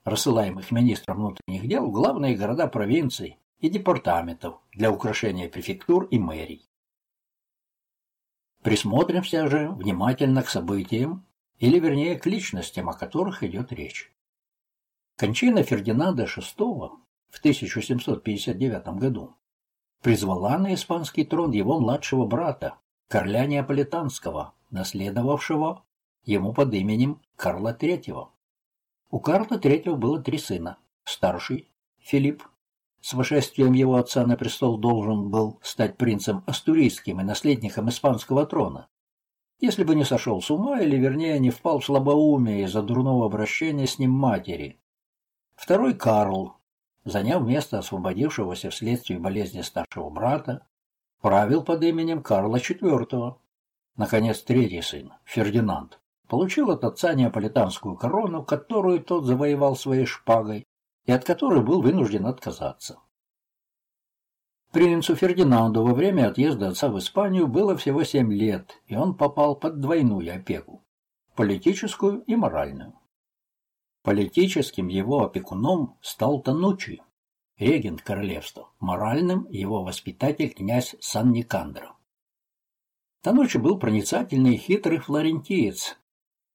рассылаемых министром внутренних дел в главные города провинций и департаментов для украшения префектур и мэрий. Присмотримся же внимательно к событиям, или вернее к личностям, о которых идет речь. Кончина Фердинанда VI в 1759 году призвала на испанский трон его младшего брата, короля Неаполитанского, наследовавшего ему под именем Карла III. У Карла III было три сына. Старший, Филипп, с вошествием его отца на престол должен был стать принцем астурийским и наследником испанского трона. Если бы не сошел с ума, или вернее не впал в слабоумие из-за дурного обращения с ним матери. Второй Карл, заняв место освободившегося вследствие болезни старшего брата, правил под именем Карла IV. Наконец, третий сын, Фердинанд, получил от отца неаполитанскую корону, которую тот завоевал своей шпагой, и от которой был вынужден отказаться. Принцу Фердинанду во время отъезда отца в Испанию было всего семь лет, и он попал под двойную опеку – политическую и моральную. Политическим его опекуном стал Танучи, регент королевства, моральным его воспитатель князь Сан-Никандро. Танучи был проницательный и хитрый флорентиец,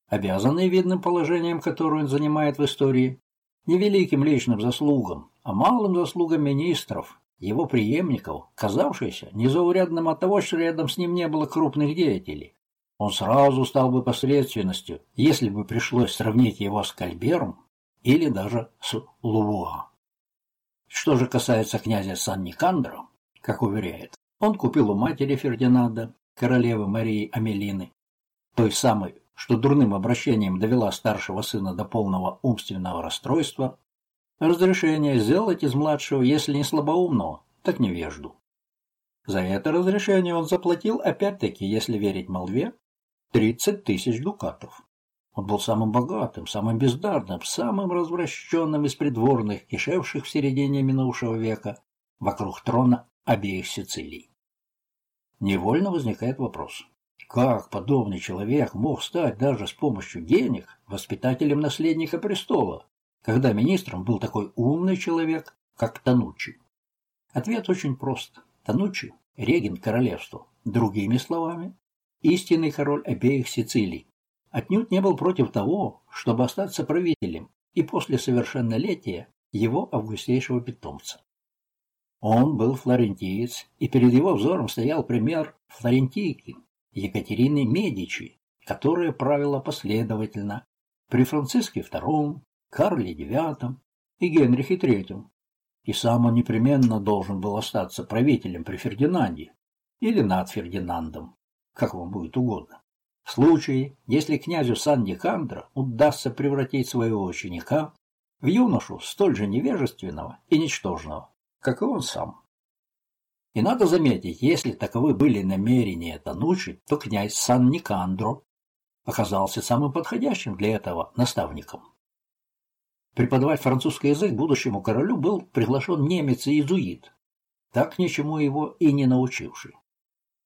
обязанный видным положением, которое он занимает в истории, не великим личным заслугам, а малым заслугам министров, его преемников, казавшийся незаурядным от того, что рядом с ним не было крупных деятелей. Он сразу стал бы посредственностью, если бы пришлось сравнить его с Кальбером или даже с Лувуа. Что же касается князя Сан-Никандро, как уверяет, он купил у матери Фердинанда, королевы Марии Амелины, той самой, что дурным обращением довела старшего сына до полного умственного расстройства, разрешение сделать из младшего, если не слабоумного, так невежду. За это разрешение он заплатил, опять-таки, если верить молве, 30 тысяч дукатов. Он был самым богатым, самым бездарным, самым развращенным из придворных, кишевших в середине минувшего века вокруг трона обеих Сицилий. Невольно возникает вопрос. Как подобный человек мог стать даже с помощью денег воспитателем наследника престола, когда министром был такой умный человек, как Танучи? Ответ очень прост. Танучи – регент королевства. Другими словами, истинный король обеих Сицилий. Отнюдь не был против того, чтобы остаться правителем и после совершеннолетия его августейшего питомца. Он был флорентиец, и перед его взором стоял пример флорентийки, Екатерины Медичи, которая правила последовательно при Франциске II, Карле IX и Генрихе III, и сам он непременно должен был остаться правителем при Фердинанде или над Фердинандом, как вам будет угодно. В случае, если князю Сан-Никандро удастся превратить своего ученика в юношу столь же невежественного и ничтожного, как и он сам. И надо заметить, если таковы были намерения Танучи, то князь Сан-Никандро оказался самым подходящим для этого наставником. Преподавать французский язык будущему королю был приглашен немец и иезуит, так ничему его и не научивший.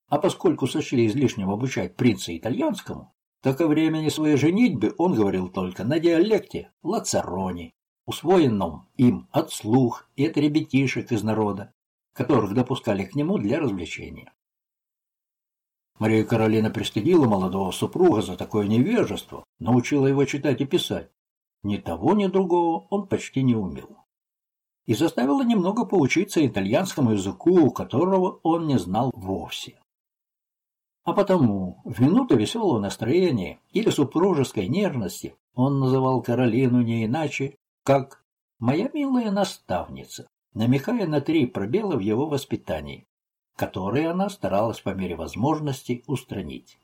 А поскольку сочли излишним обучать принца итальянскому, так о времени своей женитьбы он говорил только на диалекте лацарони, усвоенном им от слух и от ребятишек из народа, которых допускали к нему для развлечения. Мария Каролина пристыдила молодого супруга за такое невежество, научила его читать и писать. Ни того, ни другого он почти не умел. И заставила немного поучиться итальянскому языку, которого он не знал вовсе. А потому, в минуты веселого настроения или супружеской нежности, он называл Каролину не иначе, как «моя милая наставница» намекая на три пробела в его воспитании, которые она старалась по мере возможности устранить.